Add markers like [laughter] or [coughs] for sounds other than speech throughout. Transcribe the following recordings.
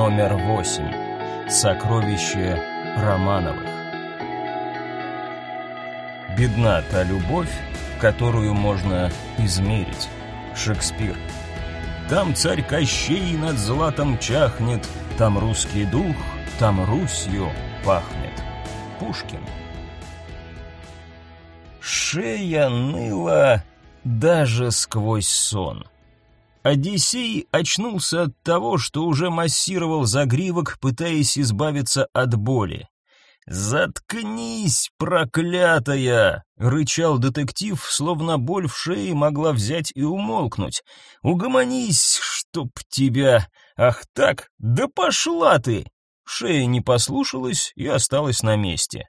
Номер восемь. Сокровище Романовых. Бедна та любовь, которую можно измерить. Шекспир. Там царь Кощей над златом чахнет, там русский дух, там Русью пахнет. Пушкин. Шея ныла даже сквозь сон. Одиссей очнулся от того, что уже массировал загривок, пытаясь избавиться от боли. «Заткнись, проклятая!» — рычал детектив, словно боль в шее могла взять и умолкнуть. «Угомонись, чтоб тебя! Ах так, да пошла ты!» Шея не послушалась и осталась на месте.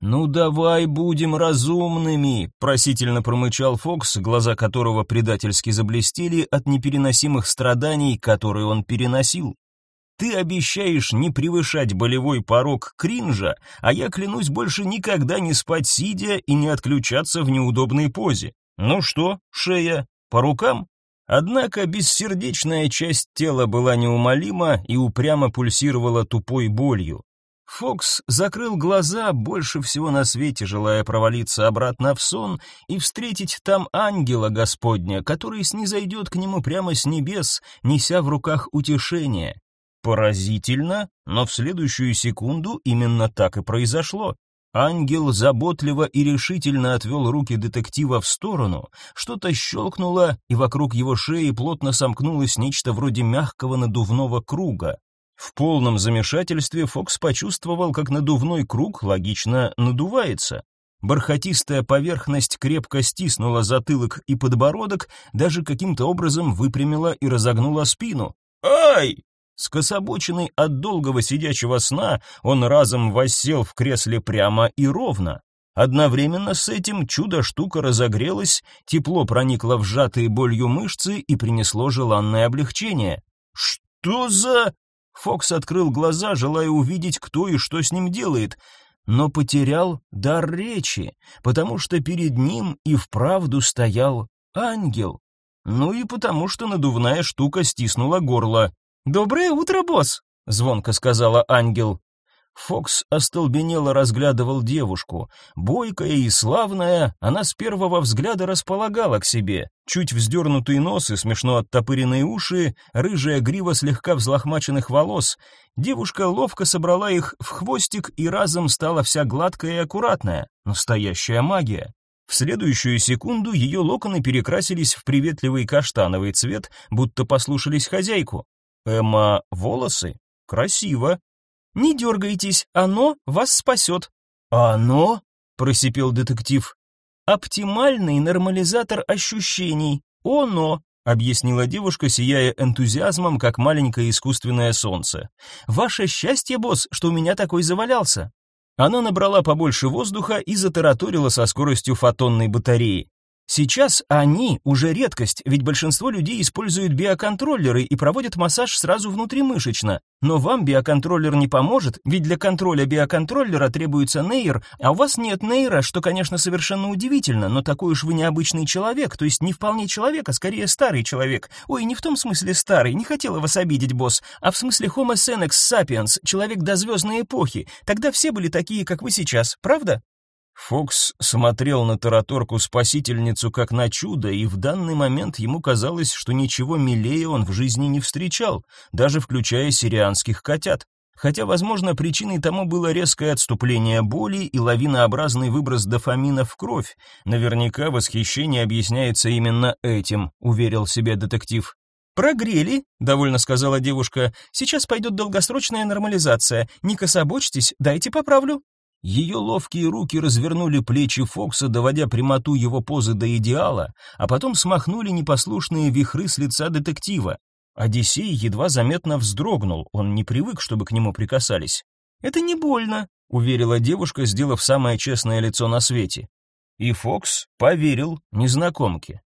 «Ну давай будем разумными», — просительно промычал Фокс, глаза которого предательски заблестели от непереносимых страданий, которые он переносил. «Ты обещаешь не превышать болевой порог кринжа, а я клянусь больше никогда не спать сидя и не отключаться в неудобной позе. Ну что, шея, по рукам?» Однако бессердечная часть тела была неумолима и упрямо пульсировала тупой болью. Фокс закрыл глаза, больше всего на свете желая провалиться обратно в сон и встретить там ангела Господня, который снизойдет к нему прямо с небес, неся в руках утешение. Поразительно, но в следующую секунду именно так и произошло. Ангел заботливо и решительно отвел руки детектива в сторону, что-то щелкнуло, и вокруг его шеи плотно сомкнулось нечто вроде мягкого надувного круга. В полном замешательстве Фокс почувствовал, как надувной круг логично надувается. Бархатистая поверхность крепко стиснула затылок и подбородок, даже каким-то образом выпрямила и разогнула спину. «Ай!» Скособоченный от долгого сидячего сна, он разом воссел в кресле прямо и ровно. Одновременно с этим чудо-штука разогрелась, тепло проникло в сжатые болью мышцы и принесло желанное облегчение. «Что за...» Фокс открыл глаза, желая увидеть, кто и что с ним делает, но потерял дар речи, потому что перед ним и вправду стоял ангел. Ну и потому что надувная штука стиснула горло. «Доброе утро, босс!» — звонко сказала ангел. Фокс остолбенело разглядывал девушку. Бойкая и славная, она с первого взгляда располагала к себе. Чуть вздернутый нос и смешно оттопыренные уши, рыжая грива слегка взлохмаченных волос. Девушка ловко собрала их в хвостик и разом стала вся гладкая и аккуратная. Настоящая магия. В следующую секунду ее локоны перекрасились в приветливый каштановый цвет, будто послушались хозяйку. Эмма, волосы? Красиво. Не дергайтесь, оно вас спасет». «Оно?» — просипел детектив. «Оптимальный нормализатор ощущений. Оно!» — объяснила девушка, сияя энтузиазмом, как маленькое искусственное солнце. «Ваше счастье, босс, что у меня такой завалялся». Она набрала побольше воздуха и затараторила со скоростью фотонной батареи. Сейчас они уже редкость, ведь большинство людей используют биоконтроллеры и проводят массаж сразу внутримышечно. Но вам биоконтроллер не поможет, ведь для контроля биоконтроллера требуется нейр, а у вас нет нейра, что, конечно, совершенно удивительно, но такой уж вы необычный человек, то есть не вполне человек, а скорее старый человек. Ой, не в том смысле старый, не хотела вас обидеть, босс, а в смысле Homo senex sapiens, человек до звездной эпохи. Тогда все были такие, как вы сейчас, правда? Фокс смотрел на тараторку-спасительницу как на чудо, и в данный момент ему казалось, что ничего милее он в жизни не встречал, даже включая сирианских котят. Хотя, возможно, причиной тому было резкое отступление боли и лавинообразный выброс дофамина в кровь. Наверняка восхищение объясняется именно этим, уверил себе детектив. «Прогрели», — довольно сказала девушка. «Сейчас пойдет долгосрочная нормализация. Не кособочьтесь, дайте поправлю». Ее ловкие руки развернули плечи Фокса, доводя прямоту его позы до идеала, а потом смахнули непослушные вихры с лица детектива. Одиссей едва заметно вздрогнул, он не привык, чтобы к нему прикасались. «Это не больно», — уверила девушка, сделав самое честное лицо на свете. И Фокс поверил незнакомке.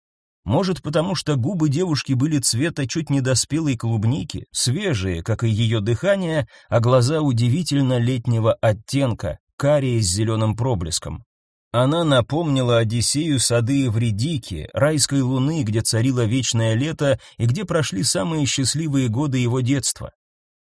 Может, потому что губы девушки были цвета чуть недоспелой клубники, свежие, как и ее дыхание, а глаза удивительно летнего оттенка, карие с зеленым проблеском. Она напомнила Одиссею сады Эвредики, райской луны, где царило вечное лето и где прошли самые счастливые годы его детства.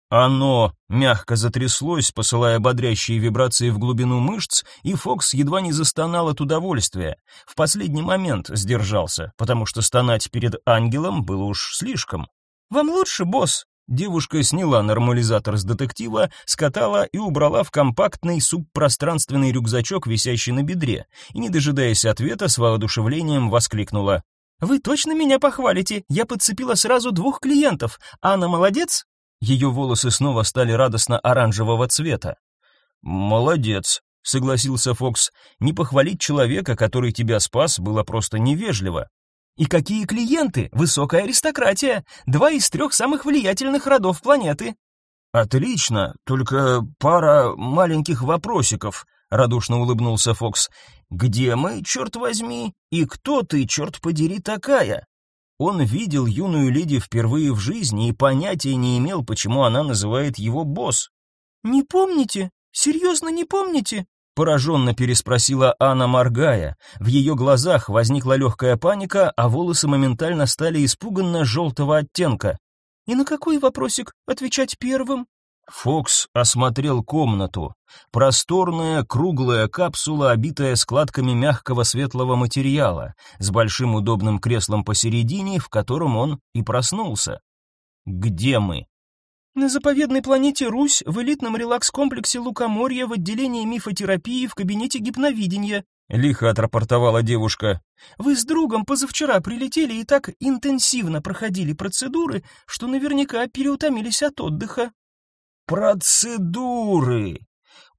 Оно мягко затряслось, посылая бодрящие вибрации в глубину мышц, и Фокс едва не застонал от удовольствия. В последний момент сдержался, потому что стонать перед ангелом было уж слишком. «Вам лучше, босс?» Девушка сняла нормализатор с детектива, скатала и убрала в компактный субпространственный рюкзачок, висящий на бедре, и, не дожидаясь ответа, с воодушевлением воскликнула. «Вы точно меня похвалите? Я подцепила сразу двух клиентов. Анна молодец?» Ее волосы снова стали радостно оранжевого цвета. «Молодец», — согласился Фокс. «Не похвалить человека, который тебя спас, было просто невежливо». «И какие клиенты? Высокая аристократия. Два из трех самых влиятельных родов планеты». «Отлично, только пара маленьких вопросиков», — радушно улыбнулся Фокс. «Где мы, черт возьми, и кто ты, черт подери, такая?» Он видел юную леди впервые в жизни и понятия не имел, почему она называет его босс. «Не помните? Серьезно не помните?» Пораженно переспросила Анна, моргая. В ее глазах возникла легкая паника, а волосы моментально стали испуганно желтого оттенка. «И на какой вопросик отвечать первым?» Фокс осмотрел комнату. Просторная круглая капсула, обитая складками мягкого светлого материала, с большим удобным креслом посередине, в котором он и проснулся. Где мы? На заповедной планете Русь, в элитном релакс-комплексе Лукоморья, в отделении мифотерапии, в кабинете гипновидения. Лихо отрапортовала девушка. Вы с другом позавчера прилетели и так интенсивно проходили процедуры, что наверняка переутомились от отдыха. Процедуры!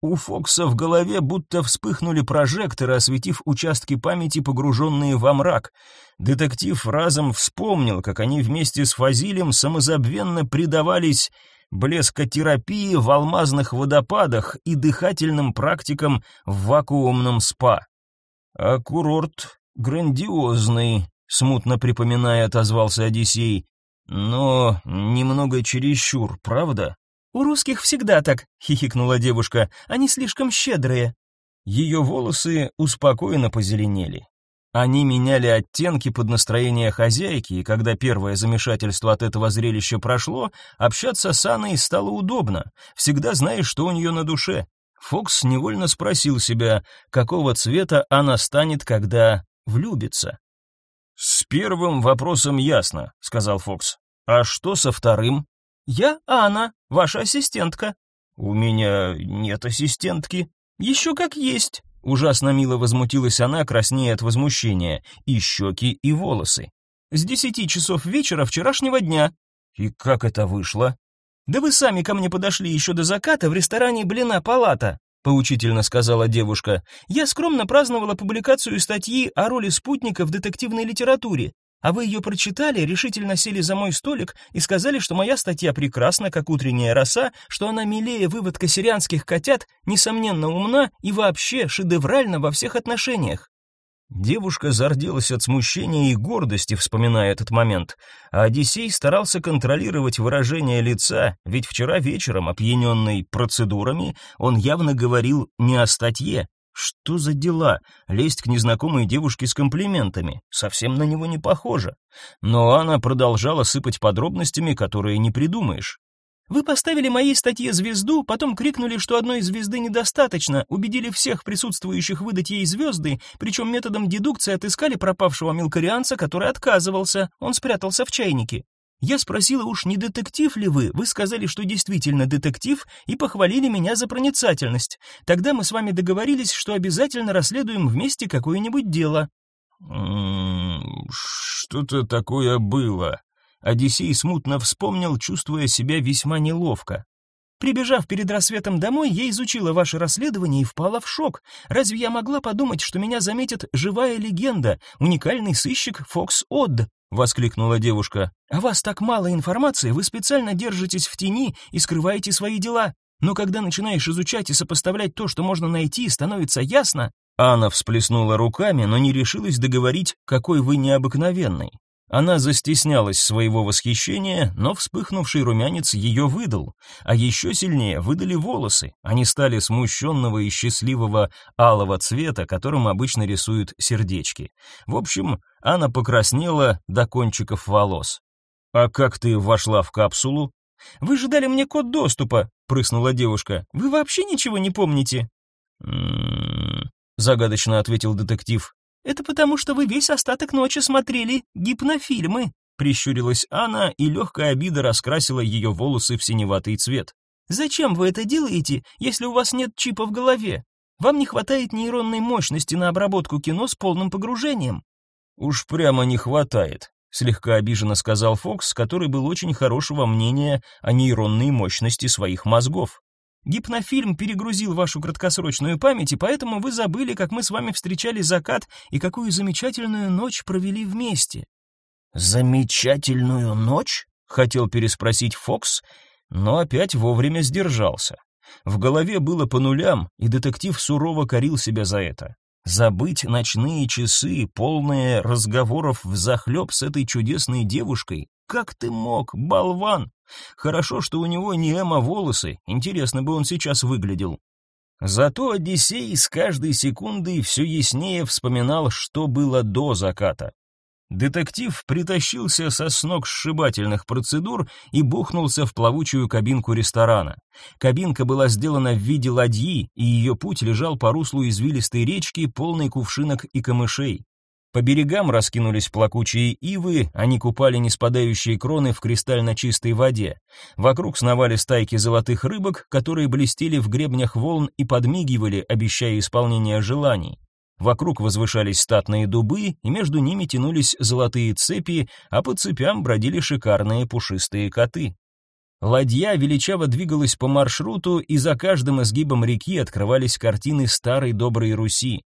У Фокса в голове будто вспыхнули прожекторы, осветив участки памяти, погруженные во мрак. Детектив разом вспомнил, как они вместе с Фазилем самозабвенно предавались блескотерапии в алмазных водопадах и дыхательным практикам в вакуумном спа. А курорт грандиозный, смутно припоминая, отозвался Одиссей. Но немного чересчур, правда? «У русских всегда так», — хихикнула девушка, — «они слишком щедрые». Ее волосы успокоенно позеленели. Они меняли оттенки под настроение хозяйки, и когда первое замешательство от этого зрелища прошло, общаться с Анной стало удобно. Всегда знаешь, что у нее на душе. Фокс невольно спросил себя, какого цвета она станет, когда влюбится. «С первым вопросом ясно», — сказал Фокс. «А что со вторым?» «Я Анна, ваша ассистентка». «У меня нет ассистентки». «Еще как есть». Ужасно мило возмутилась она, краснея от возмущения, и щеки, и волосы. «С десяти часов вечера вчерашнего дня». «И как это вышло?» «Да вы сами ко мне подошли еще до заката в ресторане «Блина Палата», — поучительно сказала девушка. «Я скромно праздновала публикацию статьи о роли спутника в детективной литературе. А вы ее прочитали, решительно сели за мой столик и сказали, что моя статья прекрасна, как утренняя роса, что она милее выводка сирианских котят, несомненно умна и вообще шедевральна во всех отношениях. Девушка зарделась от смущения и гордости, вспоминая этот момент, а Одиссей старался контролировать выражение лица, ведь вчера вечером, опьяненный процедурами, он явно говорил не о статье, что за дела? Лезть к незнакомой девушке с комплиментами. Совсем на него не похоже. Но она продолжала сыпать подробностями, которые не придумаешь. Вы поставили моей статье звезду, потом крикнули, что одной звезды недостаточно, убедили всех присутствующих выдать ей звезды, причем методом дедукции отыскали пропавшего мелкорианца, который отказывался, он спрятался в чайнике. Я спросила, уж не детектив ли вы? Вы сказали, что действительно детектив, и похвалили меня за проницательность. Тогда мы с вами договорились, что обязательно расследуем вместе какое-нибудь дело. Что-то такое было. Одиссей смутно вспомнил, чувствуя себя весьма неловко. Прибежав перед рассветом домой, я изучила ваше расследование и впала в шок. Разве я могла подумать, что меня заметит живая легенда, уникальный сыщик Фокс Одд? Воскликнула девушка. «О вас так мало информации, вы специально держитесь в тени и скрываете свои дела. Но когда начинаешь изучать и сопоставлять то, что можно найти, становится ясно...» Анна всплеснула руками, но не решилась договорить, какой вы необыкновенный. Она застеснялась своего восхищения, но вспыхнувший румянец ее выдал, а еще сильнее выдали волосы. Они стали смущенного и счастливого алого цвета, которым обычно рисуют сердечки. В общем, она покраснела до кончиков волос. «А как ты вошла в капсулу?» Вы же дали мне код доступа, прыснула девушка. Вы вообще ничего не помните? «М-м-м», загадочно ответил детектив. Это потому, что вы весь остаток ночи смотрели гипнофильмы, прищурилась Анна, и легкая обида раскрасила ее волосы в синеватый цвет. Зачем вы это делаете, если у вас нет чипа в голове? Вам не хватает нейронной мощности на обработку кино с полным погружением. Уж прямо не хватает, слегка обиженно сказал Фокс, который был очень хорошего мнения о нейронной мощности своих мозгов. Гипнофильм перегрузил вашу краткосрочную память, и поэтому вы забыли, как мы с вами встречали закат и какую замечательную ночь провели вместе. Замечательную ночь? хотел переспросить Фокс, но опять вовремя сдержался. В голове было по нулям, и детектив сурово корил себя за это. Забыть ночные часы, полные разговоров взахлеб с этой чудесной девушкой. Как ты мог, болван? Хорошо, что у него не эмо волосы, интересно бы он сейчас выглядел. Зато Одиссей с каждой секундой все яснее вспоминал, что было до заката. Детектив притащился со сног сшибательных процедур и бухнулся в плавучую кабинку ресторана. Кабинка была сделана в виде ладьи, и ее путь лежал по руслу извилистой речки, полной кувшинок и камышей. По берегам раскинулись плакучие ивы, они купали неспадающие кроны в кристально чистой воде. Вокруг сновали стайки золотых рыбок, которые блестели в гребнях волн и подмигивали, обещая исполнение желаний. Вокруг возвышались статные дубы, и между ними тянулись золотые цепи, а по цепям бродили шикарные пушистые коты. Ладья величаво двигалась по маршруту, и за каждым изгибом реки открывались картины старой доброй Руси.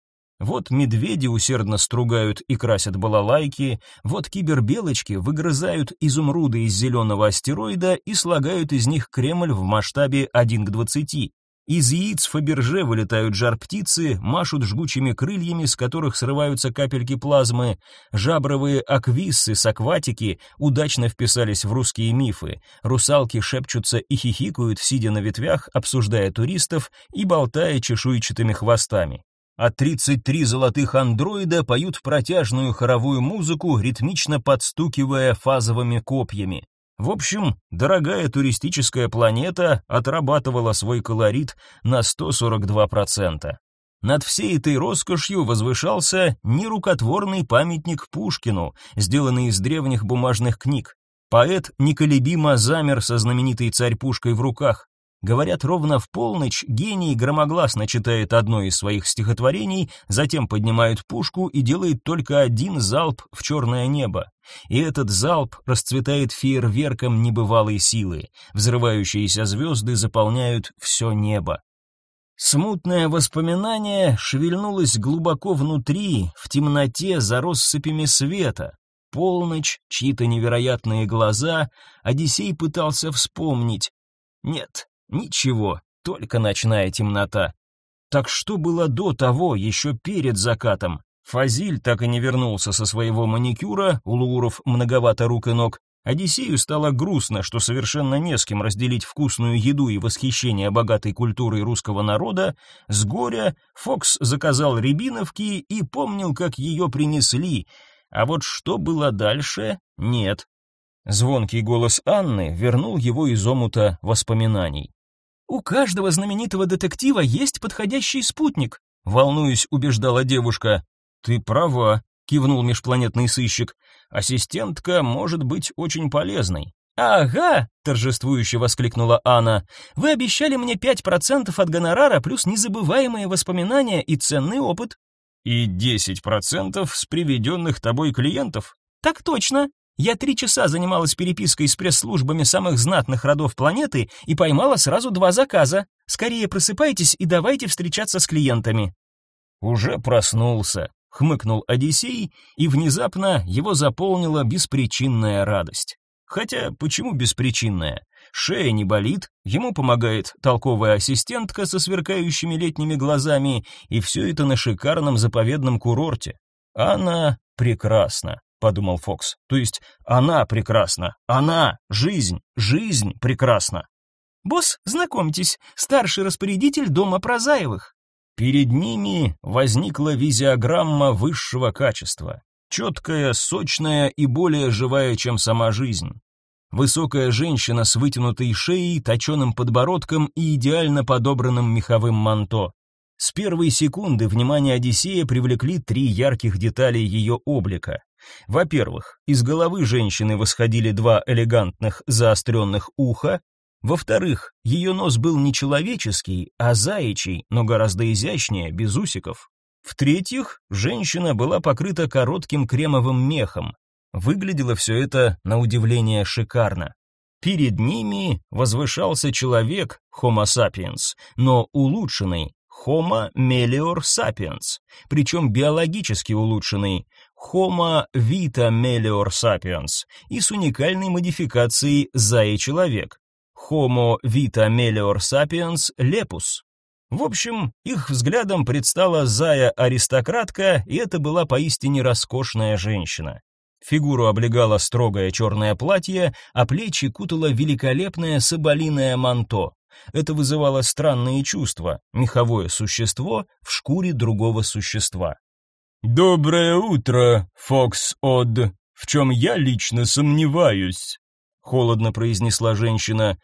Вот медведи усердно стругают и красят балалайки, вот кибербелочки выгрызают изумруды из зеленого астероида и слагают из них Кремль в масштабе 1 к 20. Из яиц Фаберже вылетают жар-птицы, машут жгучими крыльями, с которых срываются капельки плазмы. Жабровые аквиссы с акватики удачно вписались в русские мифы. Русалки шепчутся и хихикают, сидя на ветвях, обсуждая туристов и болтая чешуйчатыми хвостами. А 33 золотых андроида поют протяжную хоровую музыку, ритмично подстукивая фазовыми копьями. В общем, дорогая туристическая планета отрабатывала свой колорит на 142%. Над всей этой роскошью возвышался нерукотворный памятник Пушкину, сделанный из древних бумажных книг. Поэт неколебимо замер со знаменитой царь-пушкой в руках. Говорят, ровно в полночь гений громогласно читает одно из своих стихотворений, затем поднимает пушку и делает только один залп в черное небо. И этот залп расцветает фейерверком небывалой силы. Взрывающиеся звезды заполняют все небо. Смутное воспоминание шевельнулось глубоко внутри, в темноте за россыпями света. Полночь, чьи-то невероятные глаза, Одиссей пытался вспомнить. Нет, Ничего, только ночная темнота. Так что было до того, еще перед закатом? Фазиль так и не вернулся со своего маникюра, у Луров многовато рук и ног. Одиссею стало грустно, что совершенно не с кем разделить вкусную еду и восхищение богатой культурой русского народа. С горя Фокс заказал рябиновки и помнил, как ее принесли. А вот что было дальше, нет. Звонкий голос Анны вернул его из омута воспоминаний. У каждого знаменитого детектива есть подходящий спутник, волнуясь, убеждала девушка. Ты права, кивнул межпланетный сыщик. Ассистентка может быть очень полезной. «Ага!» — торжествующе воскликнула Анна. «Вы обещали мне пять процентов от гонорара плюс незабываемые воспоминания и ценный опыт». «И десять процентов с приведенных тобой клиентов?» «Так точно. Я три часа занималась перепиской с пресс-службами самых знатных родов планеты и поймала сразу два заказа. Скорее просыпайтесь и давайте встречаться с клиентами. Уже проснулся, хмыкнул Одиссей, и внезапно его заполнила беспричинная радость. Хотя, почему беспричинная? Шея не болит, ему помогает толковая ассистентка со сверкающими летними глазами, и все это на шикарном заповедном курорте. Она прекрасна подумал Фокс. То есть она прекрасна. Она жизнь, жизнь прекрасна. Босс, знакомьтесь, старший распорядитель дома Прозаевых. Перед ними возникла визиограмма высшего качества, четкая, сочная и более живая, чем сама жизнь. Высокая женщина с вытянутой шеей, точеным подбородком и идеально подобранным меховым манто. С первой секунды внимание Одиссея привлекли три ярких детали ее облика. Во-первых, из головы женщины восходили два элегантных заостренных уха. Во-вторых, ее нос был не человеческий, а заячий, но гораздо изящнее, без усиков. В-третьих, женщина была покрыта коротким кремовым мехом. Выглядело все это, на удивление, шикарно. Перед ними возвышался человек, Homo sapiens, но улучшенный, Homo melior sapiens, причем биологически улучшенный, Homo vita melior sapiens, и с уникальной модификацией зая-человек, Homo vita melior sapiens lepus. В общем, их взглядом предстала зая-аристократка, и это была поистине роскошная женщина. Фигуру облегало строгое черное платье, а плечи кутало великолепное соболиное манто. Это вызывало странные чувства, меховое существо в шкуре другого существа. «Доброе утро, Фокс Од, в чем я лично сомневаюсь», — холодно произнесла женщина.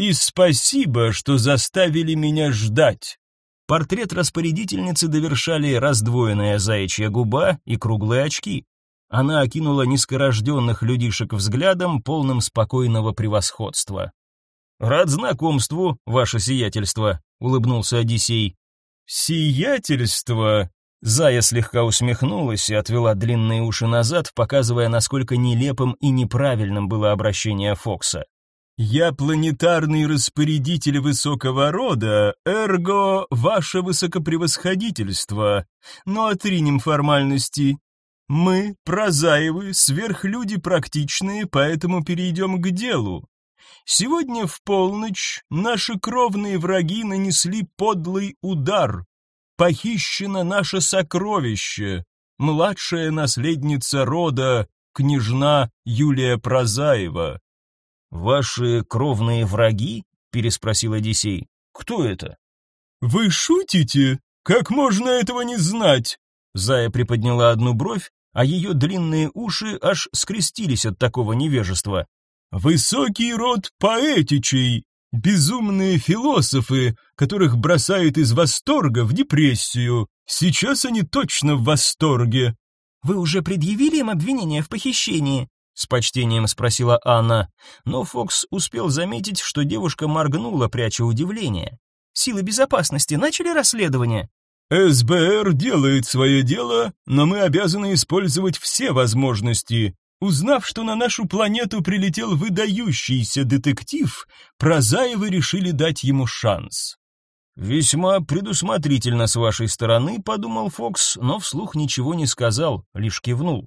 И спасибо, что заставили меня ждать. Портрет распорядительницы довершали раздвоенная заячья губа и круглые очки. Она окинула низкорожденных людишек взглядом, полным спокойного превосходства. «Рад знакомству, ваше сиятельство», — улыбнулся Одиссей. «Сиятельство?» Зая слегка усмехнулась и отвела длинные уши назад, показывая, насколько нелепым и неправильным было обращение Фокса. «Я планетарный распорядитель высокого рода, эрго ваше высокопревосходительство, но отринем формальности. Мы, прозаевы, сверхлюди практичные, поэтому перейдем к делу. Сегодня в полночь наши кровные враги нанесли подлый удар. Похищено наше сокровище, младшая наследница рода, княжна Юлия Прозаева. Ваши кровные враги? переспросил Одиссей. Кто это? Вы шутите? Как можно этого не знать? Зая приподняла одну бровь, а ее длинные уши аж скрестились от такого невежества. Высокий род поэтичей, безумные философы, которых бросает из восторга в депрессию. Сейчас они точно в восторге. Вы уже предъявили им обвинение в похищении? с почтением спросила Анна, но Фокс успел заметить, что девушка моргнула, пряча удивление. Силы безопасности начали расследование. СБР делает свое дело, но мы обязаны использовать все возможности. Узнав, что на нашу планету прилетел выдающийся детектив, Прозаевы решили дать ему шанс. Весьма предусмотрительно с вашей стороны, подумал Фокс, но вслух ничего не сказал, лишь кивнул.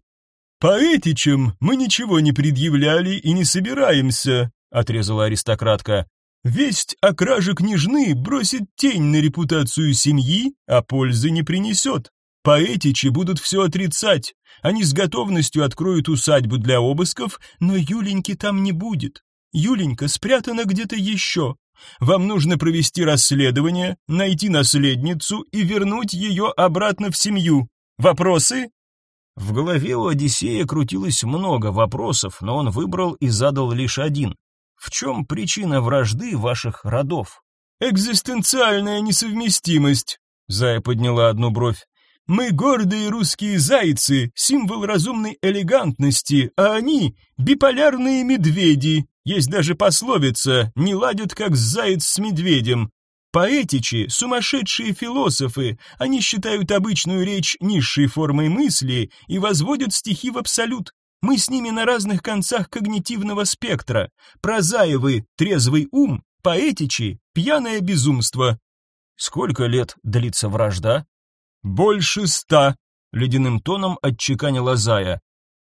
«По этичам мы ничего не предъявляли и не собираемся», — отрезала аристократка. «Весть о краже княжны бросит тень на репутацию семьи, а пользы не принесет. Поэтичи будут все отрицать. Они с готовностью откроют усадьбу для обысков, но Юленьки там не будет. Юленька спрятана где-то еще. Вам нужно провести расследование, найти наследницу и вернуть ее обратно в семью. Вопросы?» В голове у Одиссея крутилось много вопросов, но он выбрал и задал лишь один. В чем причина вражды ваших родов? Экзистенциальная несовместимость. Зая подняла одну бровь. Мы гордые русские зайцы, символ разумной элегантности, а они биполярные медведи. Есть даже пословица: не ладят как заяц с медведем. Поэтичи, сумасшедшие философы, они считают обычную речь низшей формой мысли и возводят стихи в абсолют. Мы с ними на разных концах когнитивного спектра. Прозаевы — трезвый ум, поэтичи — пьяное безумство. Сколько лет длится вражда? Больше ста, ледяным тоном отчеканила Зая.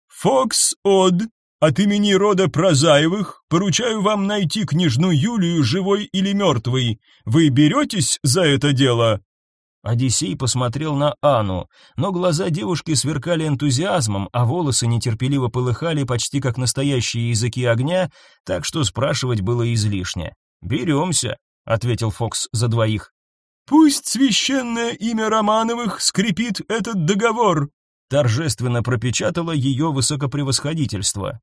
Фокс Од от имени рода Прозаевых поручаю вам найти княжну Юлию живой или мертвой. Вы беретесь за это дело?» Одиссей посмотрел на Анну, но глаза девушки сверкали энтузиазмом, а волосы нетерпеливо полыхали почти как настоящие языки огня, так что спрашивать было излишне. «Беремся», — ответил Фокс за двоих. «Пусть священное имя Романовых скрепит этот договор», торжественно пропечатало ее высокопревосходительство.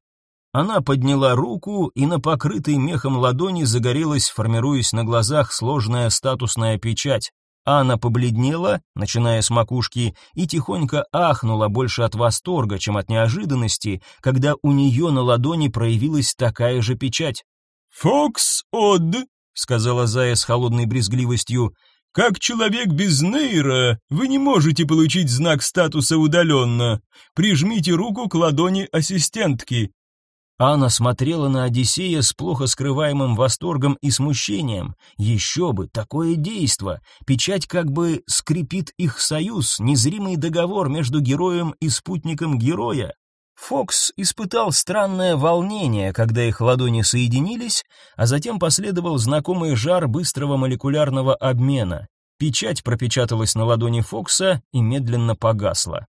Она подняла руку, и на покрытой мехом ладони загорелась, формируясь на глазах, сложная статусная печать. Анна побледнела, начиная с макушки, и тихонько ахнула больше от восторга, чем от неожиданности, когда у нее на ладони проявилась такая же печать. «Фокс Од», — сказала Зая с холодной брезгливостью, — «как человек без нейра, вы не можете получить знак статуса удаленно. Прижмите руку к ладони ассистентки. Анна смотрела на Одиссея с плохо скрываемым восторгом и смущением. Еще бы, такое действо! Печать как бы скрепит их союз, незримый договор между героем и спутником героя. Фокс испытал странное волнение, когда их ладони соединились, а затем последовал знакомый жар быстрого молекулярного обмена. Печать пропечаталась на ладони Фокса и медленно погасла.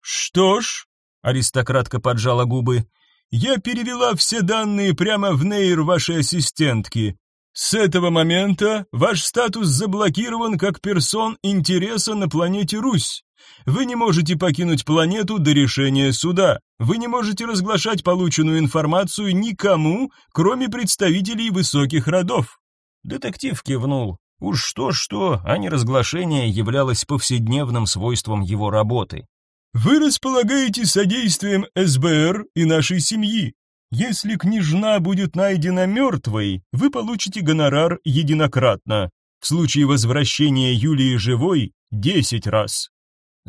«Что ж», — аристократка поджала губы, я перевела все данные прямо в нейр вашей ассистентки. С этого момента ваш статус заблокирован как персон интереса на планете Русь. Вы не можете покинуть планету до решения суда. Вы не можете разглашать полученную информацию никому, кроме представителей высоких родов. Детектив кивнул. Уж что-что, а не разглашение являлось повседневным свойством его работы. Вы располагаете содействием СБР и нашей семьи. Если княжна будет найдена мертвой, вы получите гонорар единократно. В случае возвращения Юлии живой – десять раз.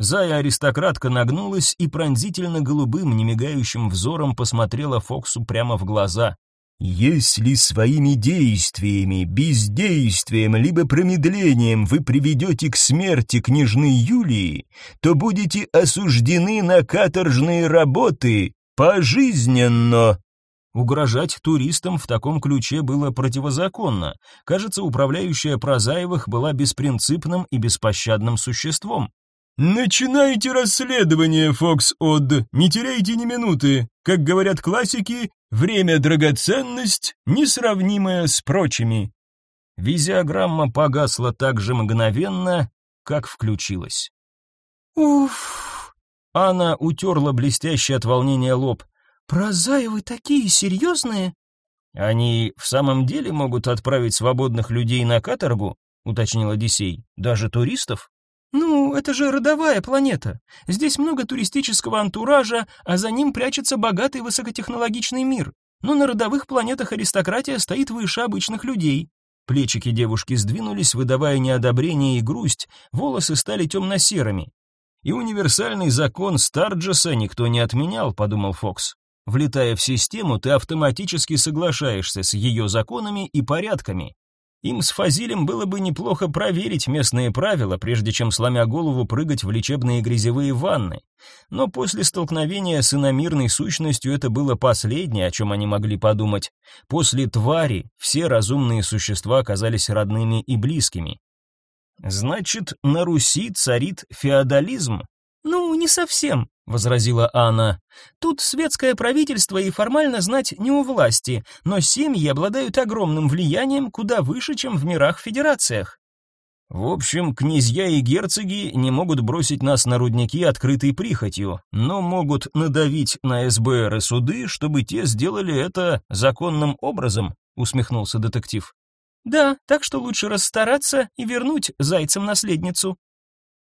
Зая-аристократка нагнулась и пронзительно голубым, немигающим взором посмотрела Фоксу прямо в глаза. Если своими действиями, бездействием либо промедлением вы приведете к смерти княжны Юлии, то будете осуждены на каторжные работы пожизненно. Угрожать туристам в таком ключе было противозаконно. Кажется, управляющая Прозаевых была беспринципным и беспощадным существом. Начинайте расследование, Фокс Од, не теряйте ни минуты. Как говорят классики, время драгоценность, несравнимая с прочими. Визиограмма погасла так же мгновенно, как включилась. Уф. Анна утерла блестящий от волнения лоб. Прозаевы такие серьезные. Они в самом деле могут отправить свободных людей на каторгу, уточнил Одиссей. Даже туристов? Ну, это же родовая планета. Здесь много туристического антуража, а за ним прячется богатый высокотехнологичный мир. Но на родовых планетах аристократия стоит выше обычных людей. Плечики девушки сдвинулись, выдавая неодобрение и грусть, волосы стали темно-серыми. И универсальный закон Старджеса никто не отменял, подумал Фокс. Влетая в систему, ты автоматически соглашаешься с ее законами и порядками. Им с Фазилем было бы неплохо проверить местные правила, прежде чем сломя голову прыгать в лечебные грязевые ванны. Но после столкновения с иномирной сущностью это было последнее, о чем они могли подумать. После твари все разумные существа оказались родными и близкими. Значит, на Руси царит феодализм? Ну, не совсем возразила Анна. Тут светское правительство и формально знать не у власти, но семьи обладают огромным влиянием куда выше, чем в мирах-федерациях. В общем, князья и герцоги не могут бросить нас на рудники открытой прихотью, но могут надавить на СБР и суды, чтобы те сделали это законным образом, усмехнулся детектив. Да, так что лучше расстараться и вернуть зайцам наследницу.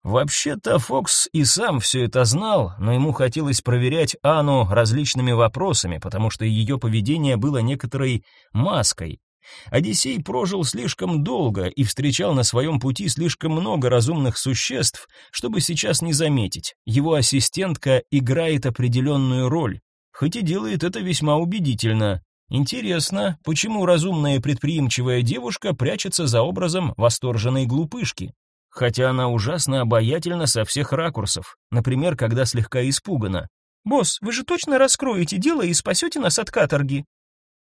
Вообще-то Фокс и сам все это знал, но ему хотелось проверять Анну различными вопросами, потому что ее поведение было некоторой маской. Одиссей прожил слишком долго и встречал на своем пути слишком много разумных существ, чтобы сейчас не заметить. Его ассистентка играет определенную роль, хоть и делает это весьма убедительно. Интересно, почему разумная и предприимчивая девушка прячется за образом восторженной глупышки? Хотя она ужасно обаятельна со всех ракурсов, например, когда слегка испугана. «Босс, вы же точно раскроете дело и спасете нас от каторги?»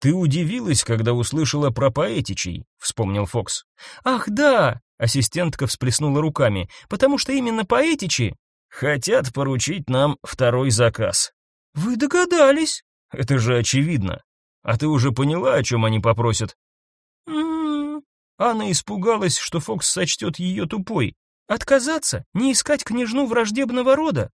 «Ты удивилась, когда услышала про поэтичей», — вспомнил Фокс. «Ах, да!» — ассистентка всплеснула руками. «Потому что именно поэтичи...» «Хотят поручить нам второй заказ». «Вы догадались?» «Это же очевидно. А ты уже поняла, о чем они попросят?» Анна испугалась, что Фокс сочтет ее тупой. Отказаться? Не искать княжну враждебного рода?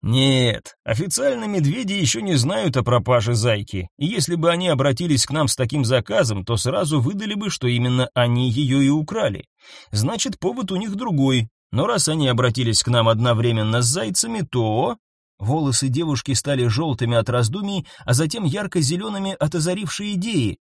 Нет, официально медведи еще не знают о пропаже зайки, и если бы они обратились к нам с таким заказом, то сразу выдали бы, что именно они ее и украли. Значит, повод у них другой. Но раз они обратились к нам одновременно с зайцами, то... Волосы девушки стали желтыми от раздумий, а затем ярко-зелеными от озарившей идеи.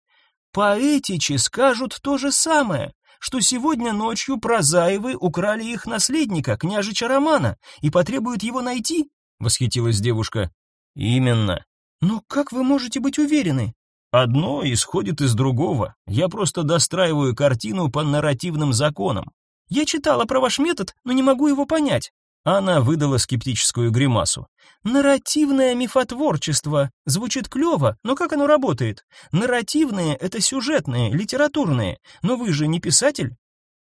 Поэтичи скажут то же самое, что сегодня ночью Прозаевы украли их наследника, княжича Романа, и потребуют его найти, восхитилась девушка. Именно. Но как вы можете быть уверены? Одно исходит из другого. Я просто достраиваю картину по нарративным законам. Я читала про ваш метод, но не могу его понять. Она выдала скептическую гримасу. Нарративное мифотворчество. Звучит клево, но как оно работает? Нарративные — это сюжетные, литературные. Но вы же не писатель?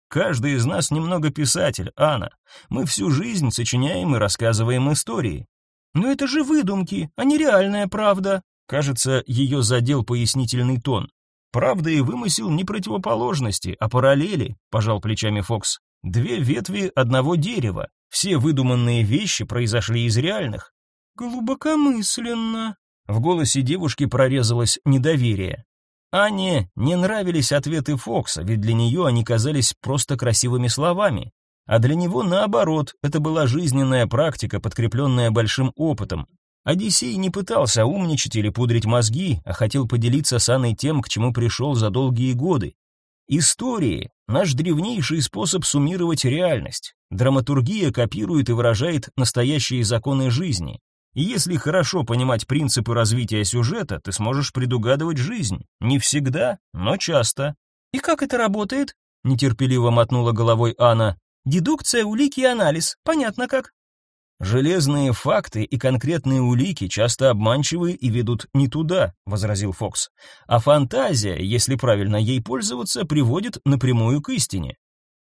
Каждый из нас немного писатель, Анна. Мы всю жизнь сочиняем и рассказываем истории. Но это же выдумки, а не реальная правда. Кажется, ее задел пояснительный тон. Правда и вымысел не противоположности, а параллели, пожал плечами Фокс. Две ветви одного дерева. Все выдуманные вещи произошли из реальных. Глубокомысленно. В голосе девушки прорезалось недоверие. Ане не нравились ответы Фокса, ведь для нее они казались просто красивыми словами. А для него, наоборот, это была жизненная практика, подкрепленная большим опытом. Одиссей не пытался умничать или пудрить мозги, а хотел поделиться с Анной тем, к чему пришел за долгие годы. Истории — наш древнейший способ суммировать реальность. Драматургия копирует и выражает настоящие законы жизни. И если хорошо понимать принципы развития сюжета, ты сможешь предугадывать жизнь. Не всегда, но часто. И как это работает? Нетерпеливо мотнула головой Анна. Дедукция, улики и анализ. Понятно как. Железные факты и конкретные улики часто обманчивы и ведут не туда, возразил Фокс. А фантазия, если правильно ей пользоваться, приводит напрямую к истине.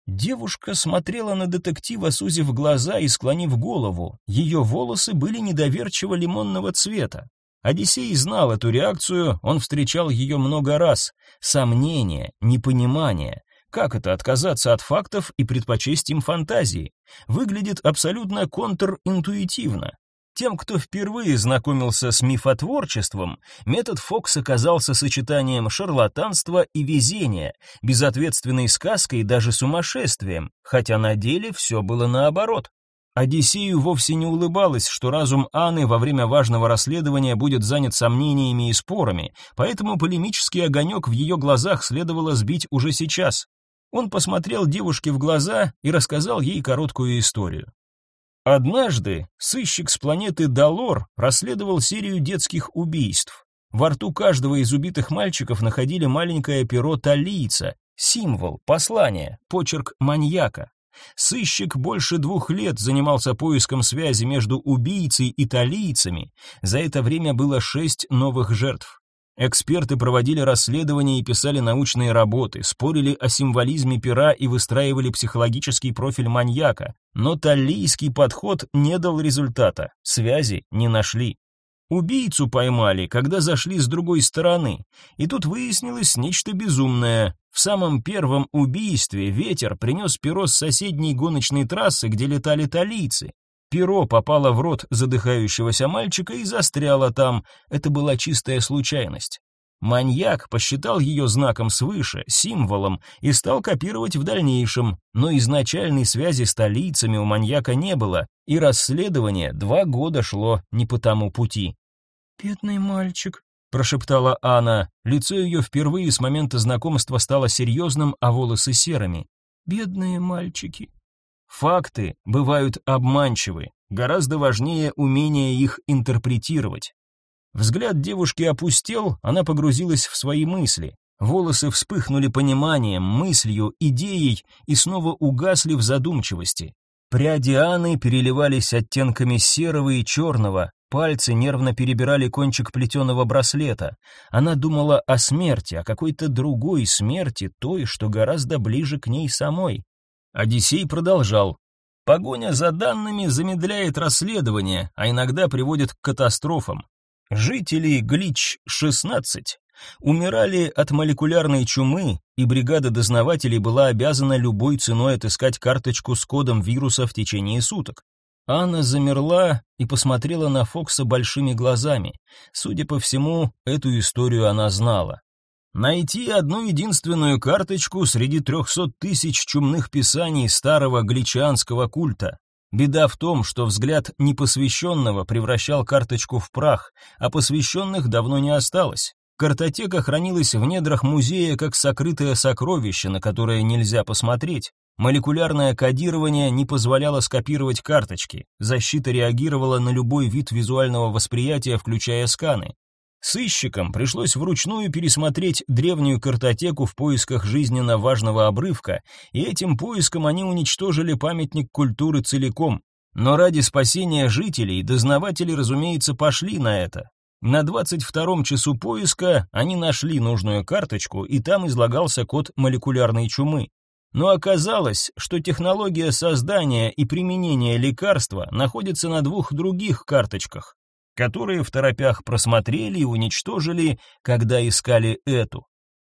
Девушка смотрела на детектива, сузив глаза и склонив голову. Ее волосы были недоверчиво лимонного цвета. Одиссей знал эту реакцию, он встречал ее много раз. Сомнение, непонимание. Как это отказаться от фактов и предпочесть им фантазии? Выглядит абсолютно контринтуитивно. Тем, кто впервые знакомился с мифотворчеством, метод Фокса казался сочетанием шарлатанства и везения, безответственной сказкой и даже сумасшествием, хотя на деле все было наоборот. Одиссею вовсе не улыбалось, что разум Анны во время важного расследования будет занят сомнениями и спорами, поэтому полемический огонек в ее глазах следовало сбить уже сейчас. Он посмотрел девушке в глаза и рассказал ей короткую историю. Однажды сыщик с планеты Далор расследовал серию детских убийств. Во рту каждого из убитых мальчиков находили маленькое перо талийца, символ, послание, почерк маньяка. Сыщик больше двух лет занимался поиском связи между убийцей и талийцами. За это время было шесть новых жертв. Эксперты проводили расследования и писали научные работы, спорили о символизме пера и выстраивали психологический профиль маньяка, но таллийский подход не дал результата, связи не нашли. Убийцу поймали, когда зашли с другой стороны, и тут выяснилось нечто безумное. В самом первом убийстве ветер принес перо с соседней гоночной трассы, где летали талийцы. Перо попало в рот задыхающегося мальчика и застряло там. Это была чистая случайность. Маньяк посчитал ее знаком свыше, символом, и стал копировать в дальнейшем, но изначальной связи с столицами у маньяка не было, и расследование два года шло не по тому пути. «Бедный мальчик», — прошептала Анна. Лицо ее впервые с момента знакомства стало серьезным, а волосы серыми. «Бедные мальчики». Факты бывают обманчивы, гораздо важнее умение их интерпретировать. Взгляд девушки опустел, она погрузилась в свои мысли. Волосы вспыхнули пониманием, мыслью, идеей и снова угасли в задумчивости. Пряди Анны переливались оттенками серого и черного, пальцы нервно перебирали кончик плетеного браслета. Она думала о смерти, о какой-то другой смерти, той, что гораздо ближе к ней самой. Одиссей продолжал. Погоня за данными замедляет расследование, а иногда приводит к катастрофам. Жители Глич-16 умирали от молекулярной чумы, и бригада дознавателей была обязана любой ценой отыскать карточку с кодом вируса в течение суток. Анна замерла и посмотрела на Фокса большими глазами. Судя по всему, эту историю она знала. Найти одну единственную карточку среди трехсот тысяч чумных писаний старого гличанского культа. Беда в том, что взгляд непосвященного превращал карточку в прах, а посвященных давно не осталось. Картотека хранилась в недрах музея как сокрытое сокровище, на которое нельзя посмотреть. Молекулярное кодирование не позволяло скопировать карточки. Защита реагировала на любой вид визуального восприятия, включая сканы. Сыщикам пришлось вручную пересмотреть древнюю картотеку в поисках жизненно важного обрывка, и этим поиском они уничтожили памятник культуры целиком. Но ради спасения жителей дознаватели, разумеется, пошли на это. На 22-м часу поиска они нашли нужную карточку, и там излагался код молекулярной чумы. Но оказалось, что технология создания и применения лекарства находится на двух других карточках, которые в торопях просмотрели и уничтожили, когда искали эту.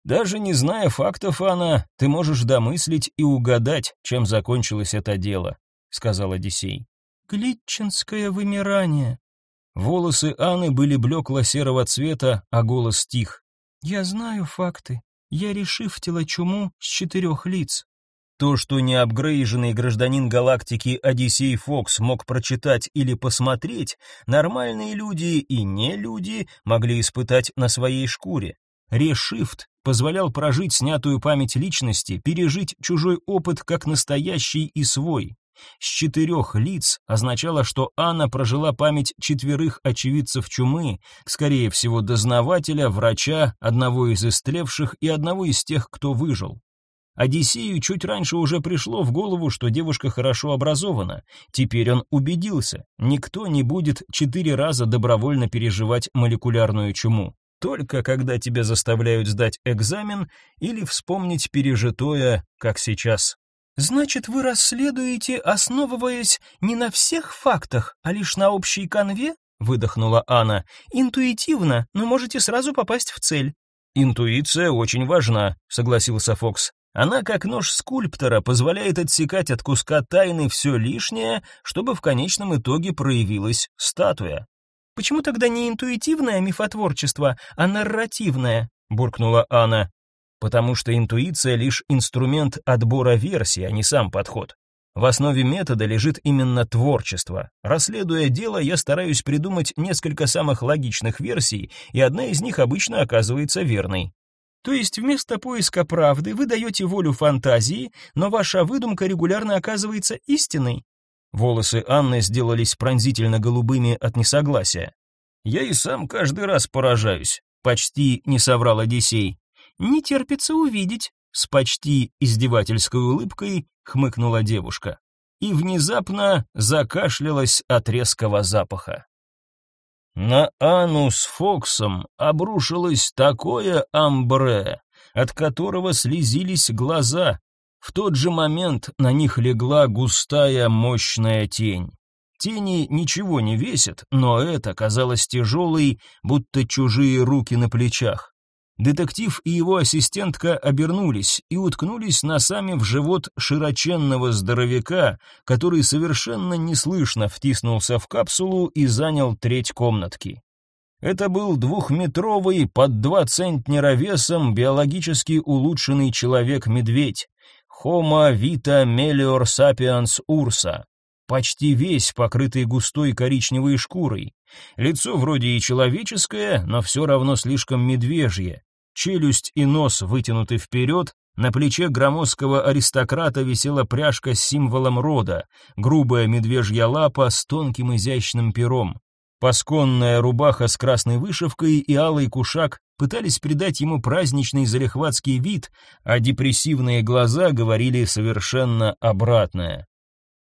Даже не зная фактов, Анна, ты можешь домыслить и угадать, чем закончилось это дело, сказал Одиссей. Глитчинское вымирание, Волосы Анны были блекло-серого цвета, а голос тих. «Я знаю факты. Я решифтила чуму с четырех лиц». То, что неапгрейженный гражданин галактики Одиссей Фокс мог прочитать или посмотреть, нормальные люди и не люди могли испытать на своей шкуре. Решифт позволял прожить снятую память личности, пережить чужой опыт как настоящий и свой с четырех лиц означало, что Анна прожила память четверых очевидцев чумы, скорее всего, дознавателя, врача, одного из истлевших и одного из тех, кто выжил. Одиссею чуть раньше уже пришло в голову, что девушка хорошо образована. Теперь он убедился, никто не будет четыре раза добровольно переживать молекулярную чуму. Только когда тебя заставляют сдать экзамен или вспомнить пережитое, как сейчас. Значит, вы расследуете, основываясь не на всех фактах, а лишь на общей канве? выдохнула Анна. Интуитивно, но можете сразу попасть в цель. Интуиция очень важна, согласился Фокс. Она, как нож скульптора, позволяет отсекать от куска тайны все лишнее, чтобы в конечном итоге проявилась статуя. Почему тогда не интуитивное мифотворчество, а нарративное? буркнула Анна потому что интуиция лишь инструмент отбора версий, а не сам подход. В основе метода лежит именно творчество. Расследуя дело, я стараюсь придумать несколько самых логичных версий, и одна из них обычно оказывается верной. То есть вместо поиска правды вы даете волю фантазии, но ваша выдумка регулярно оказывается истиной? Волосы Анны сделались пронзительно голубыми от несогласия. Я и сам каждый раз поражаюсь, почти не соврал Одиссей. Не терпится увидеть, с почти издевательской улыбкой хмыкнула девушка и внезапно закашлялась от резкого запаха. На Анну с Фоксом обрушилось такое амбре, от которого слезились глаза. В тот же момент на них легла густая мощная тень. Тени ничего не весят, но это казалось тяжелой, будто чужие руки на плечах. Детектив и его ассистентка обернулись и уткнулись носами в живот широченного здоровяка, который совершенно неслышно втиснулся в капсулу и занял треть комнатки. Это был двухметровый, под два центнера весом, биологически улучшенный человек-медведь. Homo vita melior sapiens ursa. Почти весь покрытый густой коричневой шкурой. Лицо вроде и человеческое, но все равно слишком медвежье челюсть и нос вытянуты вперед, на плече громоздкого аристократа висела пряжка с символом рода, грубая медвежья лапа с тонким изящным пером. Пасконная рубаха с красной вышивкой и алый кушак пытались придать ему праздничный залихватский вид, а депрессивные глаза говорили совершенно обратное.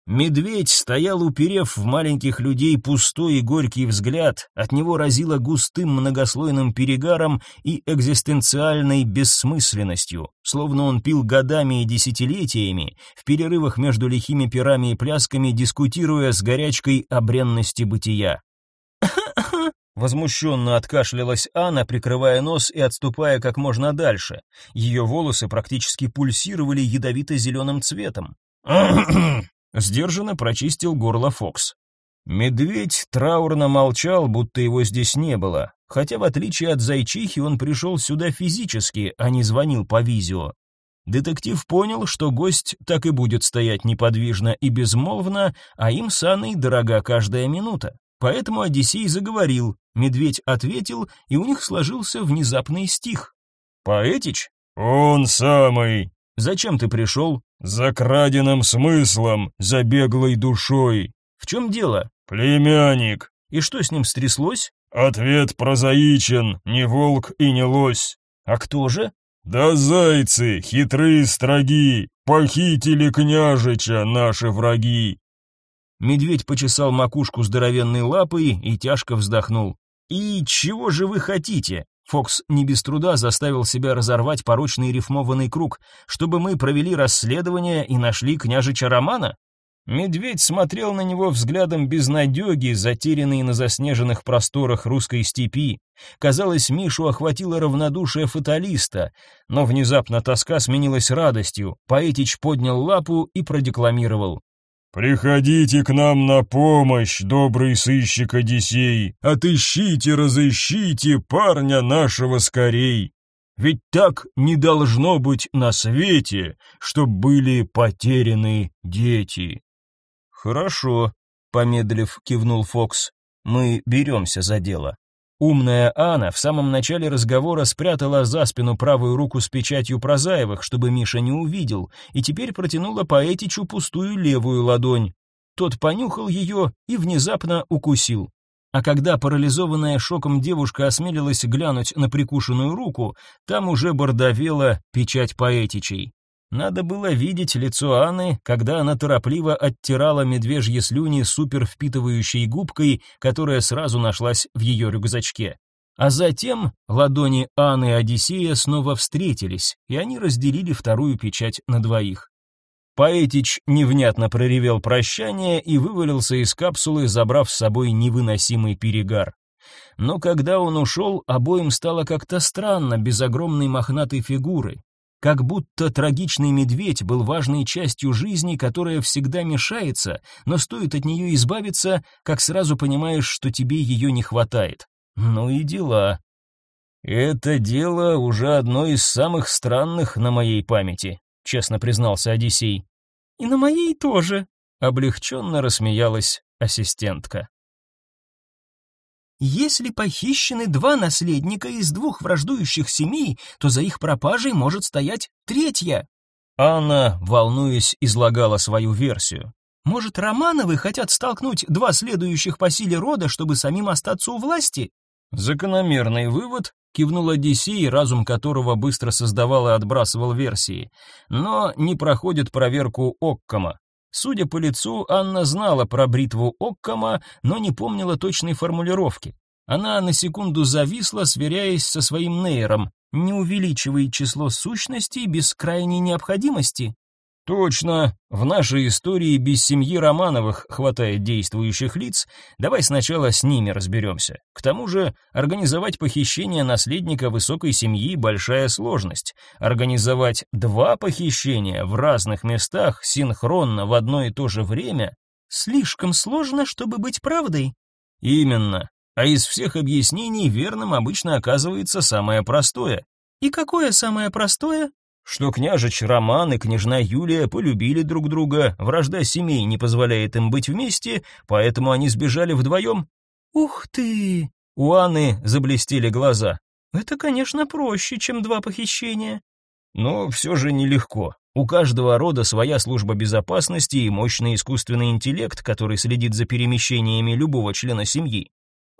Медведь стоял, уперев в маленьких людей пустой и горький взгляд, от него разило густым многослойным перегаром и экзистенциальной бессмысленностью, словно он пил годами и десятилетиями, в перерывах между лихими пирами и плясками, дискутируя с горячкой о бренности бытия. [coughs] Возмущенно откашлялась Анна, прикрывая нос и отступая как можно дальше. Ее волосы практически пульсировали ядовито-зеленым цветом. [coughs] [coughs] Сдержанно прочистил горло Фокс. Медведь траурно молчал, будто его здесь не было, хотя в отличие от зайчихи он пришел сюда физически, а не звонил по видео. Детектив понял, что гость так и будет стоять неподвижно и безмолвно, а им с Анной дорога каждая минута. Поэтому Одиссей заговорил, медведь ответил, и у них сложился внезапный стих. «Поэтич?» «Он самый!» «Зачем ты пришел?» «За краденым смыслом, за беглой душой». «В чем дело?» «Племянник». «И что с ним стряслось?» «Ответ прозаичен, не волк и не лось». «А кто же?» «Да зайцы, хитрые строги, похитили княжича наши враги». Медведь почесал макушку здоровенной лапой и тяжко вздохнул. «И чего же вы хотите?» Фокс не без труда заставил себя разорвать порочный рифмованный круг, чтобы мы провели расследование и нашли княжича Романа? Медведь смотрел на него взглядом безнадеги, затерянный на заснеженных просторах русской степи. Казалось, Мишу охватило равнодушие фаталиста, но внезапно тоска сменилась радостью. Поэтич поднял лапу и продекламировал. «Приходите к нам на помощь, добрый сыщик Одиссей, отыщите, разыщите парня нашего скорей. Ведь так не должно быть на свете, чтоб были потеряны дети». «Хорошо», — помедлив, кивнул Фокс, — «мы беремся за дело». Умная Анна в самом начале разговора спрятала за спину правую руку с печатью Прозаевых, чтобы Миша не увидел, и теперь протянула поэтичу пустую левую ладонь. Тот понюхал ее и внезапно укусил. А когда парализованная шоком девушка осмелилась глянуть на прикушенную руку, там уже бордовела печать поэтичей. Надо было видеть лицо Анны, когда она торопливо оттирала медвежьи слюни супервпитывающей губкой, которая сразу нашлась в ее рюкзачке. А затем ладони Анны и Одиссея снова встретились, и они разделили вторую печать на двоих. Поэтич невнятно проревел прощание и вывалился из капсулы, забрав с собой невыносимый перегар. Но когда он ушел, обоим стало как-то странно без огромной мохнатой фигуры, как будто трагичный медведь был важной частью жизни, которая всегда мешается, но стоит от нее избавиться, как сразу понимаешь, что тебе ее не хватает. Ну и дела. Это дело уже одно из самых странных на моей памяти, честно признался Одиссей. И на моей тоже, облегченно рассмеялась ассистентка. Если похищены два наследника из двух враждующих семей, то за их пропажей может стоять третья. Анна, волнуясь, излагала свою версию. Может, Романовы хотят столкнуть два следующих по силе рода, чтобы самим остаться у власти? Закономерный вывод, кивнул Одиссей, разум которого быстро создавал и отбрасывал версии, но не проходит проверку Оккома. Судя по лицу, Анна знала про бритву Оккама, но не помнила точной формулировки. Она на секунду зависла, сверяясь со своим нейром. Не увеличивай число сущностей без крайней необходимости. Точно, в нашей истории без семьи Романовых хватает действующих лиц. Давай сначала с ними разберемся. К тому же, организовать похищение наследника высокой семьи большая сложность. Организовать два похищения в разных местах синхронно в одно и то же время слишком сложно, чтобы быть правдой. Именно. А из всех объяснений верным обычно оказывается самое простое. И какое самое простое? Что княжич Роман и княжна Юлия полюбили друг друга, вражда семей не позволяет им быть вместе, поэтому они сбежали вдвоем. Ух ты! У Анны заблестели глаза. Это, конечно, проще, чем два похищения. Но все же нелегко. У каждого рода своя служба безопасности и мощный искусственный интеллект, который следит за перемещениями любого члена семьи.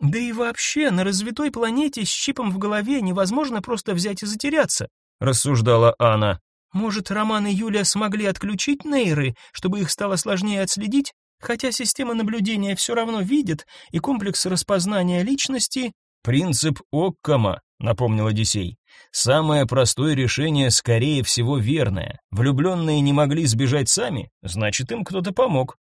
Да и вообще, на развитой планете с чипом в голове невозможно просто взять и затеряться рассуждала Анна. Может, Роман и Юлия смогли отключить нейры, чтобы их стало сложнее отследить? Хотя система наблюдения все равно видит, и комплекс распознания личности... Принцип Оккама, напомнил Одиссей. Самое простое решение, скорее всего, верное. Влюбленные не могли сбежать сами, значит, им кто-то помог.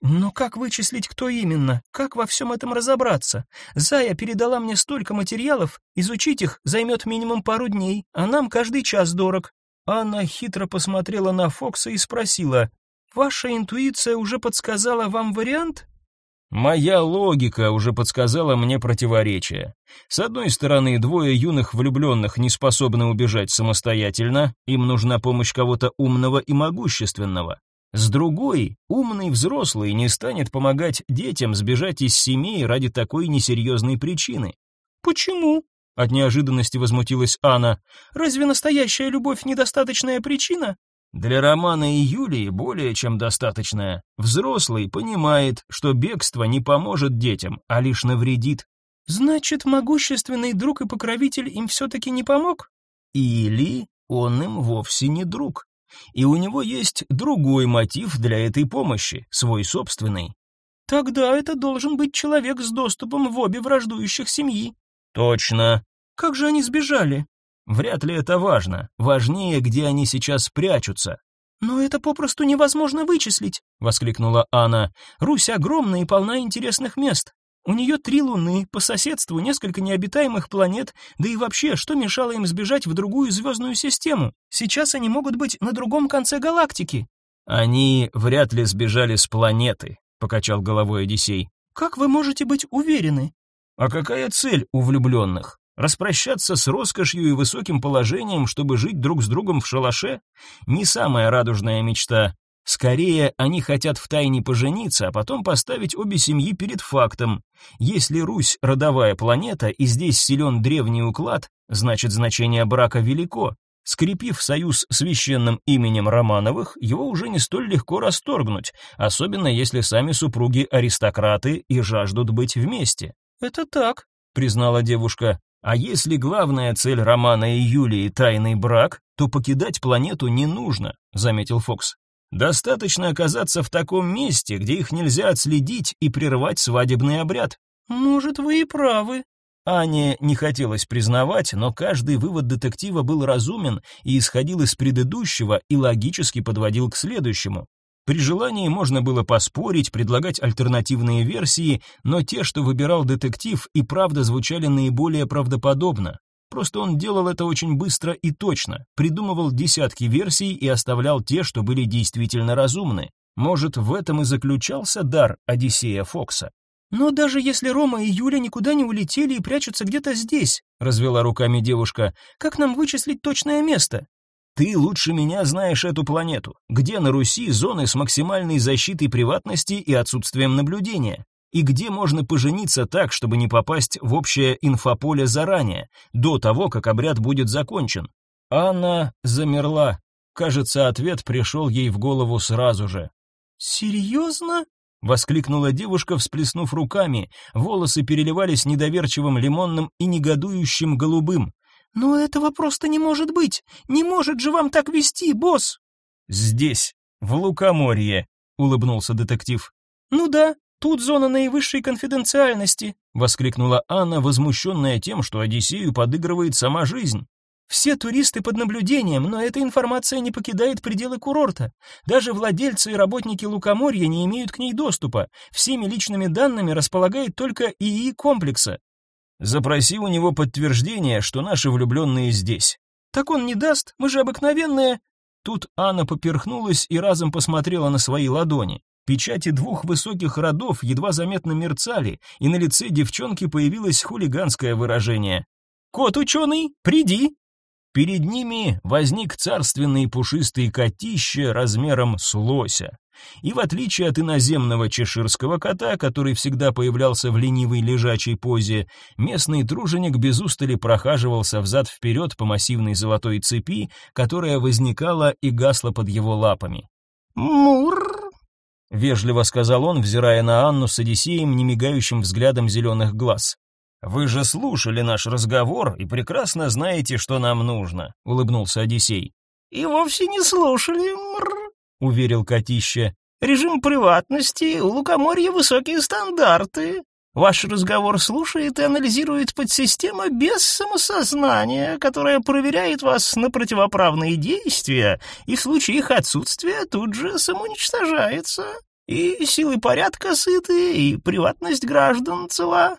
Но как вычислить, кто именно? Как во всем этом разобраться? Зая передала мне столько материалов, изучить их займет минимум пару дней, а нам каждый час дорог. Анна хитро посмотрела на Фокса и спросила, Ваша интуиция уже подсказала вам вариант? Моя логика уже подсказала мне противоречие. С одной стороны, двое юных влюбленных не способны убежать самостоятельно, им нужна помощь кого-то умного и могущественного. С другой, умный взрослый не станет помогать детям сбежать из семей ради такой несерьезной причины. Почему? От неожиданности возмутилась Анна. Разве настоящая любовь недостаточная причина? Для Романа и Юлии более чем достаточная. Взрослый понимает, что бегство не поможет детям, а лишь навредит. Значит, могущественный друг и покровитель им все-таки не помог? Или он им вовсе не друг. И у него есть другой мотив для этой помощи, свой собственный. Тогда это должен быть человек с доступом в обе враждующих семьи. Точно. Как же они сбежали? Вряд ли это важно. Важнее, где они сейчас прячутся. «Но это попросту невозможно вычислить», — воскликнула Анна. «Русь огромна и полна интересных мест. У нее три луны, по соседству несколько необитаемых планет, да и вообще, что мешало им сбежать в другую звездную систему? Сейчас они могут быть на другом конце галактики». «Они вряд ли сбежали с планеты», — покачал головой Одиссей. «Как вы можете быть уверены?» «А какая цель у влюбленных? Распрощаться с роскошью и высоким положением, чтобы жить друг с другом в шалаше? Не самая радужная мечта. Скорее, они хотят втайне пожениться, а потом поставить обе семьи перед фактом. Если Русь — родовая планета, и здесь силен древний уклад, значит, значение брака велико. Скрепив союз священным именем Романовых, его уже не столь легко расторгнуть, особенно если сами супруги аристократы и жаждут быть вместе. «Это так», — признала девушка. А если главная цель Романа и Юлии тайный брак, то покидать планету не нужно, заметил Фокс. Достаточно оказаться в таком месте, где их нельзя отследить и прервать свадебный обряд. Может, вы и правы. Ане не хотелось признавать, но каждый вывод детектива был разумен и исходил из предыдущего и логически подводил к следующему. При желании можно было поспорить, предлагать альтернативные версии, но те, что выбирал детектив, и правда звучали наиболее правдоподобно. Просто он делал это очень быстро и точно, придумывал десятки версий и оставлял те, что были действительно разумны. Может, в этом и заключался дар Одиссея Фокса. Но даже если Рома и Юля никуда не улетели и прячутся где-то здесь, развела руками девушка, как нам вычислить точное место? Ты лучше меня знаешь эту планету. Где на Руси зоны с максимальной защитой приватности и отсутствием наблюдения? И где можно пожениться так, чтобы не попасть в общее инфополе заранее, до того, как обряд будет закончен? Анна замерла. Кажется, ответ пришел ей в голову сразу же. «Серьезно?» — воскликнула девушка, всплеснув руками. Волосы переливались недоверчивым лимонным и негодующим голубым. «Но этого просто не может быть! Не может же вам так вести, босс!» «Здесь, в Лукоморье», — улыбнулся детектив. «Ну да, тут зона наивысшей конфиденциальности», — воскликнула Анна, возмущенная тем, что Одиссею подыгрывает сама жизнь. Все туристы под наблюдением, но эта информация не покидает пределы курорта. Даже владельцы и работники лукоморья не имеют к ней доступа. Всеми личными данными располагает только ИИ комплекса. Запроси у него подтверждение, что наши влюбленные здесь. Так он не даст, мы же обыкновенные. Тут Анна поперхнулась и разом посмотрела на свои ладони. Печати двух высоких родов едва заметно мерцали, и на лице девчонки появилось хулиганское выражение. «Кот ученый, приди!» Перед ними возник царственный пушистый котище размером с лося. И в отличие от иноземного чеширского кота, который всегда появлялся в ленивой лежачей позе, местный труженик без устали прохаживался взад-вперед по массивной золотой цепи, которая возникала и гасла под его лапами. «Мур!» — вежливо сказал он, взирая на Анну с Одиссеем немигающим взглядом зеленых глаз. «Вы же слушали наш разговор и прекрасно знаете, что нам нужно», — улыбнулся Одиссей. «И вовсе не слушали, мрр», — уверил Котище. «Режим приватности, у Лукоморья высокие стандарты. Ваш разговор слушает и анализирует подсистема без самосознания, которая проверяет вас на противоправные действия и в случае их отсутствия тут же самоуничтожается. И силы порядка сыты, и приватность граждан цела».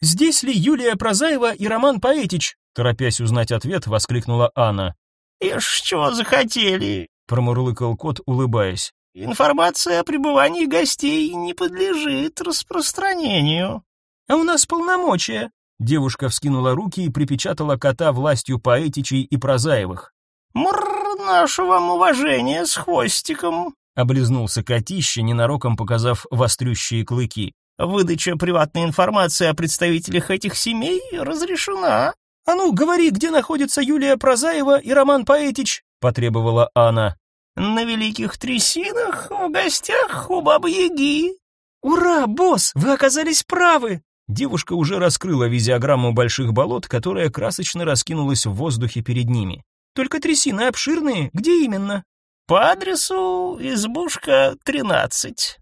«Здесь ли Юлия Прозаева и Роман Поэтич?» Торопясь узнать ответ, воскликнула Анна. «И что захотели?» промурлыкал кот, улыбаясь. Информация о пребывании гостей не подлежит распространению. А у нас полномочия. Девушка вскинула руки и припечатала кота властью поэтичей и прозаевых. Мрр, наше вам уважение с хвостиком. Облизнулся котище, ненароком показав вострющие клыки. Выдача приватной информации о представителях этих семей разрешена. А ну, говори, где находятся Юлия Прозаева и Роман Поэтич, потребовала Анна. На Великих Трясинах в гостях у Бабы-Яги. Ура, босс, вы оказались правы. Девушка уже раскрыла визиограмму больших болот, которая красочно раскинулась в воздухе перед ними. Только трясины обширные, где именно? По адресу избушка 13.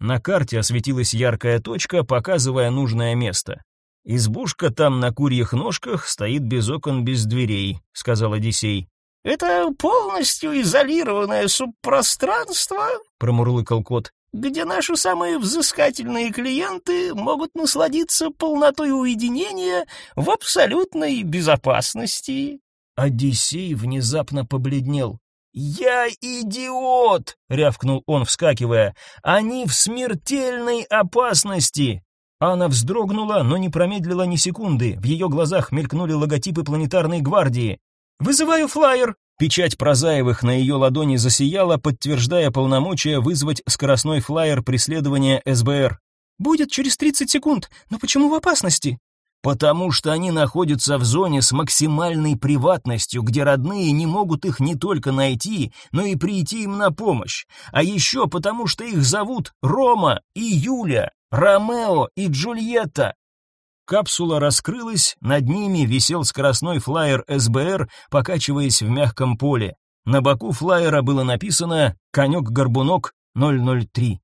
На карте осветилась яркая точка, показывая нужное место. Избушка там на курьих ножках стоит без окон, без дверей, сказал Одиссей. Это полностью изолированное субпространство, промурлыкал кот, где наши самые взыскательные клиенты могут насладиться полнотой уединения в абсолютной безопасности. Одиссей внезапно побледнел. «Я идиот!» — рявкнул он, вскакивая. «Они в смертельной опасности!» Она вздрогнула, но не промедлила ни секунды. В ее глазах мелькнули логотипы планетарной гвардии. «Вызываю флайер!» Печать Прозаевых на ее ладони засияла, подтверждая полномочия вызвать скоростной флайер преследования СБР. «Будет через 30 секунд, но почему в опасности?» Потому что они находятся в зоне с максимальной приватностью, где родные не могут их не только найти, но и прийти им на помощь. А еще потому что их зовут Рома и Юля, Ромео и Джульетта. Капсула раскрылась, над ними висел скоростной флайер СБР, покачиваясь в мягком поле. На боку флайера было написано «Конек-горбунок 003».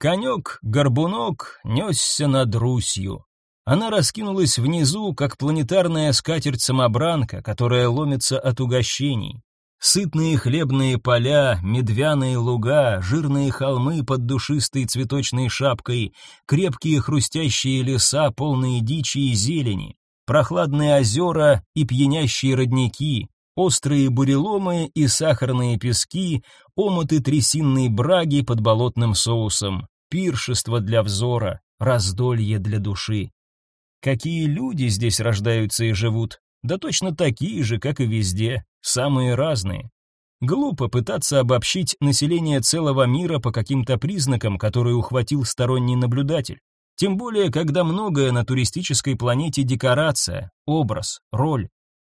Конек-горбунок несся над Русью. Она раскинулась внизу, как планетарная скатерть-самобранка, которая ломится от угощений. Сытные хлебные поля, медвяные луга, жирные холмы под душистой цветочной шапкой, крепкие хрустящие леса, полные дичи и зелени, прохладные озера и пьянящие родники, острые буреломы и сахарные пески, омыты трясинной браги под болотным соусом, пиршество для взора, раздолье для души. Какие люди здесь рождаются и живут? Да точно такие же, как и везде, самые разные. Глупо пытаться обобщить население целого мира по каким-то признакам, которые ухватил сторонний наблюдатель. Тем более, когда многое на туристической планете декорация, образ, роль.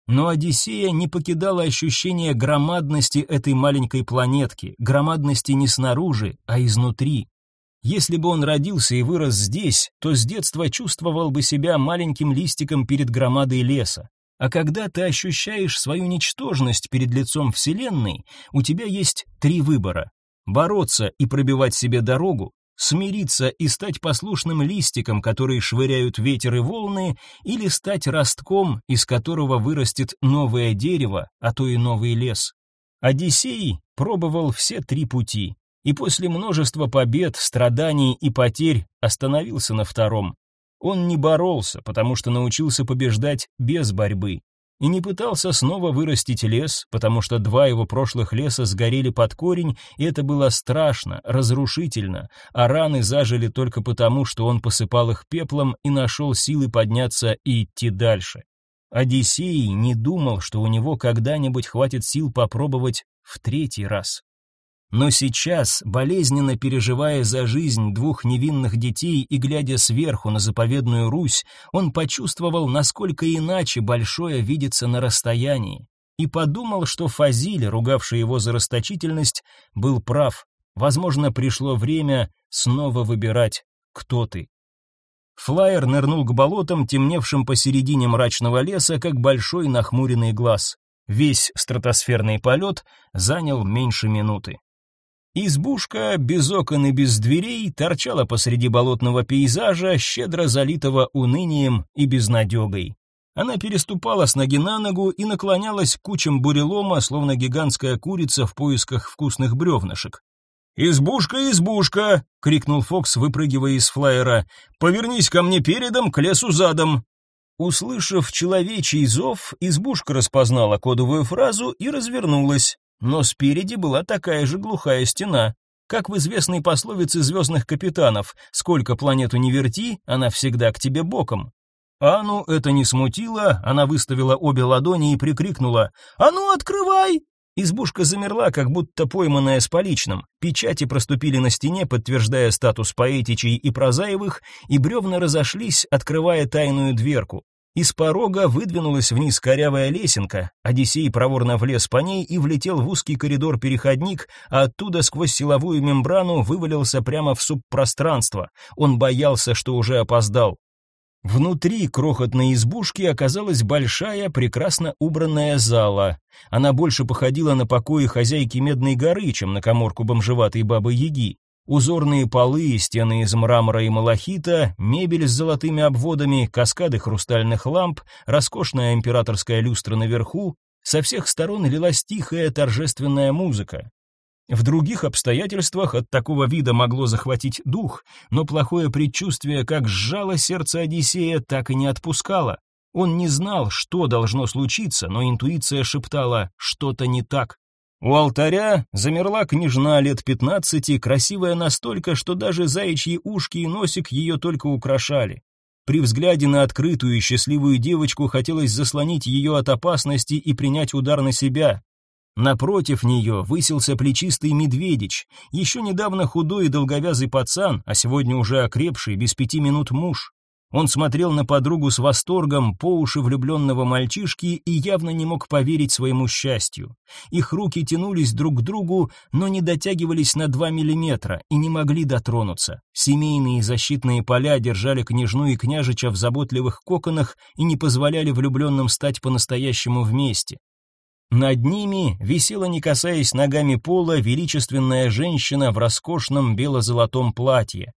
Но Одиссея не покидала ощущение громадности этой маленькой планетки, громадности не снаружи, а изнутри. Если бы он родился и вырос здесь, то с детства чувствовал бы себя маленьким листиком перед громадой леса. А когда ты ощущаешь свою ничтожность перед лицом Вселенной, у тебя есть три выбора. Бороться и пробивать себе дорогу, смириться и стать послушным листиком, который швыряют ветер и волны, или стать ростком, из которого вырастет новое дерево, а то и новый лес. Одиссей пробовал все три пути и после множества побед, страданий и потерь остановился на втором. Он не боролся, потому что научился побеждать без борьбы, и не пытался снова вырастить лес, потому что два его прошлых леса сгорели под корень, и это было страшно, разрушительно, а раны зажили только потому, что он посыпал их пеплом и нашел силы подняться и идти дальше. Одиссей не думал, что у него когда-нибудь хватит сил попробовать в третий раз. Но сейчас, болезненно переживая за жизнь двух невинных детей и глядя сверху на заповедную Русь, он почувствовал, насколько иначе большое видится на расстоянии, и подумал, что Фазиль, ругавший его за расточительность, был прав. Возможно, пришло время снова выбирать, кто ты. Флайер нырнул к болотам, темневшим посередине мрачного леса, как большой нахмуренный глаз. Весь стратосферный полет занял меньше минуты. Избушка без окон и без дверей торчала посреди болотного пейзажа, щедро залитого унынием и безнадегой. Она переступала с ноги на ногу и наклонялась к кучам бурелома, словно гигантская курица в поисках вкусных бревнышек. «Избушка, избушка!» — крикнул Фокс, выпрыгивая из флайера. «Повернись ко мне передом, к лесу задом!» Услышав человечий зов, избушка распознала кодовую фразу и развернулась. Но спереди была такая же глухая стена. Как в известной пословице звездных капитанов, сколько планету не верти, она всегда к тебе боком. Ану это не смутило, она выставила обе ладони и прикрикнула «А ну, открывай!» Избушка замерла, как будто пойманная с поличным. Печати проступили на стене, подтверждая статус поэтичей и прозаевых, и бревна разошлись, открывая тайную дверку. Из порога выдвинулась вниз корявая лесенка. Одиссей проворно влез по ней и влетел в узкий коридор-переходник, а оттуда сквозь силовую мембрану вывалился прямо в субпространство. Он боялся, что уже опоздал. Внутри крохотной избушки оказалась большая, прекрасно убранная зала. Она больше походила на покои хозяйки Медной горы, чем на каморку бомжеватой бабы-яги. Узорные полы, стены из мрамора и малахита, мебель с золотыми обводами, каскады хрустальных ламп, роскошная императорская люстра наверху, со всех сторон лилась тихая торжественная музыка. В других обстоятельствах от такого вида могло захватить дух, но плохое предчувствие как сжало сердце Одиссея, так и не отпускало. Он не знал, что должно случиться, но интуиция шептала «что-то не так». У алтаря замерла княжна лет пятнадцати, красивая настолько, что даже заячьи ушки и носик ее только украшали. При взгляде на открытую и счастливую девочку хотелось заслонить ее от опасности и принять удар на себя. Напротив нее высился плечистый медведич, еще недавно худой и долговязый пацан, а сегодня уже окрепший, без пяти минут муж. Он смотрел на подругу с восторгом по уши влюбленного мальчишки и явно не мог поверить своему счастью. Их руки тянулись друг к другу, но не дотягивались на два миллиметра и не могли дотронуться. Семейные защитные поля держали княжну и княжича в заботливых коконах и не позволяли влюбленным стать по-настоящему вместе. Над ними висела, не касаясь ногами пола, величественная женщина в роскошном бело-золотом платье.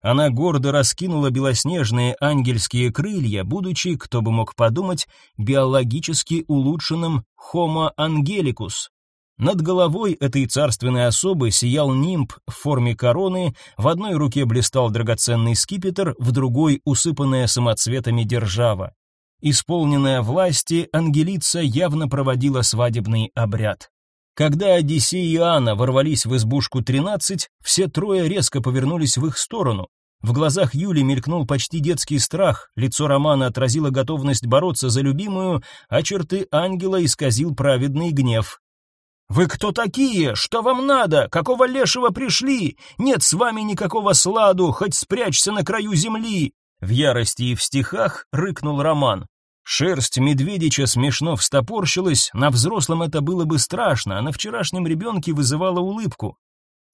Она гордо раскинула белоснежные ангельские крылья, будучи, кто бы мог подумать, биологически улучшенным Homo angelicus. Над головой этой царственной особы сиял нимб в форме короны, в одной руке блистал драгоценный скипетр, в другой усыпанная самоцветами держава. Исполненная власти, Ангелица явно проводила свадебный обряд. Когда Одиссей и Анна ворвались в избушку 13, все трое резко повернулись в их сторону. В глазах Юли мелькнул почти детский страх, лицо Романа отразило готовность бороться за любимую, а черты ангела исказил праведный гнев. «Вы кто такие? Что вам надо? Какого лешего пришли? Нет с вами никакого сладу, хоть спрячься на краю земли!» В ярости и в стихах рыкнул Роман. Шерсть медведича смешно встопорщилась, на взрослом это было бы страшно, а на вчерашнем ребенке вызывало улыбку.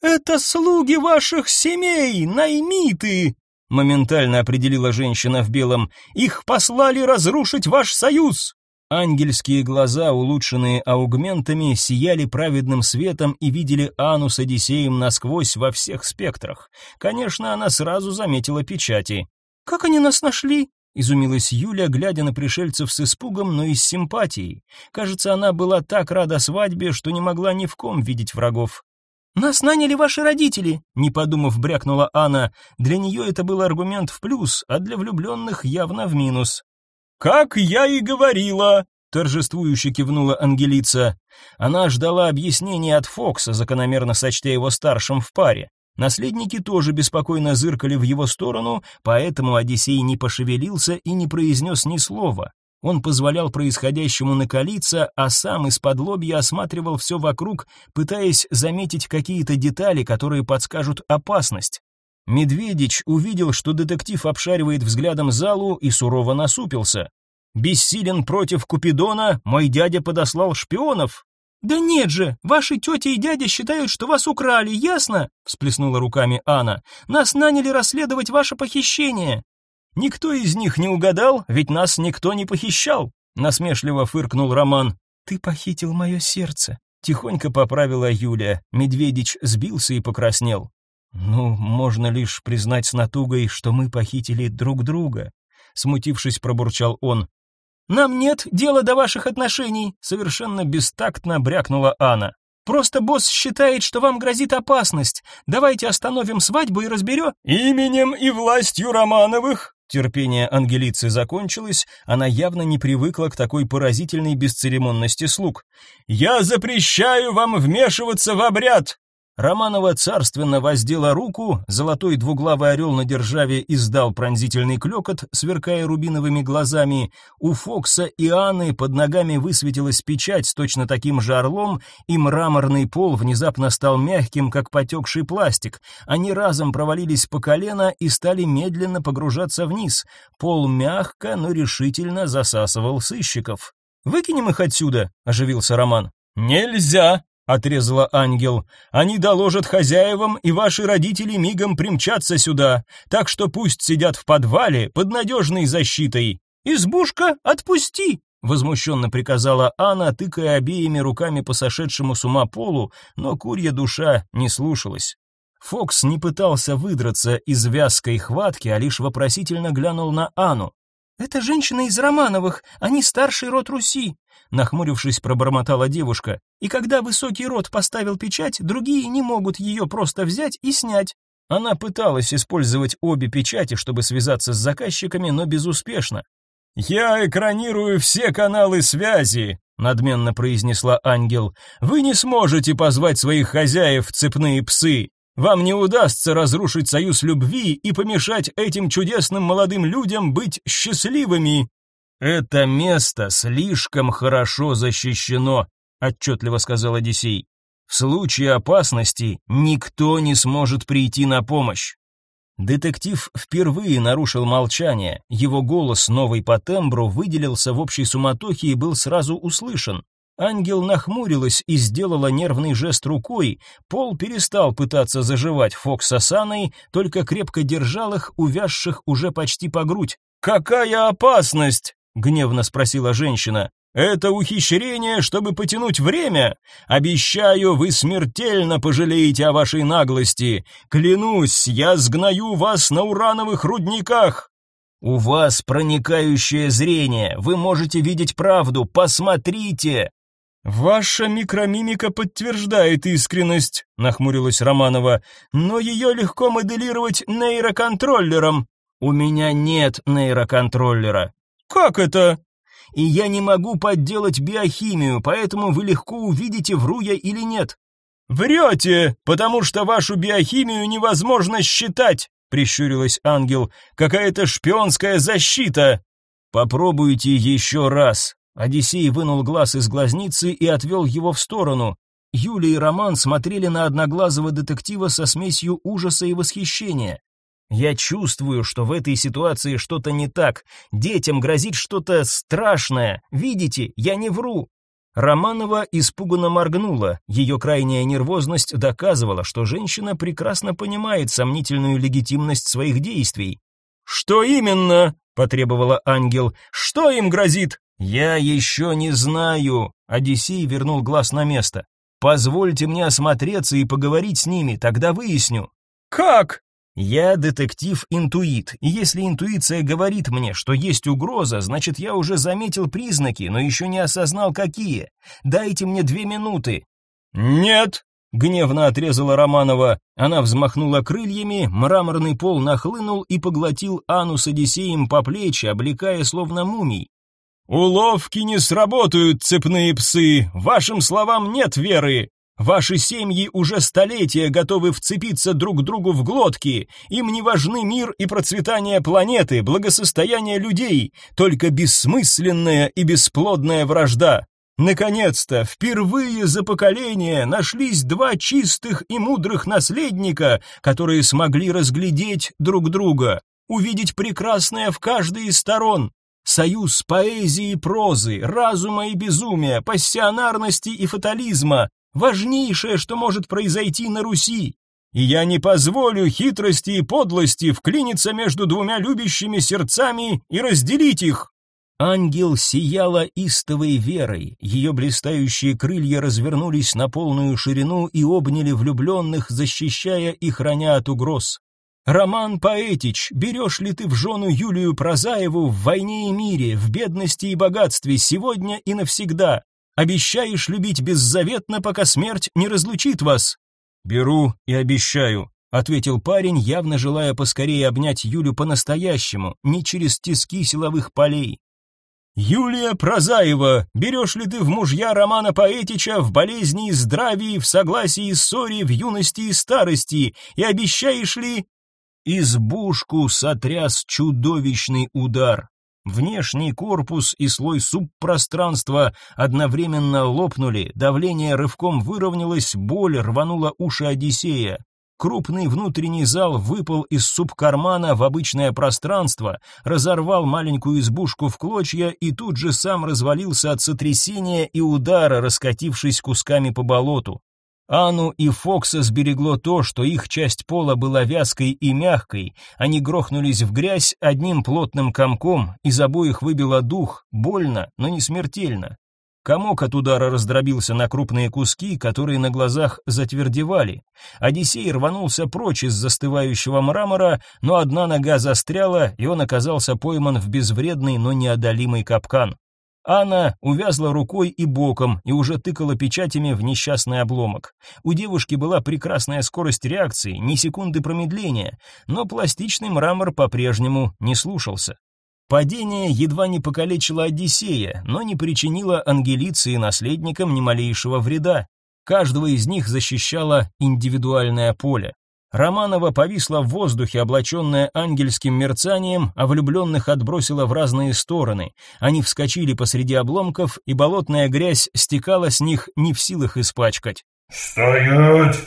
«Это слуги ваших семей, наймиты!» моментально определила женщина в белом. «Их послали разрушить ваш союз!» Ангельские глаза, улучшенные аугментами, сияли праведным светом и видели Ану с Одиссеем насквозь во всех спектрах. Конечно, она сразу заметила печати. «Как они нас нашли?» — изумилась Юля, глядя на пришельцев с испугом, но и с симпатией. Кажется, она была так рада свадьбе, что не могла ни в ком видеть врагов. «Нас наняли ваши родители», — не подумав, брякнула Анна. Для нее это был аргумент в плюс, а для влюбленных явно в минус. «Как я и говорила», — торжествующе кивнула Ангелица. Она ждала объяснения от Фокса, закономерно сочтя его старшим в паре. Наследники тоже беспокойно зыркали в его сторону, поэтому Одиссей не пошевелился и не произнес ни слова. Он позволял происходящему накалиться, а сам из-под лобья осматривал все вокруг, пытаясь заметить какие-то детали, которые подскажут опасность. Медведич увидел, что детектив обшаривает взглядом залу и сурово насупился. «Бессилен против Купидона, мой дядя подослал шпионов», «Да нет же, ваши тетя и дядя считают, что вас украли, ясно?» — всплеснула руками Анна. «Нас наняли расследовать ваше похищение». «Никто из них не угадал, ведь нас никто не похищал», — насмешливо фыркнул Роман. «Ты похитил мое сердце», — тихонько поправила Юля. Медведич сбился и покраснел. «Ну, можно лишь признать с натугой, что мы похитили друг друга», — смутившись, пробурчал он. Нам нет дела до ваших отношений, совершенно бестактно брякнула Анна. Просто босс считает, что вам грозит опасность. Давайте остановим свадьбу и разберем...» «Именем и властью Романовых», — терпение Ангелицы закончилось, она явно не привыкла к такой поразительной бесцеремонности слуг. «Я запрещаю вам вмешиваться в обряд!» Романова царственно воздела руку, золотой двуглавый орел на державе издал пронзительный клёкот, сверкая рубиновыми глазами. У Фокса и Анны под ногами высветилась печать с точно таким же орлом, и мраморный пол внезапно стал мягким, как потекший пластик. Они разом провалились по колено и стали медленно погружаться вниз. Пол мягко, но решительно засасывал сыщиков. «Выкинем их отсюда», — оживился Роман. «Нельзя!» Отрезала ангел. Они доложат хозяевам, и ваши родители мигом примчатся сюда, так что пусть сидят в подвале под надежной защитой. Избушка, отпусти, возмущенно приказала Анна, тыкая обеими руками по сошедшему с ума полу, но курья душа не слушалась. Фокс не пытался выдраться из вязкой хватки, а лишь вопросительно глянул на Анну. «Это женщина из Романовых, они старший род Руси», нахмурившись, пробормотала девушка. «И когда высокий род поставил печать, другие не могут ее просто взять и снять». Она пыталась использовать обе печати, чтобы связаться с заказчиками, но безуспешно. «Я экранирую все каналы связи», — надменно произнесла ангел. «Вы не сможете позвать своих хозяев, цепные псы. Вам не удастся разрушить союз любви и помешать этим чудесным молодым людям быть счастливыми. Это место слишком хорошо защищено, отчетливо сказал Одиссей. В случае опасности никто не сможет прийти на помощь. Детектив впервые нарушил молчание. Его голос, новый по тембру, выделился в общей суматохе и был сразу услышан. Ангел нахмурилась и сделала нервный жест рукой. Пол перестал пытаться заживать Фокс с Асаной, только крепко держал их, увязших уже почти по грудь. «Какая опасность?» — гневно спросила женщина. «Это ухищрение, чтобы потянуть время? Обещаю, вы смертельно пожалеете о вашей наглости. Клянусь, я сгною вас на урановых рудниках!» «У вас проникающее зрение, вы можете видеть правду, посмотрите!» Ваша микромимика подтверждает искренность, нахмурилась Романова. Но ее легко моделировать нейроконтроллером. У меня нет нейроконтроллера. Как это? И я не могу подделать биохимию, поэтому вы легко увидите, вру я или нет. Врете, потому что вашу биохимию невозможно считать, прищурилась ангел. Какая-то шпионская защита. Попробуйте еще раз, Одиссей вынул глаз из глазницы и отвел его в сторону. Юлия и Роман смотрели на одноглазого детектива со смесью ужаса и восхищения. Я чувствую, что в этой ситуации что-то не так. Детям грозит что-то страшное. Видите, я не вру. Романова испуганно моргнула. Ее крайняя нервозность доказывала, что женщина прекрасно понимает сомнительную легитимность своих действий. Что именно? потребовала ангел. Что им грозит? «Я еще не знаю», — Одиссей вернул глаз на место. «Позвольте мне осмотреться и поговорить с ними, тогда выясню». «Как?» «Я детектив-интуит, и если интуиция говорит мне, что есть угроза, значит, я уже заметил признаки, но еще не осознал, какие. Дайте мне две минуты». «Нет», — гневно отрезала Романова. Она взмахнула крыльями, мраморный пол нахлынул и поглотил Анну с Одиссеем по плечи, облекая словно мумий. «Уловки не сработают, цепные псы! Вашим словам нет веры! Ваши семьи уже столетия готовы вцепиться друг другу в глотки. Им не важны мир и процветание планеты, благосостояние людей, только бессмысленная и бесплодная вражда. Наконец-то, впервые за поколение нашлись два чистых и мудрых наследника, которые смогли разглядеть друг друга, увидеть прекрасное в каждой из сторон, Союз поэзии и прозы, разума и безумия, пассионарности и фатализма – важнейшее, что может произойти на Руси. И я не позволю хитрости и подлости вклиниться между двумя любящими сердцами и разделить их. Ангел сияла истовой верой, ее блистающие крылья развернулись на полную ширину и обняли влюбленных, защищая и храня от угроз. Роман Поэтич, берешь ли ты в жену Юлию Прозаеву в войне и мире, в бедности и богатстве, сегодня и навсегда? Обещаешь любить беззаветно, пока смерть не разлучит вас? Беру и обещаю, ответил парень, явно желая поскорее обнять Юлю по-настоящему, не через тиски силовых полей. Юлия Прозаева, берешь ли ты в мужья Романа Поэтича в болезни и здравии, в согласии и ссоре, в юности и старости, и обещаешь ли Избушку сотряс чудовищный удар. Внешний корпус и слой субпространства одновременно лопнули, давление рывком выровнялось, боль рванула уши Одиссея. Крупный внутренний зал выпал из субкармана в обычное пространство, разорвал маленькую избушку в клочья и тут же сам развалился от сотрясения и удара, раскатившись кусками по болоту. Ану и Фокса сберегло то, что их часть пола была вязкой и мягкой. Они грохнулись в грязь одним плотным комком, из обоих выбило дух, больно, но не смертельно. Комок от удара раздробился на крупные куски, которые на глазах затвердевали. Одиссей рванулся прочь из застывающего мрамора, но одна нога застряла, и он оказался пойман в безвредный, но неодолимый капкан. Анна увязла рукой и боком и уже тыкала печатями в несчастный обломок. У девушки была прекрасная скорость реакции, ни секунды промедления, но пластичный мрамор по-прежнему не слушался. Падение едва не покалечило Одиссея, но не причинило Ангелице и наследникам ни малейшего вреда. Каждого из них защищало индивидуальное поле. Романова повисла в воздухе, облаченная ангельским мерцанием, а влюбленных отбросила в разные стороны. Они вскочили посреди обломков, и болотная грязь стекала с них не в силах испачкать. «Стоять!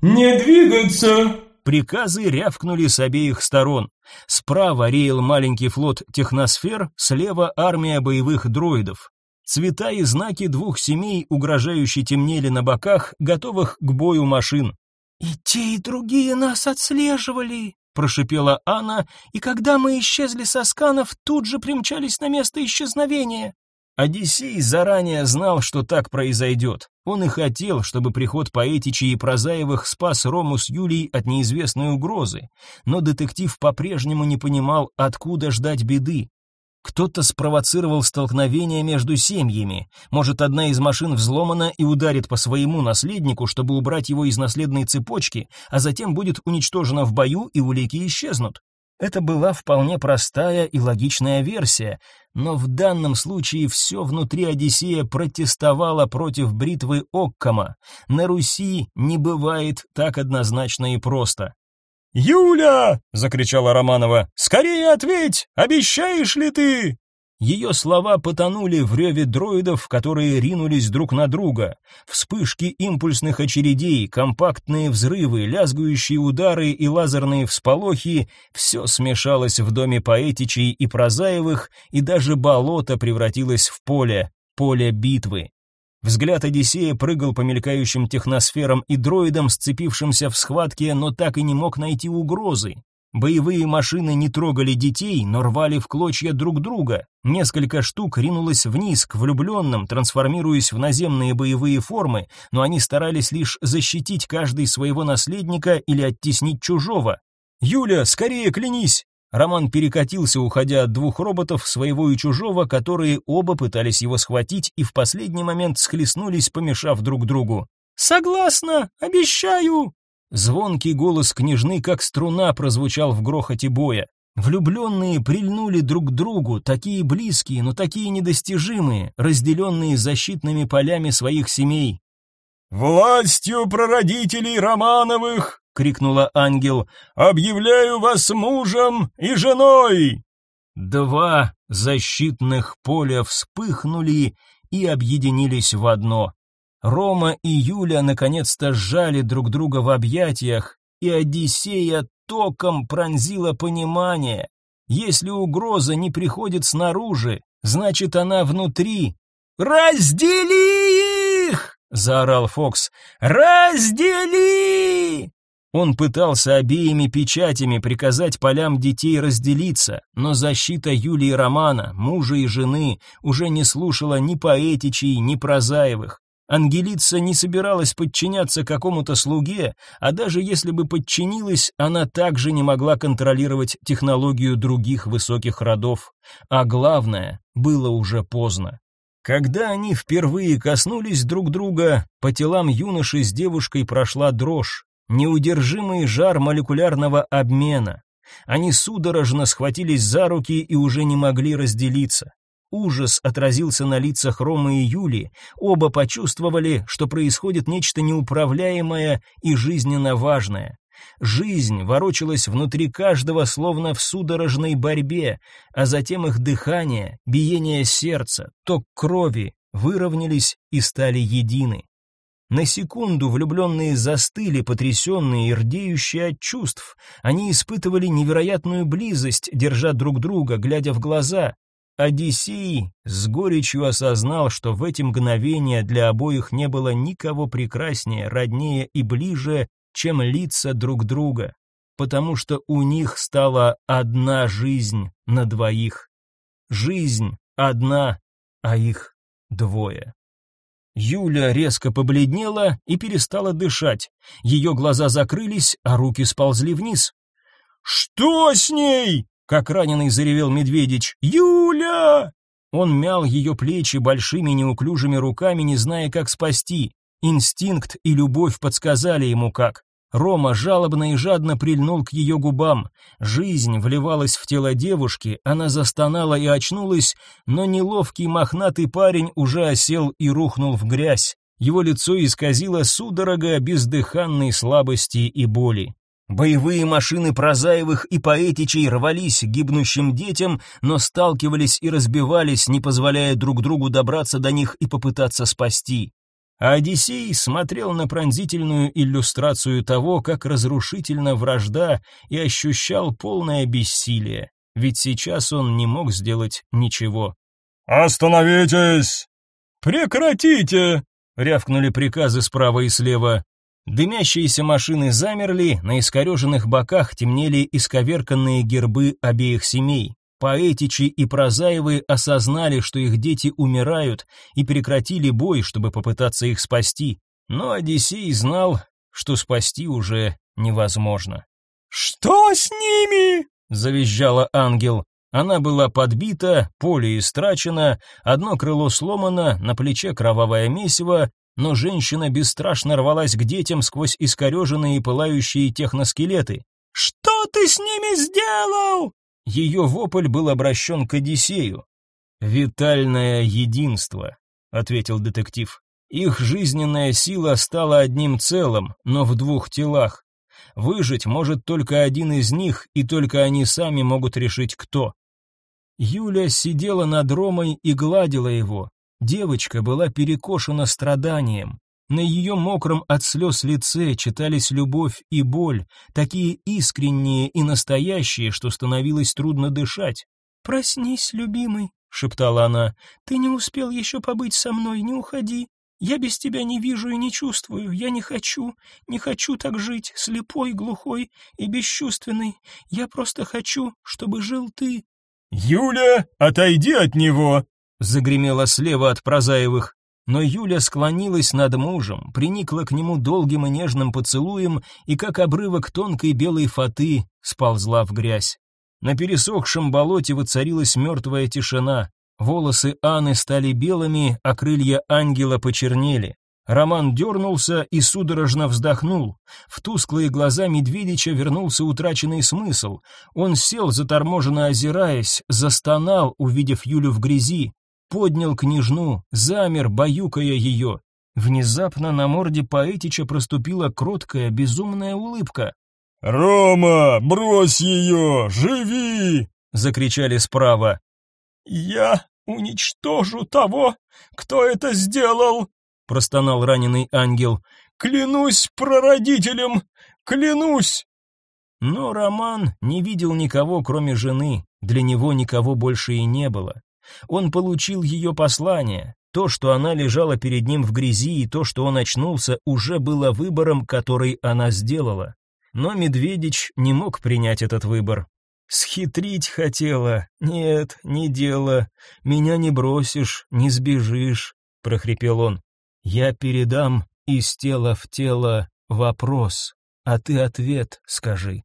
Не двигаться!» Приказы рявкнули с обеих сторон. Справа реял маленький флот техносфер, слева армия боевых дроидов. Цвета и знаки двух семей угрожающе темнели на боках, готовых к бою машин. «И те, и другие нас отслеживали», — прошипела Анна, «и когда мы исчезли со сканов, тут же примчались на место исчезновения». Одиссей заранее знал, что так произойдет. Он и хотел, чтобы приход Поэтичи и Прозаевых спас Рому с Юлией от неизвестной угрозы, но детектив по-прежнему не понимал, откуда ждать беды. Кто-то спровоцировал столкновение между семьями. Может, одна из машин взломана и ударит по своему наследнику, чтобы убрать его из наследной цепочки, а затем будет уничтожена в бою и улики исчезнут. Это была вполне простая и логичная версия, но в данном случае все внутри Одиссея протестовало против бритвы Оккама. На Руси не бывает так однозначно и просто. «Юля!» — закричала Романова. «Скорее ответь! Обещаешь ли ты?» Ее слова потонули в реве дроидов, которые ринулись друг на друга. Вспышки импульсных очередей, компактные взрывы, лязгующие удары и лазерные всполохи — все смешалось в доме Поэтичей и Прозаевых, и даже болото превратилось в поле, поле битвы. Взгляд Одиссея прыгал по мелькающим техносферам и дроидам, сцепившимся в схватке, но так и не мог найти угрозы. Боевые машины не трогали детей, но рвали в клочья друг друга. Несколько штук ринулось вниз к влюбленным, трансформируясь в наземные боевые формы, но они старались лишь защитить каждый своего наследника или оттеснить чужого. «Юля, скорее клянись!» Роман перекатился, уходя от двух роботов, своего и чужого, которые оба пытались его схватить и в последний момент схлестнулись, помешав друг другу. «Согласна, обещаю!» Звонкий голос княжны, как струна, прозвучал в грохоте боя. Влюбленные прильнули друг к другу, такие близкие, но такие недостижимые, разделенные защитными полями своих семей. «Властью прародителей Романовых — крикнула ангел. «Объявляю вас мужем и женой!» Два защитных поля вспыхнули и объединились в одно. Рома и Юля наконец-то сжали друг друга в объятиях, и Одиссея током пронзила понимание. Если угроза не приходит снаружи, значит она внутри. «Раздели их!» — заорал Фокс. «Раздели!» Он пытался обеими печатями приказать полям детей разделиться, но защита Юлии Романа, мужа и жены, уже не слушала ни поэтичей, ни прозаевых. Ангелица не собиралась подчиняться какому-то слуге, а даже если бы подчинилась, она также не могла контролировать технологию других высоких родов. А главное, было уже поздно. Когда они впервые коснулись друг друга, по телам юноши с девушкой прошла дрожь. Неудержимый жар молекулярного обмена. Они судорожно схватились за руки и уже не могли разделиться. Ужас отразился на лицах Ромы и Юли. Оба почувствовали, что происходит нечто неуправляемое и жизненно важное. Жизнь ворочалась внутри каждого словно в судорожной борьбе, а затем их дыхание, биение сердца, ток крови выровнялись и стали едины. На секунду влюбленные застыли, потрясенные и рдеющие от чувств. Они испытывали невероятную близость, держа друг друга, глядя в глаза. Одиссей с горечью осознал, что в эти мгновения для обоих не было никого прекраснее, роднее и ближе, чем лица друг друга, потому что у них стала одна жизнь на двоих. Жизнь одна, а их двое. Юля резко побледнела и перестала дышать. Ее глаза закрылись, а руки сползли вниз. «Что с ней?» — как раненый заревел Медведич. «Юля!» Он мял ее плечи большими неуклюжими руками, не зная, как спасти. Инстинкт и любовь подсказали ему как. Рома жалобно и жадно прильнул к ее губам. Жизнь вливалась в тело девушки, она застонала и очнулась, но неловкий мохнатый парень уже осел и рухнул в грязь. Его лицо исказило судорога бездыханной слабости и боли. Боевые машины Прозаевых и Поэтичей рвались гибнущим детям, но сталкивались и разбивались, не позволяя друг другу добраться до них и попытаться спасти. А Одиссей смотрел на пронзительную иллюстрацию того, как разрушительна вражда, и ощущал полное бессилие, ведь сейчас он не мог сделать ничего. «Остановитесь!» «Прекратите!» — рявкнули приказы справа и слева. Дымящиеся машины замерли, на искореженных боках темнели исковерканные гербы обеих семей. Поэтичи и Прозаевы осознали, что их дети умирают, и прекратили бой, чтобы попытаться их спасти. Но Одиссей знал, что спасти уже невозможно. «Что с ними?» — завизжала ангел. Она была подбита, поле истрачено, одно крыло сломано, на плече кровавое месиво, но женщина бесстрашно рвалась к детям сквозь искореженные и пылающие техноскелеты. «Что ты с ними сделал?» Ее вопль был обращен к Одиссею. «Витальное единство», — ответил детектив. «Их жизненная сила стала одним целым, но в двух телах. Выжить может только один из них, и только они сами могут решить, кто». Юля сидела над Ромой и гладила его. Девочка была перекошена страданием. На ее мокром от слез лице читались любовь и боль, такие искренние и настоящие, что становилось трудно дышать. «Проснись, любимый», — шептала она, — «ты не успел еще побыть со мной, не уходи. Я без тебя не вижу и не чувствую, я не хочу, не хочу так жить, слепой, глухой и бесчувственный. Я просто хочу, чтобы жил ты». «Юля, отойди от него!» — загремело слева от Прозаевых но Юля склонилась над мужем, приникла к нему долгим и нежным поцелуем и, как обрывок тонкой белой фаты, сползла в грязь. На пересохшем болоте воцарилась мертвая тишина. Волосы Анны стали белыми, а крылья ангела почернели. Роман дернулся и судорожно вздохнул. В тусклые глаза Медведича вернулся утраченный смысл. Он сел, заторможенно озираясь, застонал, увидев Юлю в грязи поднял княжну, замер, баюкая ее. Внезапно на морде Поэтича проступила кроткая, безумная улыбка. «Рома, брось ее! Живи!» — закричали справа. «Я уничтожу того, кто это сделал!» — простонал раненый ангел. «Клянусь прародителем! Клянусь!» Но Роман не видел никого, кроме жены, для него никого больше и не было. Он получил ее послание. То, что она лежала перед ним в грязи, и то, что он очнулся, уже было выбором, который она сделала. Но Медведич не мог принять этот выбор. Схитрить хотела. Нет, не дело. Меня не бросишь, не сбежишь, прохрипел он. Я передам из тела в тело вопрос, а ты ответ скажи.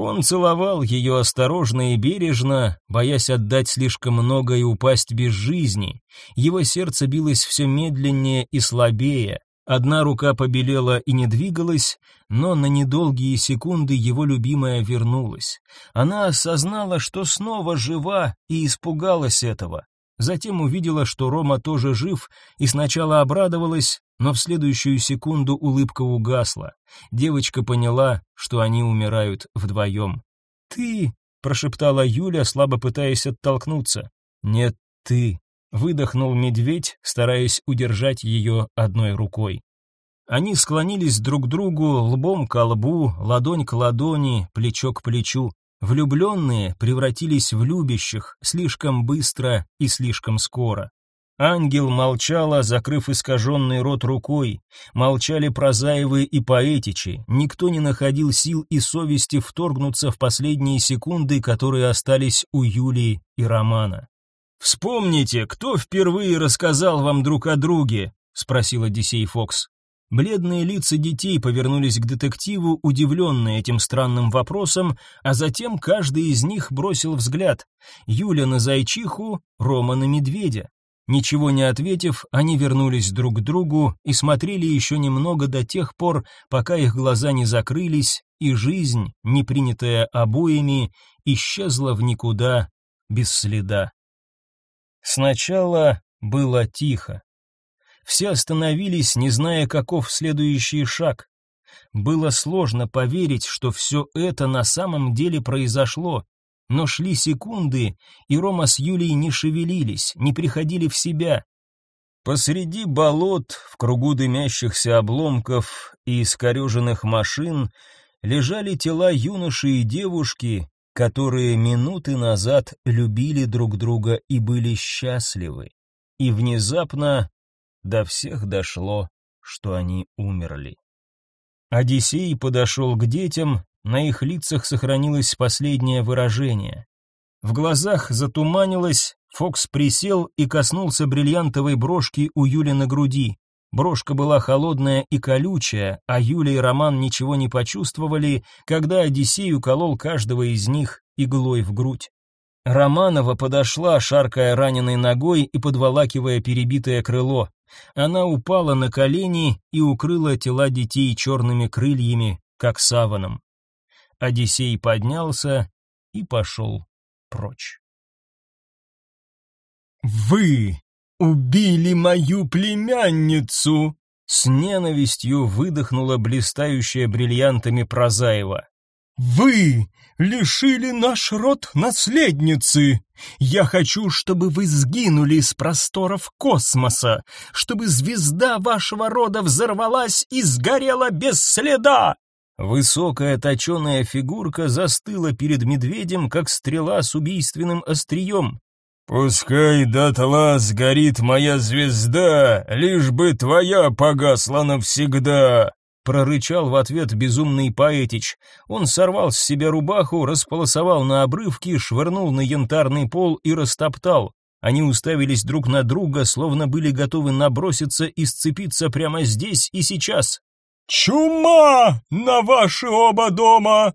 Он целовал ее осторожно и бережно, боясь отдать слишком много и упасть без жизни. Его сердце билось все медленнее и слабее. Одна рука побелела и не двигалась, но на недолгие секунды его любимая вернулась. Она осознала, что снова жива, и испугалась этого. Затем увидела, что Рома тоже жив, и сначала обрадовалась, но в следующую секунду улыбка угасла. Девочка поняла, что они умирают вдвоем. «Ты!» — прошептала Юля, слабо пытаясь оттолкнуться. «Нет, ты!» — выдохнул медведь, стараясь удержать ее одной рукой. Они склонились друг к другу, лбом к лбу, ладонь к ладони, плечо к плечу. Влюбленные превратились в любящих слишком быстро и слишком скоро. Ангел молчала, закрыв искаженный рот рукой. Молчали прозаевы и поэтичи. Никто не находил сил и совести вторгнуться в последние секунды, которые остались у Юлии и Романа. «Вспомните, кто впервые рассказал вам друг о друге?» — спросил Одиссей Фокс. Бледные лица детей повернулись к детективу, удивленные этим странным вопросом, а затем каждый из них бросил взгляд. Юля на зайчиху, Рома на медведя. Ничего не ответив, они вернулись друг к другу и смотрели еще немного до тех пор, пока их глаза не закрылись, и жизнь, не принятая обоими, исчезла в никуда без следа. Сначала было тихо. Все остановились, не зная, каков следующий шаг. Было сложно поверить, что все это на самом деле произошло, но шли секунды, и Рома с Юлей не шевелились, не приходили в себя. Посреди болот, в кругу дымящихся обломков и искореженных машин, лежали тела юноши и девушки, которые минуты назад любили друг друга и были счастливы. И внезапно до всех дошло, что они умерли. Одиссей подошел к детям, на их лицах сохранилось последнее выражение. В глазах затуманилось, Фокс присел и коснулся бриллиантовой брошки у Юли на груди. Брошка была холодная и колючая, а Юля и Роман ничего не почувствовали, когда Одиссей уколол каждого из них иглой в грудь. Романова подошла, шаркая раненой ногой и подволакивая перебитое крыло. Она упала на колени и укрыла тела детей черными крыльями, как саваном. Одиссей поднялся и пошел прочь. «Вы убили мою племянницу!» С ненавистью выдохнула блистающая бриллиантами Прозаева. «Вы лишили наш род наследницы. Я хочу, чтобы вы сгинули с просторов космоса, чтобы звезда вашего рода взорвалась и сгорела без следа. Высокая точеная фигурка застыла перед медведем, как стрела с убийственным острием. «Пускай дотла сгорит моя звезда, лишь бы твоя погасла навсегда!» прорычал в ответ безумный поэтич. Он сорвал с себя рубаху, располосовал на обрывки, швырнул на янтарный пол и растоптал. Они уставились друг на друга, словно были готовы наброситься и сцепиться прямо здесь и сейчас. «Чума на ваши оба дома!»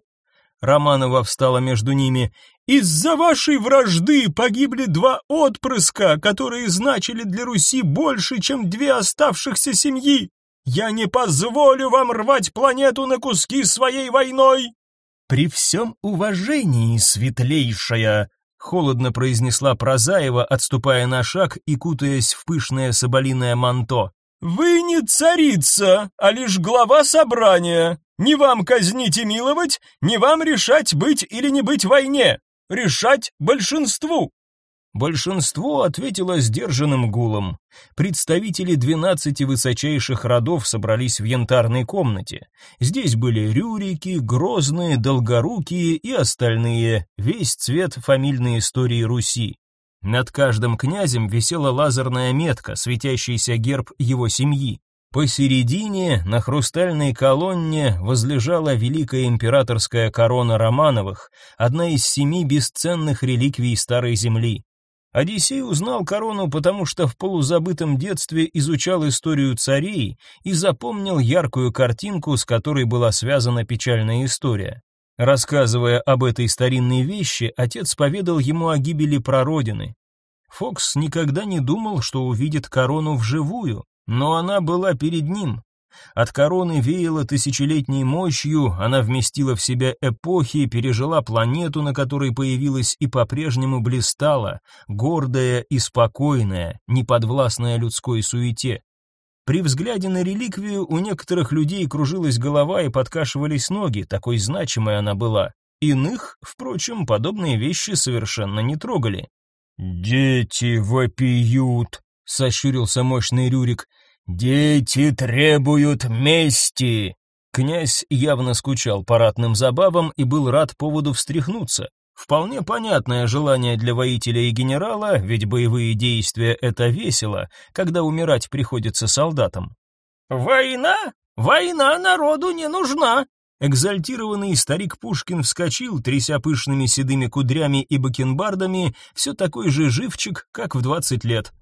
Романова встала между ними. «Из-за вашей вражды погибли два отпрыска, которые значили для Руси больше, чем две оставшихся семьи. Я не позволю вам рвать планету на куски своей войной!» «При всем уважении, светлейшая!» — холодно произнесла Прозаева, отступая на шаг и кутаясь в пышное соболиное манто. «Вы не царица, а лишь глава собрания. Не вам казнить и миловать, не вам решать, быть или не быть в войне. Решать большинству. Большинство ответило сдержанным гулом. Представители двенадцати высочайших родов собрались в янтарной комнате. Здесь были Рюрики, Грозные, Долгорукие и остальные, весь цвет фамильной истории Руси. Над каждым князем висела лазерная метка, светящийся герб его семьи. Посередине, на хрустальной колонне, возлежала великая императорская корона Романовых, одна из семи бесценных реликвий Старой Земли. Одиссей узнал корону, потому что в полузабытом детстве изучал историю царей и запомнил яркую картинку, с которой была связана печальная история. Рассказывая об этой старинной вещи, отец поведал ему о гибели прародины. Фокс никогда не думал, что увидит корону вживую. но она была перед ним. От короны веяло тысячелетней мощью, она вместила в себя эпохи, пережила планету, на которой появилась и по-прежнему блистала, гордая и спокойная, неподвластная людской суете. При взгляде на реликвию у некоторых людей кружилась голова и подкашивались ноги, такой значимой она была. Иных, впрочем, подобные вещи совершенно не трогали. «Дети вопиют», — сощурился мощный Рюрик. «Дети требуют мести!» Князь явно скучал по ратным забавам и был рад поводу встряхнуться. Вполне понятное желание для воителя и генерала, ведь боевые действия — это весело, когда умирать приходится солдатам. «Война? Война народу не нужна!» Экзальтированный старик Пушкин вскочил, тряся пышными седыми кудрями и бакенбардами, все такой же живчик, как в двадцать лет.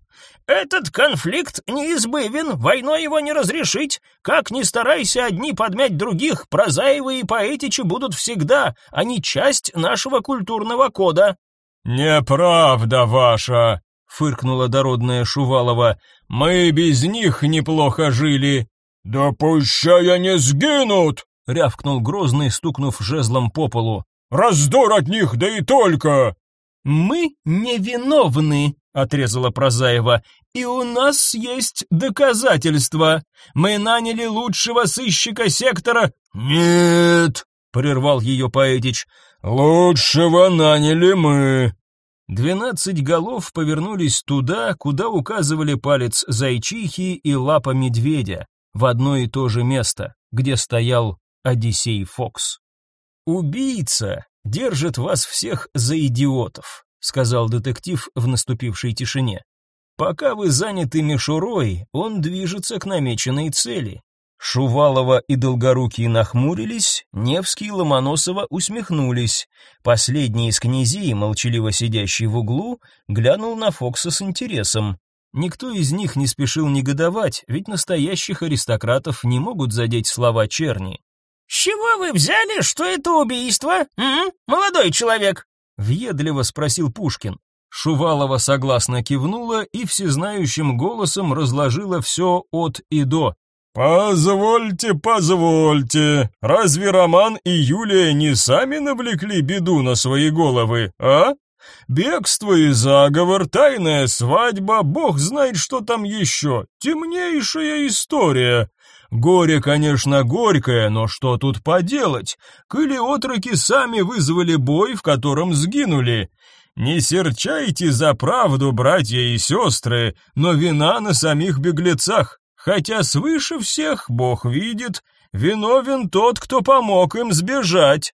Этот конфликт неизбывен, войной его не разрешить. Как ни старайся одни подмять других, прозаевы и поэтичи будут всегда, они часть нашего культурного кода. Неправда ваша, фыркнула дородная Шувалова. Мы без них неплохо жили. Да пущай они сгинут, рявкнул Грозный, стукнув жезлом по полу. Раздор от них, да и только. Мы невиновны, отрезала Прозаева. И у нас есть доказательства. Мы наняли лучшего сыщика сектора. Нет, прервал ее Поэтич. Лучшего наняли мы. Двенадцать голов повернулись туда, куда указывали палец зайчихи и лапа медведя, в одно и то же место, где стоял Одиссей Фокс. Убийца держит вас всех за идиотов сказал детектив в наступившей тишине. Пока вы заняты мишурой, он движется к намеченной цели. Шувалова и Долгорукий нахмурились, Невский и Ломоносова усмехнулись. Последний из князей, молчаливо сидящий в углу, глянул на Фокса с интересом. Никто из них не спешил негодовать, ведь настоящих аристократов не могут задеть слова черни. «С чего вы взяли, что это убийство, м, молодой человек?» Въедливо спросил Пушкин. Шувалова согласно кивнула и всезнающим голосом разложила все от и до. «Позвольте, позвольте, разве Роман и Юлия не сами навлекли беду на свои головы, а? Бегство и заговор, тайная свадьба, бог знает, что там еще, темнейшая история. Горе, конечно, горькое, но что тут поделать? Кыли отроки сами вызвали бой, в котором сгинули. Не серчайте за правду, братья и сестры, но вина на самих беглецах. Хотя свыше всех Бог видит, виновен тот, кто помог им сбежать.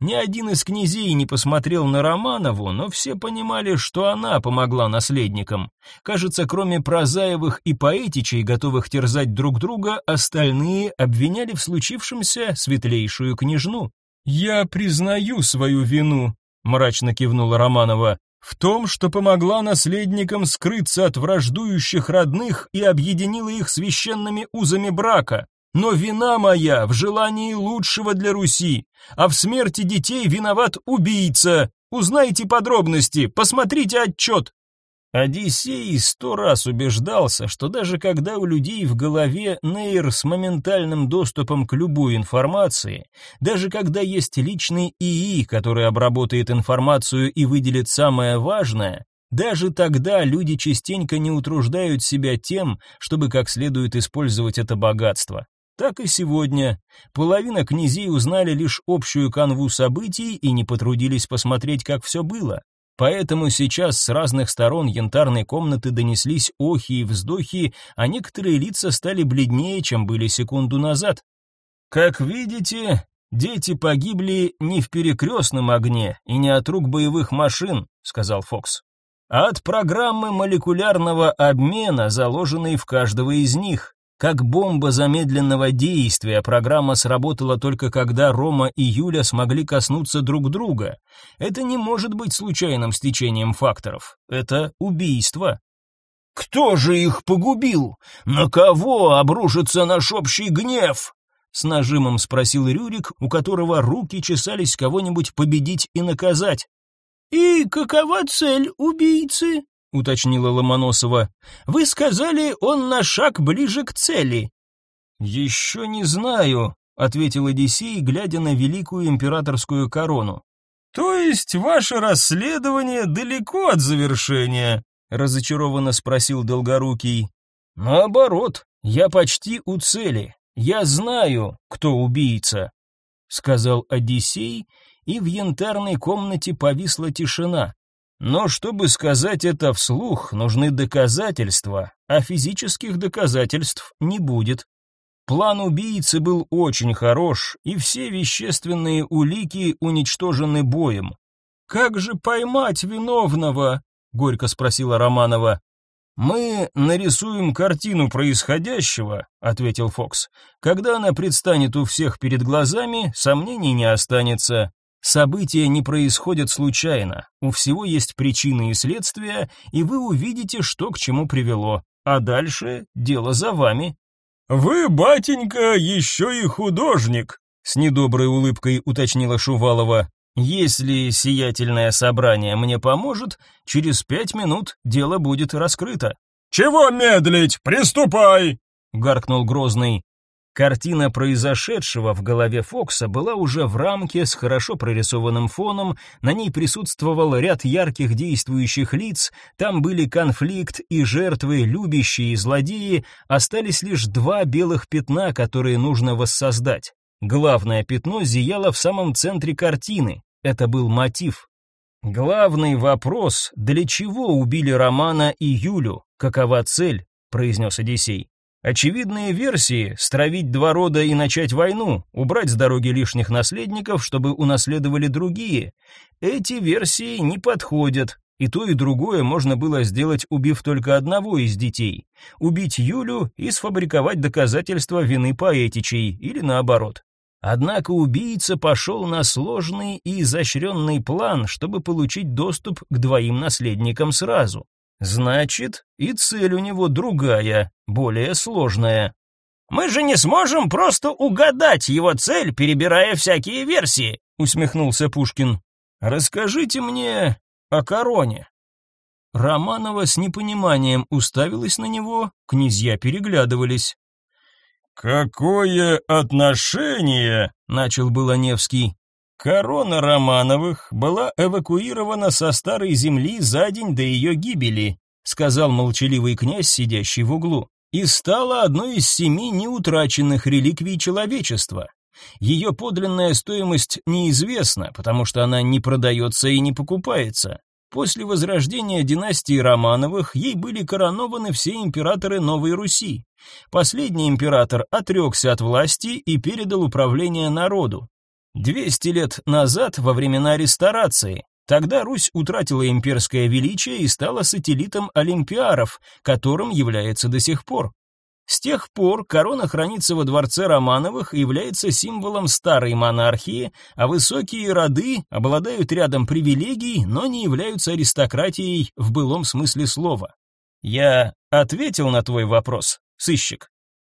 Ни один из князей не посмотрел на Романову, но все понимали, что она помогла наследникам. Кажется, кроме Прозаевых и Поэтичей, готовых терзать друг друга, остальные обвиняли в случившемся светлейшую княжну. «Я признаю свою вину», — мрачно кивнула Романова, «в том, что помогла наследникам скрыться от враждующих родных и объединила их священными узами брака. Но вина моя в желании лучшего для Руси, а в смерти детей виноват убийца. Узнайте подробности, посмотрите отчет. Одиссей сто раз убеждался, что даже когда у людей в голове нейр с моментальным доступом к любой информации, даже когда есть личный ИИ, который обработает информацию и выделит самое важное, даже тогда люди частенько не утруждают себя тем, чтобы как следует использовать это богатство. Так и сегодня. Половина князей узнали лишь общую канву событий и не потрудились посмотреть, как все было. Поэтому сейчас с разных сторон янтарной комнаты донеслись охи и вздохи, а некоторые лица стали бледнее, чем были секунду назад. Как видите, дети погибли не в перекрестном огне и не от рук боевых машин, сказал Фокс, а от программы молекулярного обмена, заложенной в каждого из них. Как бомба замедленного действия, программа сработала только когда Рома и Юля смогли коснуться друг друга. Это не может быть случайным стечением факторов. Это убийство. Кто же их погубил? На кого обрушится наш общий гнев? С нажимом спросил Рюрик, у которого руки чесались кого-нибудь победить и наказать. И какова цель убийцы? Уточнила Ломоносова. Вы сказали, он на шаг ближе к цели. Еще не знаю, ответил Одиссей, глядя на великую императорскую корону. То есть ваше расследование далеко от завершения? разочарованно спросил Долгорукий. Наоборот, я почти у цели. Я знаю, кто убийца, сказал Одиссей, и в янтарной комнате повисла тишина. Но чтобы сказать это вслух, нужны доказательства, а физических доказательств не будет. План убийцы был очень хорош, и все вещественные улики уничтожены боем. Как же поймать виновного? горько спросила Романова. Мы нарисуем картину происходящего, ответил Фокс. Когда она предстанет у всех перед глазами, сомнений не останется. События не происходят случайно. У всего есть причины и следствия, и вы увидите, что к чему привело. А дальше дело за вами. Вы, батенька, еще и художник, с недоброй улыбкой уточнила Шувалова. Если сиятельное собрание мне поможет, через пять минут дело будет раскрыто. Чего медлить? Приступай, гаркнул Грозный. Картина произошедшего в голове Фокса была уже в рамке с хорошо прорисованным фоном, на ней присутствовал ряд ярких действующих лиц, там были конфликт и жертвы, любящие и злодеи, остались лишь два белых пятна, которые нужно воссоздать. Главное пятно зияло в самом центре картины. Это был мотив. Главный вопрос: для чего убили Романа и Юлю? Какова цель? произнес Одиссей. Очевидные версии – стравить два рода и начать войну, убрать с дороги лишних наследников, чтобы унаследовали другие. Эти версии не подходят, и то и другое можно было сделать, убив только одного из детей. Убить Юлю и сфабриковать доказательства вины поэтичей, или наоборот. Однако убийца пошел на сложный и изощренный план, чтобы получить доступ к двоим наследникам сразу. Значит, и цель у него другая, более сложная. Мы же не сможем просто угадать его цель, перебирая всякие версии, усмехнулся Пушкин. Расскажите мне о короне. Романова с непониманием уставилась на него, князья переглядывались. Какое отношение, начал было Невский. Корона Романовых была эвакуирована со старой земли за день до ее гибели, сказал молчаливый князь, сидящий в углу, и стала одной из семи неутраченных реликвий человечества. Ее подлинная стоимость неизвестна, потому что она не продается и не покупается. После возрождения династии Романовых ей были коронованы все императоры Новой Руси. Последний император отрекся от власти и передал управление народу. 200 лет назад, во времена реставрации, тогда Русь утратила имперское величие и стала сателлитом олимпиаров, которым является до сих пор. С тех пор корона хранится во дворце Романовых и является символом старой монархии, а высокие роды обладают рядом привилегий, но не являются аристократией в былом смысле слова. Я ответил на твой вопрос, сыщик.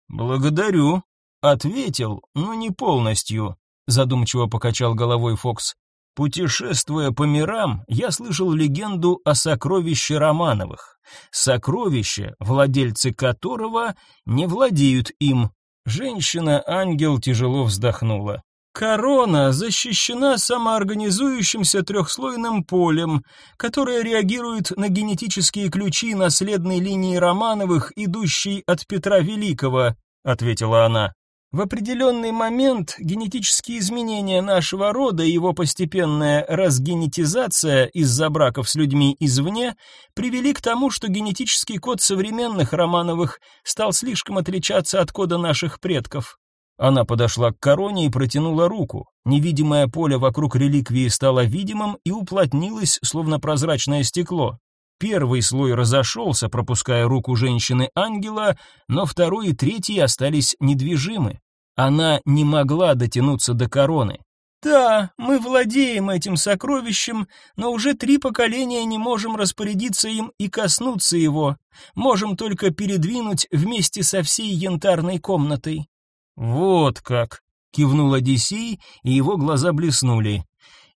Благодарю. Ответил, но не полностью задумчиво покачал головой Фокс. Путешествуя по мирам, я слышал легенду о сокровище Романовых. Сокровище, владельцы которого не владеют им. Женщина-ангел тяжело вздохнула. Корона защищена самоорганизующимся трехслойным полем, которое реагирует на генетические ключи наследной линии Романовых, идущей от Петра Великого, ответила она. В определенный момент генетические изменения нашего рода и его постепенная разгенетизация из-за браков с людьми извне привели к тому, что генетический код современных Романовых стал слишком отличаться от кода наших предков. Она подошла к короне и протянула руку. Невидимое поле вокруг реликвии стало видимым и уплотнилось, словно прозрачное стекло. Первый слой разошелся, пропуская руку женщины-ангела, но второй и третий остались недвижимы. Она не могла дотянуться до короны. Да, мы владеем этим сокровищем, но уже три поколения не можем распорядиться им и коснуться его. Можем только передвинуть вместе со всей янтарной комнатой. Вот как, кивнул Одиссей, и его глаза блеснули.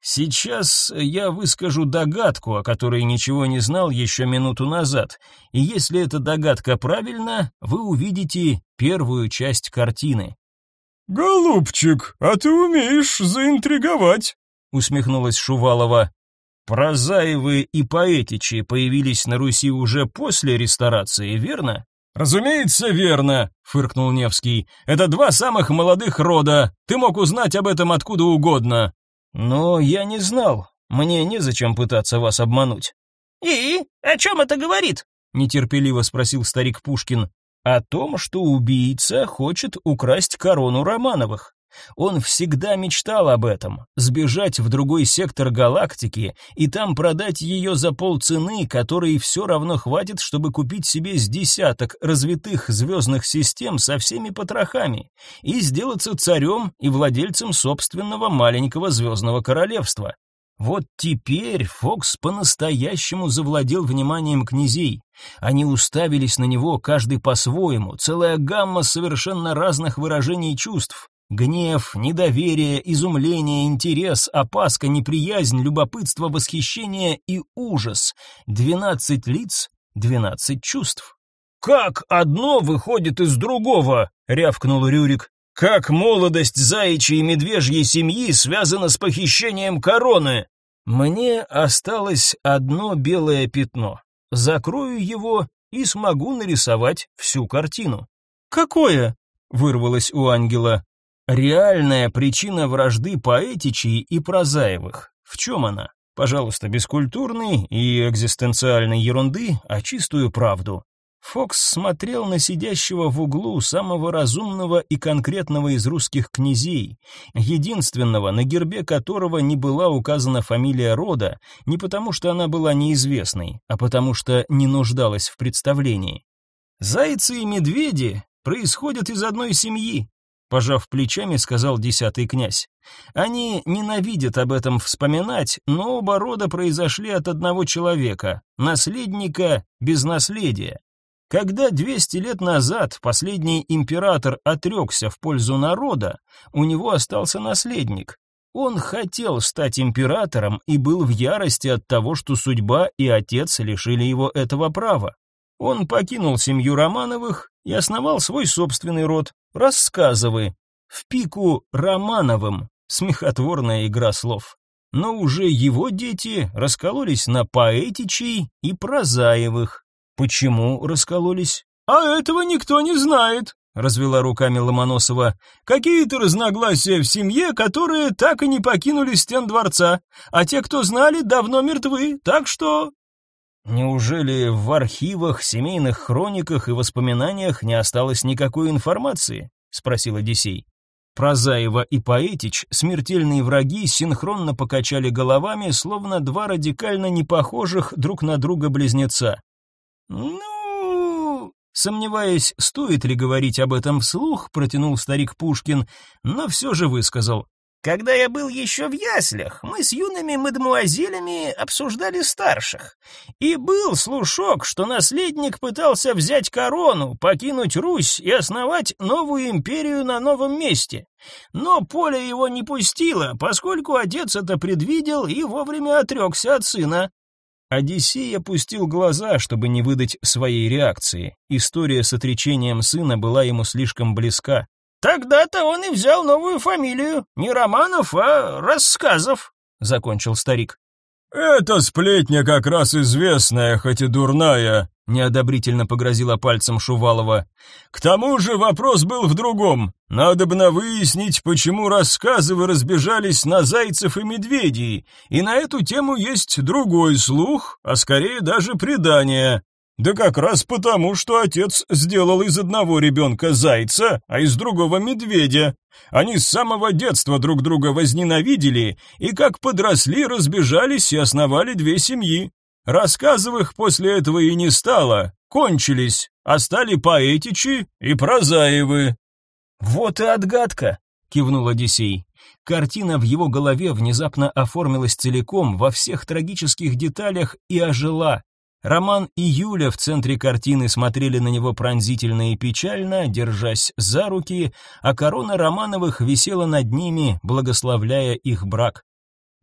Сейчас я выскажу догадку, о которой ничего не знал еще минуту назад, и если эта догадка правильна, вы увидите первую часть картины. «Голубчик, а ты умеешь заинтриговать», — усмехнулась Шувалова. Прозаевы и поэтичи появились на Руси уже после реставрации, верно? Разумеется, верно, фыркнул Невский. Это два самых молодых рода. Ты мог узнать об этом откуда угодно. Но я не знал. Мне незачем пытаться вас обмануть. И о чем это говорит? нетерпеливо спросил старик Пушкин. О том, что убийца хочет украсть корону Романовых. Он всегда мечтал об этом сбежать в другой сектор галактики и там продать ее за полцены, которой все равно хватит, чтобы купить себе с десяток развитых звездных систем со всеми потрохами и сделаться царем и владельцем собственного маленького звездного королевства. Вот теперь Фокс по-настоящему завладел вниманием князей. Они уставились на него, каждый по-своему, целая гамма совершенно разных выражений чувств. Гнев, недоверие, изумление, интерес, опаска, неприязнь, любопытство, восхищение и ужас. Двенадцать лиц, двенадцать чувств. «Как одно выходит из другого?» — рявкнул Рюрик. «Как молодость заячьей и медвежьей семьи связана с похищением короны?» «Мне осталось одно белое пятно. Закрою его и смогу нарисовать всю картину». «Какое?» — вырвалось у ангела. Реальная причина вражды поэтичей и прозаевых. В чем она? Пожалуйста, без культурной и экзистенциальной ерунды, а чистую правду. Фокс смотрел на сидящего в углу самого разумного и конкретного из русских князей, единственного, на гербе которого не была указана фамилия рода, не потому что она была неизвестной, а потому что не нуждалась в представлении. Зайцы и медведи происходят из одной семьи, пожав плечами, сказал десятый князь. Они ненавидят об этом вспоминать, но оба рода произошли от одного человека, наследника без наследия. Когда 200 лет назад последний император отрекся в пользу народа, у него остался наследник. Он хотел стать императором и был в ярости от того, что судьба и отец лишили его этого права. Он покинул семью Романовых и основал свой собственный род, Рассказывай. В пику Романовым. Смехотворная игра слов. Но уже его дети раскололись на поэтичей и прозаевых. Почему раскололись? А этого никто не знает, развела руками Ломоносова. Какие-то разногласия в семье, которые так и не покинули стен дворца, а те, кто знали, давно мертвы. Так что Неужели в архивах, семейных хрониках и воспоминаниях не осталось никакой информации? спросил Одиссей. Прозаева и Поэтич, смертельные враги, синхронно покачали головами, словно два радикально непохожих друг на друга близнеца. Ну, сомневаясь, стоит ли говорить об этом вслух, протянул старик Пушкин, но все же высказал: когда я был еще в яслях, мы с юными мадемуазелями обсуждали старших. И был слушок, что наследник пытался взять корону, покинуть Русь и основать новую империю на новом месте. Но поле его не пустило, поскольку отец это предвидел и вовремя отрекся от сына. Одиссей опустил глаза, чтобы не выдать своей реакции. История с отречением сына была ему слишком близка. Тогда-то он и взял новую фамилию, не Романов, а Рассказов, закончил старик. Это сплетня как раз известная, хоть и дурная, неодобрительно погрозила пальцем Шувалова. К тому же вопрос был в другом. Надо бы выяснить, почему рассказывы разбежались на зайцев и медведей, и на эту тему есть другой слух, а скорее даже предание. Да как раз потому, что отец сделал из одного ребенка зайца, а из другого медведя. Они с самого детства друг друга возненавидели и как подросли, разбежались и основали две семьи. Рассказовых после этого и не стало, кончились, а стали поэтичи и прозаевы. Вот и отгадка, кивнул Одиссей. Картина в его голове внезапно оформилась целиком во всех трагических деталях и ожила. Роман и Юля в центре картины смотрели на него пронзительно и печально, держась за руки, а корона Романовых висела над ними, благословляя их брак.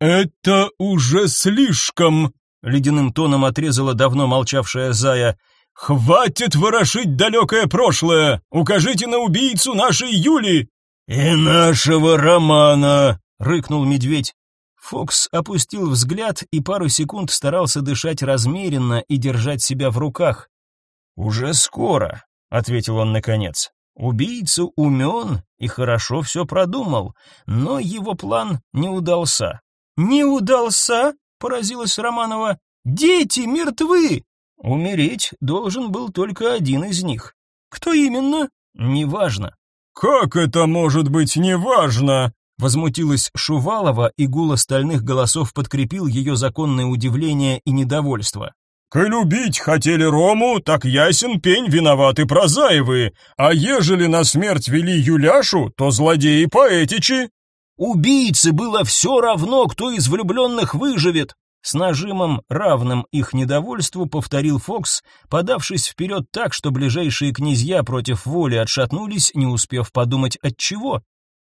«Это уже слишком!» — ледяным тоном отрезала давно молчавшая Зая. «Хватит ворошить далекое прошлое! Укажите на убийцу нашей Юли!» «И нашего Романа!» — рыкнул медведь. Фокс опустил взгляд и пару секунд старался дышать размеренно и держать себя в руках. «Уже скоро», — ответил он наконец. «Убийца умен и хорошо все продумал, но его план не удался». «Не удался?» — поразилась Романова. «Дети мертвы!» Умереть должен был только один из них. Кто именно? Неважно. Как это может быть неважно? Возмутилась Шувалова, и гул остальных голосов подкрепил ее законное удивление и недовольство. «Коль убить хотели Рому, так ясен пень виноваты прозаевы, а ежели на смерть вели Юляшу, то злодеи поэтичи». «Убийце было все равно, кто из влюбленных выживет», с нажимом, равным их недовольству, повторил Фокс, подавшись вперед так, что ближайшие князья против воли отшатнулись, не успев подумать от чего.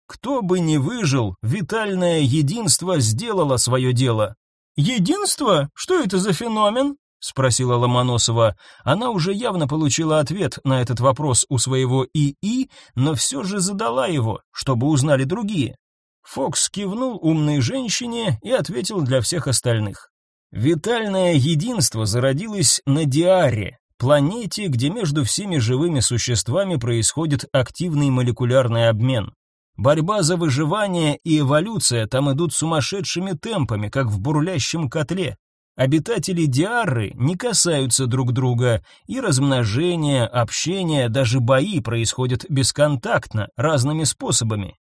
Кто бы ни выжил, витальное единство сделало свое дело. Единство? Что это за феномен? спросила Ломоносова. Она уже явно получила ответ на этот вопрос у своего ИИ, но все же задала его, чтобы узнали другие. Фокс кивнул умной женщине и ответил для всех остальных. Витальное единство зародилось на Диаре, планете, где между всеми живыми существами происходит активный молекулярный обмен. Борьба за выживание и эволюция там идут сумасшедшими темпами, как в бурлящем котле. Обитатели Диары не касаются друг друга, и размножение, общение, даже бои происходят бесконтактно, разными способами.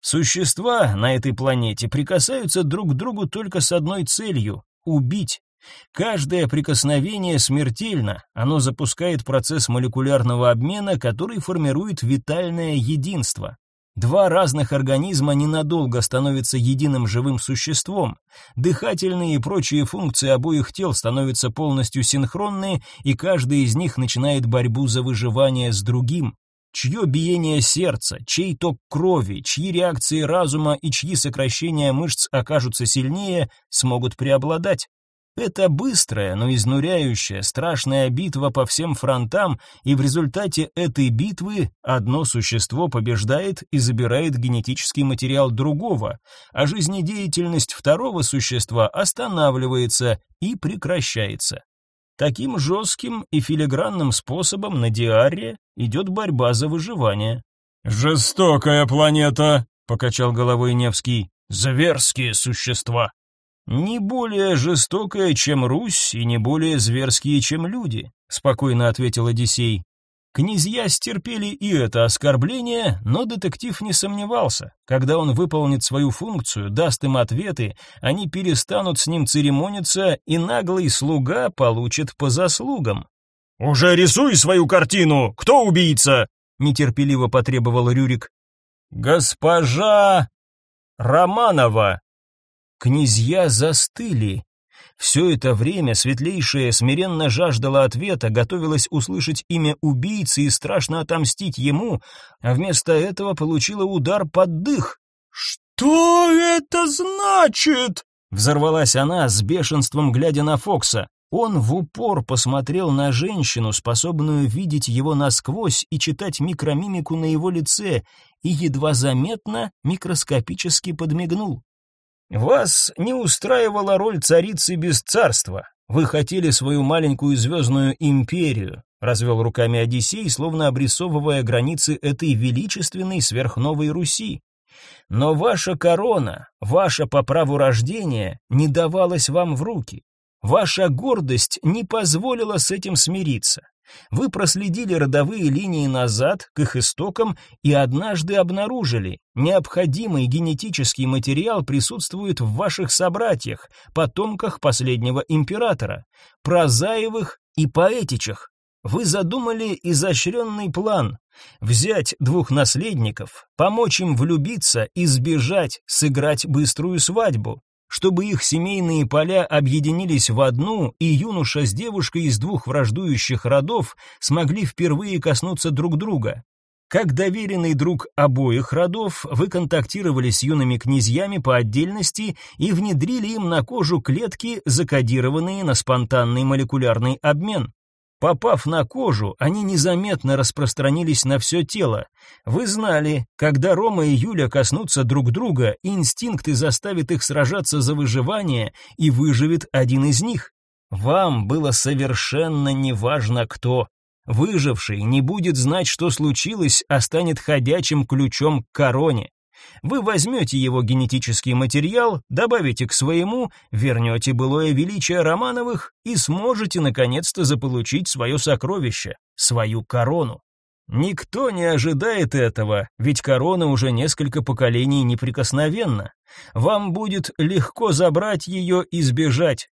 Существа на этой планете прикасаются друг к другу только с одной целью — убить. Каждое прикосновение смертельно, оно запускает процесс молекулярного обмена, который формирует витальное единство. Два разных организма ненадолго становятся единым живым существом. Дыхательные и прочие функции обоих тел становятся полностью синхронны, и каждый из них начинает борьбу за выживание с другим чье биение сердца, чей ток крови, чьи реакции разума и чьи сокращения мышц окажутся сильнее, смогут преобладать. Это быстрая, но изнуряющая, страшная битва по всем фронтам, и в результате этой битвы одно существо побеждает и забирает генетический материал другого, а жизнедеятельность второго существа останавливается и прекращается. Таким жестким и филигранным способом на Диаре идет борьба за выживание. «Жестокая планета», — покачал головой Невский. «Зверские существа». «Не более жестокая, чем Русь, и не более зверские, чем люди», — спокойно ответил Одиссей. Князья стерпели и это оскорбление, но детектив не сомневался. Когда он выполнит свою функцию, даст им ответы, они перестанут с ним церемониться, и наглый слуга получит по заслугам. «Уже рисуй свою картину! Кто убийца?» — нетерпеливо потребовал Рюрик. «Госпожа Романова!» Князья застыли, все это время светлейшая смиренно жаждала ответа, готовилась услышать имя убийцы и страшно отомстить ему, а вместо этого получила удар под дых. «Что это значит?» Взорвалась она с бешенством, глядя на Фокса. Он в упор посмотрел на женщину, способную видеть его насквозь и читать микромимику на его лице, и едва заметно микроскопически подмигнул. Вас не устраивала роль царицы без царства. Вы хотели свою маленькую звездную империю, развел руками Одиссей, словно обрисовывая границы этой величественной сверхновой Руси. Но ваша корона, ваша по праву рождения не давалась вам в руки. Ваша гордость не позволила с этим смириться. Вы проследили родовые линии назад к их истокам и однажды обнаружили, необходимый генетический материал присутствует в ваших собратьях, потомках последнего императора, прозаевых и поэтичах. Вы задумали изощренный план взять двух наследников, помочь им влюбиться, избежать, сыграть быструю свадьбу чтобы их семейные поля объединились в одну, и юноша с девушкой из двух враждующих родов смогли впервые коснуться друг друга. Как доверенный друг обоих родов, вы контактировали с юными князьями по отдельности и внедрили им на кожу клетки, закодированные на спонтанный молекулярный обмен. Попав на кожу, они незаметно распространились на все тело. Вы знали, когда Рома и Юля коснутся друг друга, инстинкты заставят их сражаться за выживание, и выживет один из них. Вам было совершенно неважно кто. Выживший не будет знать, что случилось, а станет ходячим ключом к короне. Вы возьмете его генетический материал, добавите к своему, вернете былое величие Романовых и сможете наконец-то заполучить свое сокровище, свою корону. Никто не ожидает этого, ведь корона уже несколько поколений неприкосновенна. Вам будет легко забрать ее и сбежать.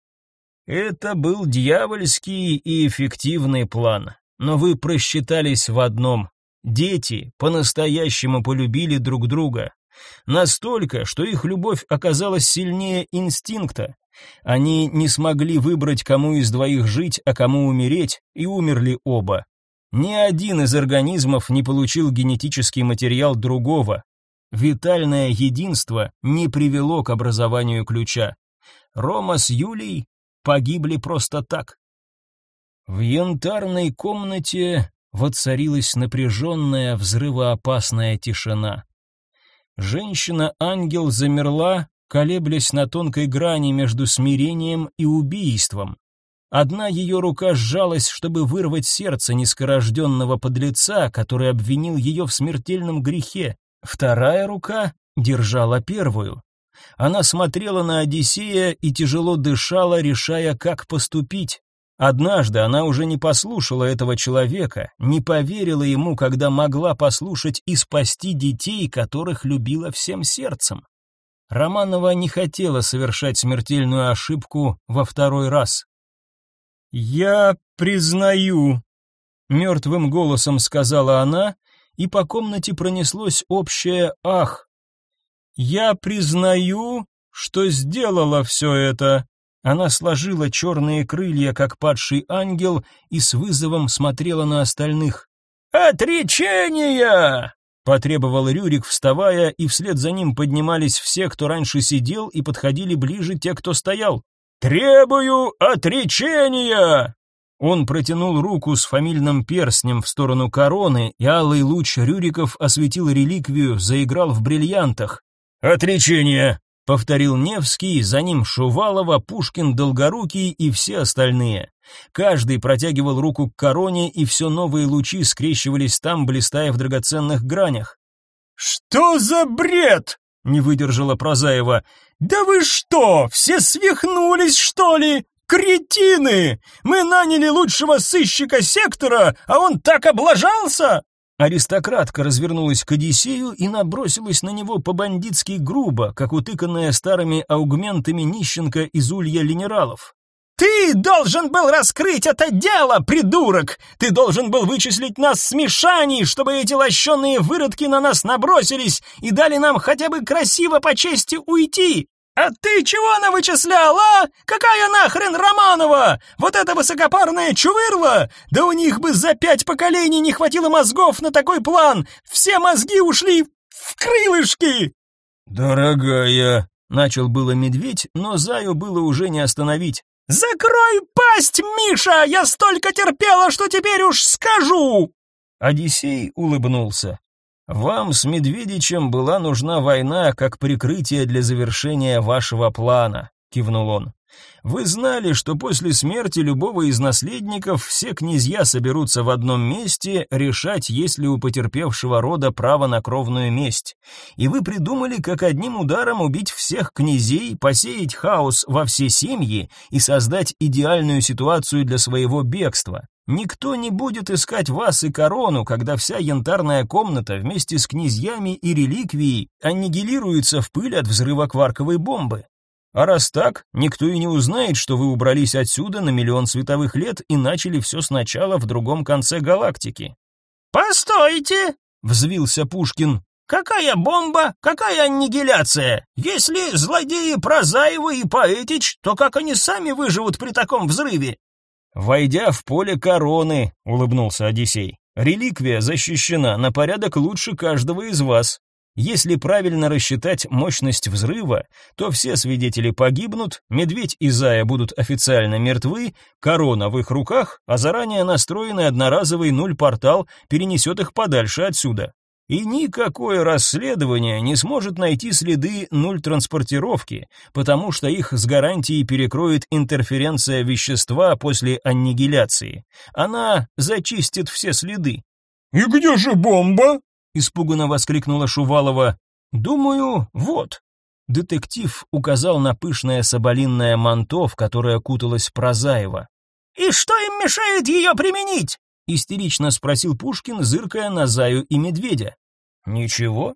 Это был дьявольский и эффективный план, но вы просчитались в одном. Дети по-настоящему полюбили друг друга. Настолько, что их любовь оказалась сильнее инстинкта. Они не смогли выбрать, кому из двоих жить, а кому умереть, и умерли оба. Ни один из организмов не получил генетический материал другого. Витальное единство не привело к образованию ключа. Рома с Юлей погибли просто так. В янтарной комнате воцарилась напряженная, взрывоопасная тишина. Женщина-ангел замерла, колеблясь на тонкой грани между смирением и убийством. Одна ее рука сжалась, чтобы вырвать сердце нескорожденного подлеца, который обвинил ее в смертельном грехе. Вторая рука держала первую. Она смотрела на Одиссея и тяжело дышала, решая, как поступить. Однажды она уже не послушала этого человека, не поверила ему, когда могла послушать и спасти детей, которых любила всем сердцем. Романова не хотела совершать смертельную ошибку во второй раз. «Я признаю», — мертвым голосом сказала она, и по комнате пронеслось общее «ах». «Я признаю, что сделала все это. Она сложила черные крылья, как падший ангел, и с вызовом смотрела на остальных. «Отречение!» — потребовал Рюрик, вставая, и вслед за ним поднимались все, кто раньше сидел, и подходили ближе те, кто стоял. «Требую отречения!» Он протянул руку с фамильным перстнем в сторону короны, и алый луч Рюриков осветил реликвию, заиграл в бриллиантах. «Отречение!» Повторил Невский, за ним Шувалова, Пушкин, Долгорукий и все остальные. Каждый протягивал руку к короне, и все новые лучи скрещивались там, блистая в драгоценных гранях. «Что за бред?» — не выдержала Прозаева. «Да вы что, все свихнулись, что ли? Кретины! Мы наняли лучшего сыщика сектора, а он так облажался!» Аристократка развернулась к Одиссею и набросилась на него по-бандитски грубо, как утыканная старыми аугментами нищенка из улья линералов. «Ты должен был раскрыть это дело, придурок! Ты должен был вычислить нас с Мишаней, чтобы эти лощеные выродки на нас набросились и дали нам хотя бы красиво по чести уйти! «А ты чего она вычисляла? а? Какая нахрен Романова? Вот это высокопарная чувырла? Да у них бы за пять поколений не хватило мозгов на такой план! Все мозги ушли в крылышки!» «Дорогая!» — начал было медведь, но Заю было уже не остановить. «Закрой пасть, Миша! Я столько терпела, что теперь уж скажу!» Одиссей улыбнулся. Вам с Медведичем была нужна война как прикрытие для завершения вашего плана, кивнул он. Вы знали, что после смерти любого из наследников все князья соберутся в одном месте решать, есть ли у потерпевшего рода право на кровную месть. И вы придумали, как одним ударом убить всех князей, посеять хаос во все семьи и создать идеальную ситуацию для своего бегства. Никто не будет искать вас и корону, когда вся янтарная комната вместе с князьями и реликвией аннигилируется в пыль от взрыва кварковой бомбы. А раз так, никто и не узнает, что вы убрались отсюда на миллион световых лет и начали все сначала в другом конце галактики. «Постойте!» — взвился Пушкин. «Какая бомба? Какая аннигиляция? Если злодеи Прозаева и Поэтич, то как они сами выживут при таком взрыве? «Войдя в поле короны», — улыбнулся Одиссей. Реликвия защищена на порядок лучше каждого из вас. Если правильно рассчитать мощность взрыва, то все свидетели погибнут, медведь и зая будут официально мертвы, корона в их руках, а заранее настроенный одноразовый нуль-портал перенесет их подальше отсюда. И никакое расследование не сможет найти следы нуль-транспортировки, потому что их с гарантией перекроет интерференция вещества после аннигиляции. Она зачистит все следы. «И где же бомба?» Испуганно воскликнула Шувалова. Думаю, вот. Детектив указал на пышное соболинное манто, в которое куталась Прозаева. И что им мешает ее применить? истерично спросил Пушкин, зыркая на Заю и медведя. Ничего.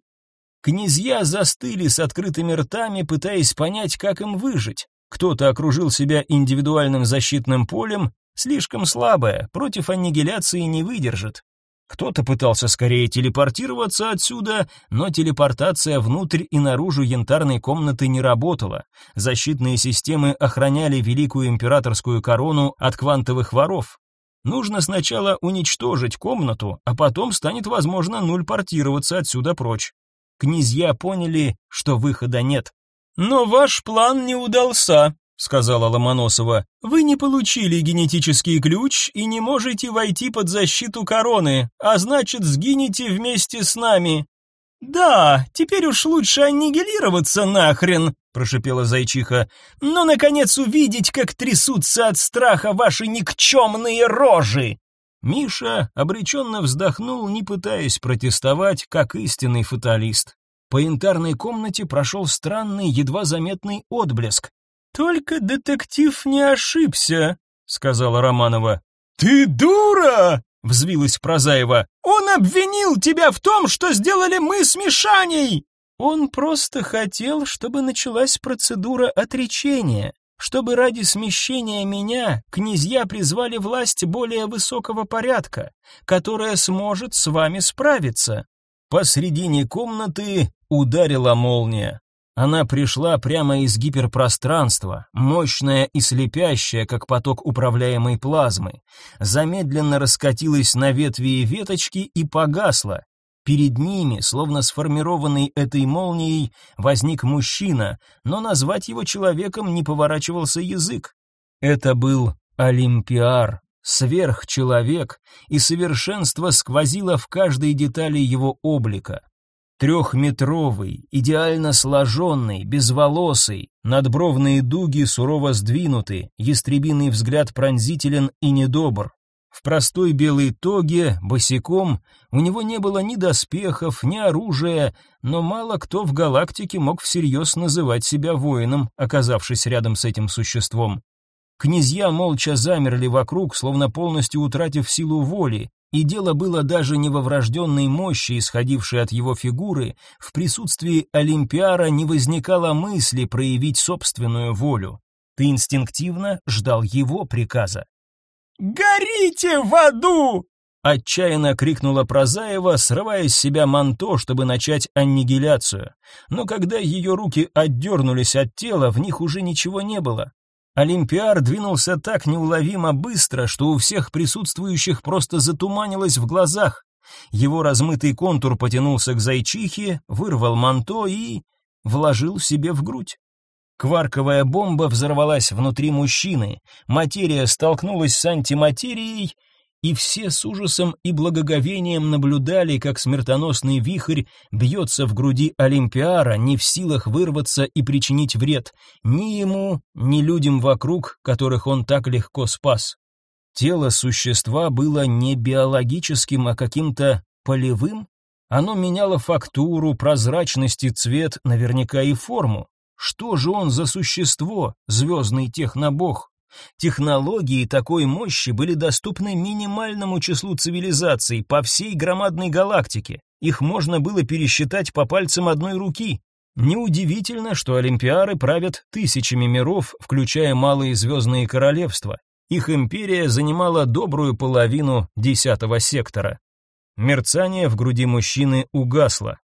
Князья застыли с открытыми ртами, пытаясь понять, как им выжить. Кто-то окружил себя индивидуальным защитным полем, слишком слабое, против аннигиляции не выдержит. Кто-то пытался скорее телепортироваться отсюда, но телепортация внутрь и наружу янтарной комнаты не работала. Защитные системы охраняли великую императорскую корону от квантовых воров. Нужно сначала уничтожить комнату, а потом станет возможно нульпортироваться отсюда прочь. Князья поняли, что выхода нет. Но ваш план не удался, сказала Ломоносова. Вы не получили генетический ключ и не можете войти под защиту короны, а значит, сгинете вместе с нами. Да, теперь уж лучше аннигилироваться нахрен, прошипела зайчиха. Но наконец увидеть, как трясутся от страха ваши никчемные рожи. Миша обреченно вздохнул, не пытаясь протестовать, как истинный фаталист. По янтарной комнате прошел странный, едва заметный отблеск. Только детектив не ошибся, сказала Романова. Ты дура! взвилась Прозаева. Он обвинил тебя в том, что сделали мы с Мишаней. Он просто хотел, чтобы началась процедура отречения, чтобы ради смещения меня князья призвали власть более высокого порядка, которая сможет с вами справиться. Посредине комнаты ударила молния. Она пришла прямо из гиперпространства, мощная и слепящая, как поток управляемой плазмы. Замедленно раскатилась на ветви и веточки и погасла. Перед ними, словно сформированный этой молнией, возник мужчина, но назвать его человеком не поворачивался язык. Это был Олимпиар, сверхчеловек, и совершенство сквозило в каждой детали его облика. Трехметровый, идеально сложенный, безволосый, надбровные дуги сурово сдвинуты, ястребиный взгляд пронзителен и недобр. В простой белой тоге, босиком, у него не было ни доспехов, ни оружия, но мало кто в галактике мог всерьез называть себя воином, оказавшись рядом с этим существом. Князья молча замерли вокруг, словно полностью утратив силу воли, и дело было даже не во врожденной мощи, исходившей от его фигуры, в присутствии Олимпиара не возникало мысли проявить собственную волю. Ты инстинктивно ждал его приказа. «Горите в аду!» Отчаянно крикнула Прозаева, срывая с себя манто, чтобы начать аннигиляцию. Но когда ее руки отдернулись от тела, в них уже ничего не было. Олимпиар двинулся так неуловимо быстро, что у всех присутствующих просто затуманилось в глазах. Его размытый контур потянулся к зайчихе, вырвал манто и вложил себе в грудь. Кварковая бомба взорвалась внутри мужчины, материя столкнулась с антиматерией, и все с ужасом и благоговением наблюдали, как смертоносный вихрь бьется в груди Олимпиара, не в силах вырваться и причинить вред ни ему, ни людям вокруг, которых он так легко спас. Тело существа было не биологическим, а каким-то полевым. Оно меняло фактуру, прозрачность и цвет, наверняка и форму. Что же он за существо, звездный технобог? Технологии такой мощи были доступны минимальному числу цивилизаций по всей громадной галактике. Их можно было пересчитать по пальцам одной руки. Неудивительно, что олимпиары правят тысячами миров, включая малые звездные королевства. Их империя занимала добрую половину десятого сектора. Мерцание в груди мужчины угасло.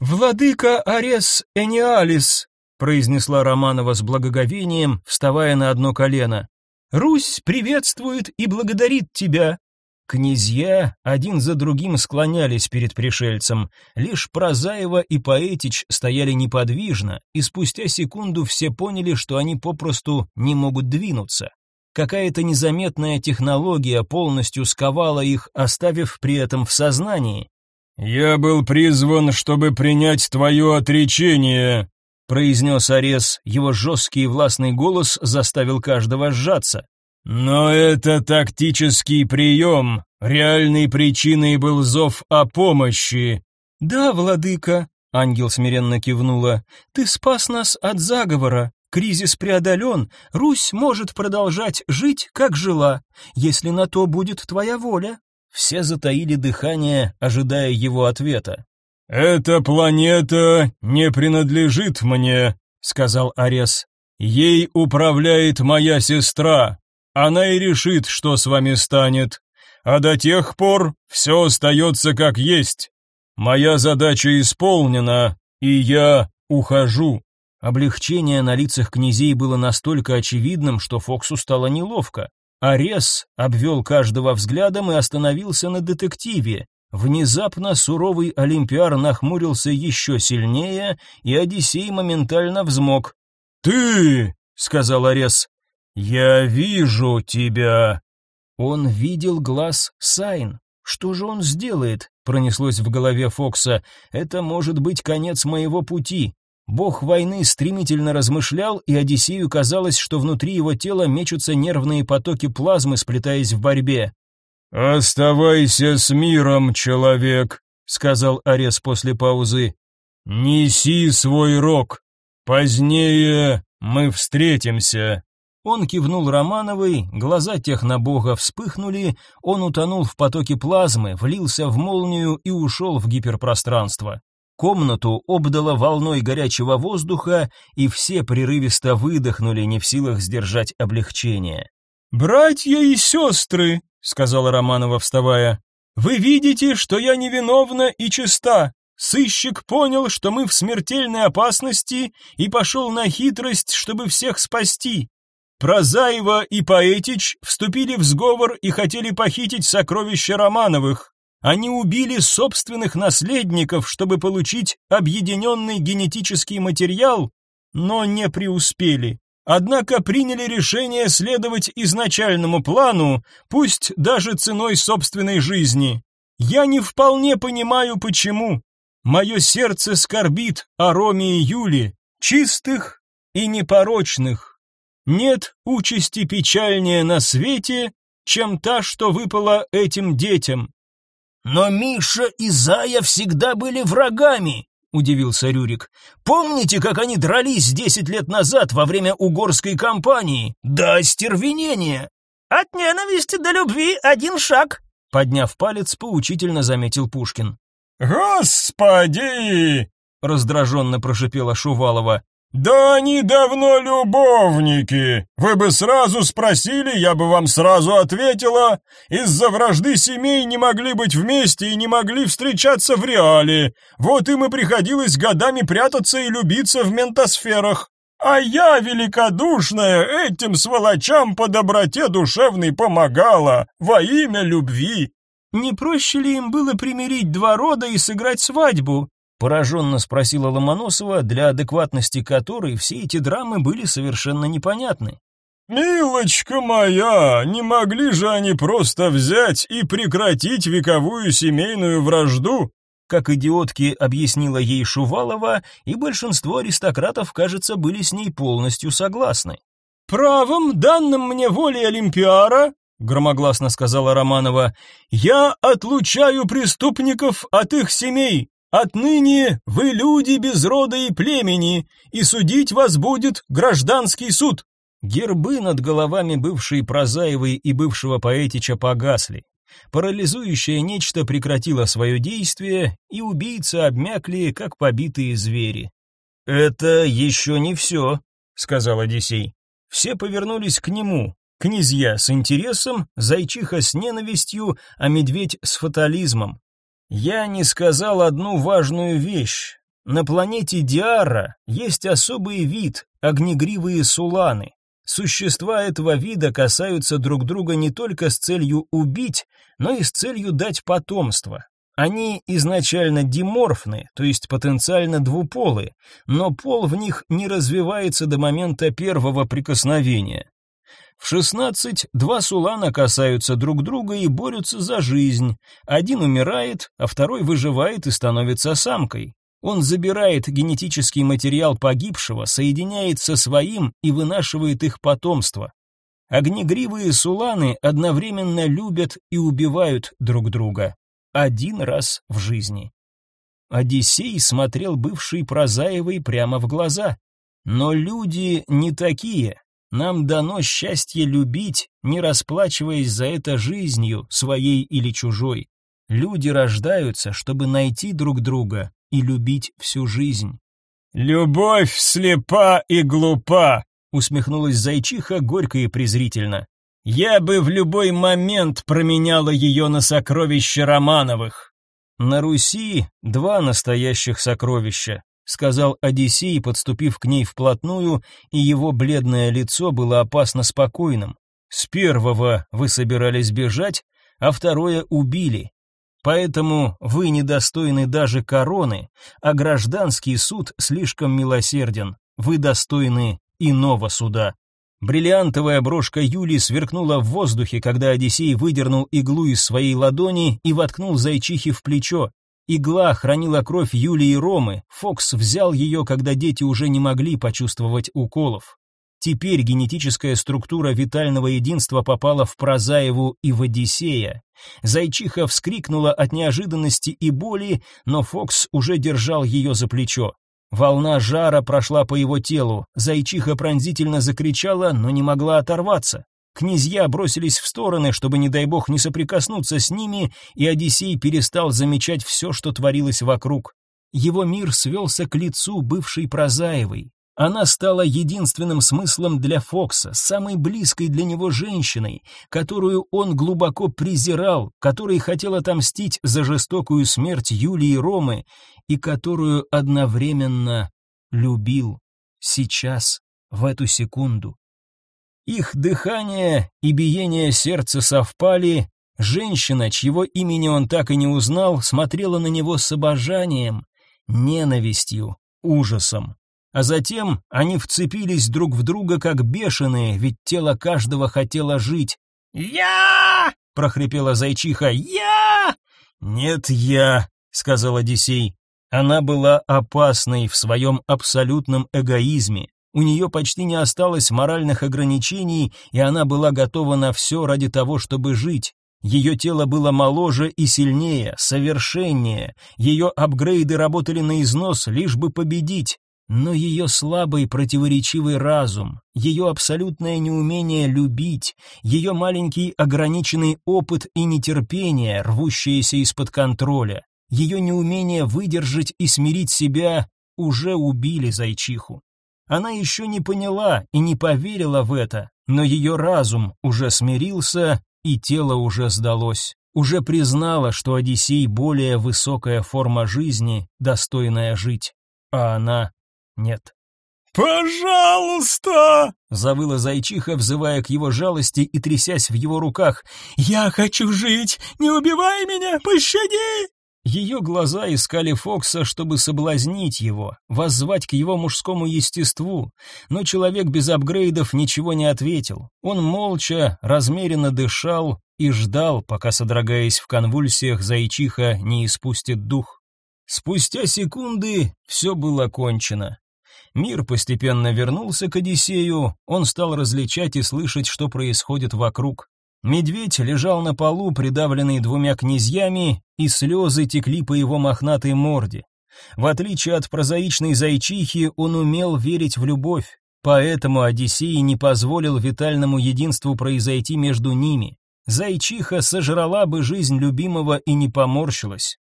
«Владыка Арес Эниалис», произнесла Романова с благоговением, вставая на одно колено. Русь приветствует и благодарит тебя. Князья один за другим склонялись перед пришельцем, лишь Прозаева и Поэтич стояли неподвижно, и спустя секунду все поняли, что они попросту не могут двинуться. Какая-то незаметная технология полностью сковала их, оставив при этом в сознании. «Я был призван, чтобы принять твое отречение», — произнес Арес. Его жесткий и властный голос заставил каждого сжаться. «Но это тактический прием. Реальной причиной был зов о помощи». «Да, владыка», — ангел смиренно кивнула, — «ты спас нас от заговора. Кризис преодолен, Русь может продолжать жить, как жила, если на то будет твоя воля». Все затаили дыхание, ожидая его ответа. «Эта планета не принадлежит мне», — сказал Арес. «Ей управляет моя сестра. Она и решит, что с вами станет. А до тех пор все остается как есть. Моя задача исполнена, и я ухожу». Облегчение на лицах князей было настолько очевидным, что Фоксу стало неловко. Арес обвел каждого взглядом и остановился на детективе. Внезапно суровый олимпиар нахмурился еще сильнее, и Одиссей моментально взмок. «Ты!» — сказал Арес. «Я вижу тебя!» Он видел глаз Сайн. Что же он сделает? Пронеслось в голове Фокса. Это может быть конец моего пути. Бог войны стремительно размышлял, и Одиссею казалось, что внутри его тела мечутся нервные потоки плазмы, сплетаясь в борьбе. «Оставайся с миром, человек», — сказал Арес после паузы. «Неси свой рог. Позднее мы встретимся». Он кивнул Романовой, глаза технобога вспыхнули, он утонул в потоке плазмы, влился в молнию и ушел в гиперпространство. Комнату обдало волной горячего воздуха, и все прерывисто выдохнули, не в силах сдержать облегчение. «Братья и сестры», — сказала Романова, вставая, — «вы видите, что я невиновна и чиста. Сыщик понял, что мы в смертельной опасности и пошел на хитрость, чтобы всех спасти. Прозаева и Поэтич вступили в сговор и хотели похитить сокровища Романовых. Они убили собственных наследников, чтобы получить объединенный генетический материал, но не преуспели. Однако приняли решение следовать изначальному плану, пусть даже ценой собственной жизни. Я не вполне понимаю, почему. Мое сердце скорбит о Роме и Юле, чистых и непорочных. Нет участи печальнее на свете, чем та, что выпала этим детям. Но Миша и Зая всегда были врагами, удивился Рюрик. Помните, как они дрались десять лет назад во время угорской кампании? Да остервенения. От ненависти до любви один шаг, подняв палец, поучительно заметил Пушкин. Господи! раздраженно прошипела Шувалова. «Да они давно любовники! Вы бы сразу спросили, я бы вам сразу ответила. Из-за вражды семей не могли быть вместе и не могли встречаться в реале. Вот им и приходилось годами прятаться и любиться в ментосферах. А я, великодушная, этим сволочам по доброте душевной помогала, во имя любви». «Не проще ли им было примирить два рода и сыграть свадьбу?» Пораженно спросила Ломоносова, для адекватности которой все эти драмы были совершенно непонятны. «Милочка моя, не могли же они просто взять и прекратить вековую семейную вражду?» Как идиотки объяснила ей Шувалова, и большинство аристократов, кажется, были с ней полностью согласны. «Правом, данным мне волей Олимпиара, громогласно сказала Романова, я отлучаю преступников от их семей, Отныне вы люди без рода и племени, и судить вас будет гражданский суд. Гербы над головами бывшей Прозаевой и бывшего Поэтича погасли. Парализующее нечто прекратило свое действие, и убийцы обмякли, как побитые звери. «Это еще не все», — сказал Одиссей. Все повернулись к нему, князья с интересом, зайчиха с ненавистью, а медведь с фатализмом. Я не сказал одну важную вещь. На планете Диара есть особый вид огнегривые суланы. Существа этого вида касаются друг друга не только с целью убить, но и с целью дать потомство. Они изначально диморфны, то есть потенциально двуполые, но пол в них не развивается до момента первого прикосновения. В 16 два сулана касаются друг друга и борются за жизнь. Один умирает, а второй выживает и становится самкой. Он забирает генетический материал погибшего, соединяет со своим и вынашивает их потомство. Огнегривые суланы одновременно любят и убивают друг друга один раз в жизни. Одиссей смотрел бывший Прозаевой прямо в глаза. Но люди не такие. Нам дано счастье любить, не расплачиваясь за это жизнью, своей или чужой. Люди рождаются, чтобы найти друг друга и любить всю жизнь. Любовь слепа и глупа, усмехнулась зайчиха горько и презрительно. Я бы в любой момент променяла ее на сокровище Романовых. На Руси два настоящих сокровища, сказал Одиссей, подступив к ней вплотную, и его бледное лицо было опасно спокойным. С первого вы собирались бежать, а второе убили. Поэтому вы недостойны даже короны, а гражданский суд слишком милосерден. Вы достойны иного суда. Бриллиантовая брошка Юли сверкнула в воздухе, когда Одиссей выдернул иглу из своей ладони и воткнул зайчихе в плечо. Игла хранила кровь Юли и Ромы. Фокс взял ее, когда дети уже не могли почувствовать уколов. Теперь генетическая структура витального единства попала в Прозаеву и в Одиссея. Зайчиха вскрикнула от неожиданности и боли, но Фокс уже держал ее за плечо. Волна жара прошла по его телу, зайчиха пронзительно закричала, но не могла оторваться. Князья бросились в стороны, чтобы, не дай бог, не соприкоснуться с ними, и Одиссей перестал замечать все, что творилось вокруг. Его мир свелся к лицу бывшей Прозаевой. Она стала единственным смыслом для Фокса, самой близкой для него женщиной, которую он глубоко презирал, которой хотел отомстить за жестокую смерть Юлии Ромы и которую одновременно любил сейчас, в эту секунду. Их дыхание и биение сердца совпали, женщина, чьего имени он так и не узнал, смотрела на него с обожанием, ненавистью, ужасом. А затем они вцепились друг в друга как бешеные, ведь тело каждого хотело жить. «Я!» — прохрипела зайчиха. «Я!» «Нет, я!» — сказал Одиссей. Она была опасной в своем абсолютном эгоизме. У нее почти не осталось моральных ограничений, и она была готова на все ради того, чтобы жить. Ее тело было моложе и сильнее, совершеннее. Ее апгрейды работали на износ, лишь бы победить. Но ее слабый противоречивый разум, ее абсолютное неумение любить, ее маленький ограниченный опыт и нетерпение, рвущиеся из-под контроля, ее неумение выдержать и смирить себя уже убили зайчиху. Она еще не поняла и не поверила в это, но ее разум уже смирился, и тело уже сдалось, уже признала, что Одиссей более высокая форма жизни, достойная жить, а она нет. «Пожалуйста!» — завыла зайчиха, взывая к его жалости и трясясь в его руках. «Я хочу жить! Не убивай меня! Пощади!» Ее глаза искали Фокса, чтобы соблазнить его, воззвать к его мужскому естеству, но человек без апгрейдов ничего не ответил. Он молча, размеренно дышал и ждал, пока, содрогаясь в конвульсиях, зайчиха не испустит дух. Спустя секунды все было кончено. Мир постепенно вернулся к Одиссею, он стал различать и слышать, что происходит вокруг. Медведь лежал на полу, придавленный двумя князьями, и слезы текли по его мохнатой морде. В отличие от прозаичной зайчихи, он умел верить в любовь, поэтому Одиссей не позволил витальному единству произойти между ними. Зайчиха сожрала бы жизнь любимого и не поморщилась.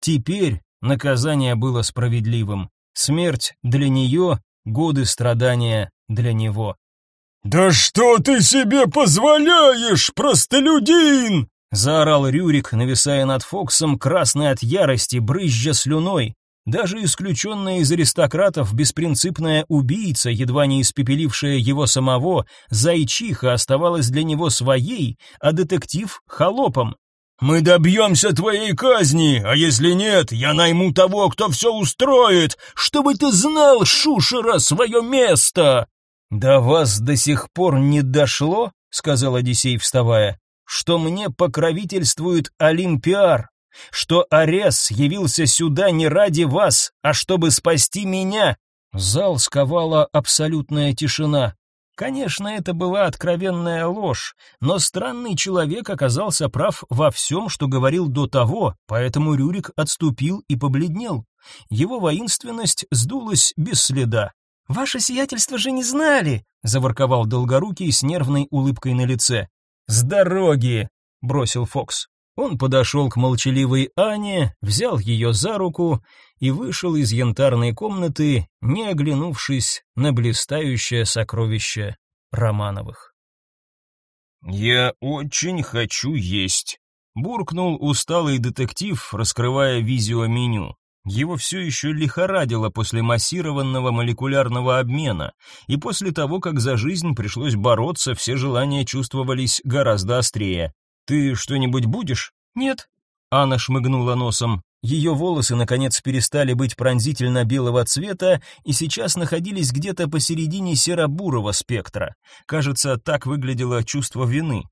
Теперь наказание было справедливым. Смерть для нее, годы страдания для него. «Да что ты себе позволяешь, простолюдин!» заорал Рюрик, нависая над Фоксом, красный от ярости, брызжа слюной. Даже исключенная из аристократов беспринципная убийца, едва не испепелившая его самого, зайчиха оставалась для него своей, а детектив — холопом. «Мы добьемся твоей казни, а если нет, я найму того, кто все устроит, чтобы ты знал, Шушера, свое место!» «До вас до сих пор не дошло?» — сказал Одиссей, вставая, — «что мне покровительствует Олимпиар, что Арес явился сюда не ради вас, а чтобы спасти меня». Зал сковала абсолютная тишина. Конечно, это была откровенная ложь, но странный человек оказался прав во всем, что говорил до того, поэтому Рюрик отступил и побледнел. Его воинственность сдулась без следа. «Ваше сиятельство же не знали!» — заворковал Долгорукий с нервной улыбкой на лице. «С дороги!» — бросил Фокс. Он подошел к молчаливой Ане, взял ее за руку и вышел из янтарной комнаты, не оглянувшись на блистающее сокровище Романовых. «Я очень хочу есть», — буркнул усталый детектив, раскрывая визио-меню. Его все еще лихорадило после массированного молекулярного обмена, и после того, как за жизнь пришлось бороться, все желания чувствовались гораздо острее. «Ты что-нибудь будешь?» «Нет». Анна шмыгнула носом. Ее волосы, наконец, перестали быть пронзительно белого цвета и сейчас находились где-то посередине серо-бурого спектра. Кажется, так выглядело чувство вины.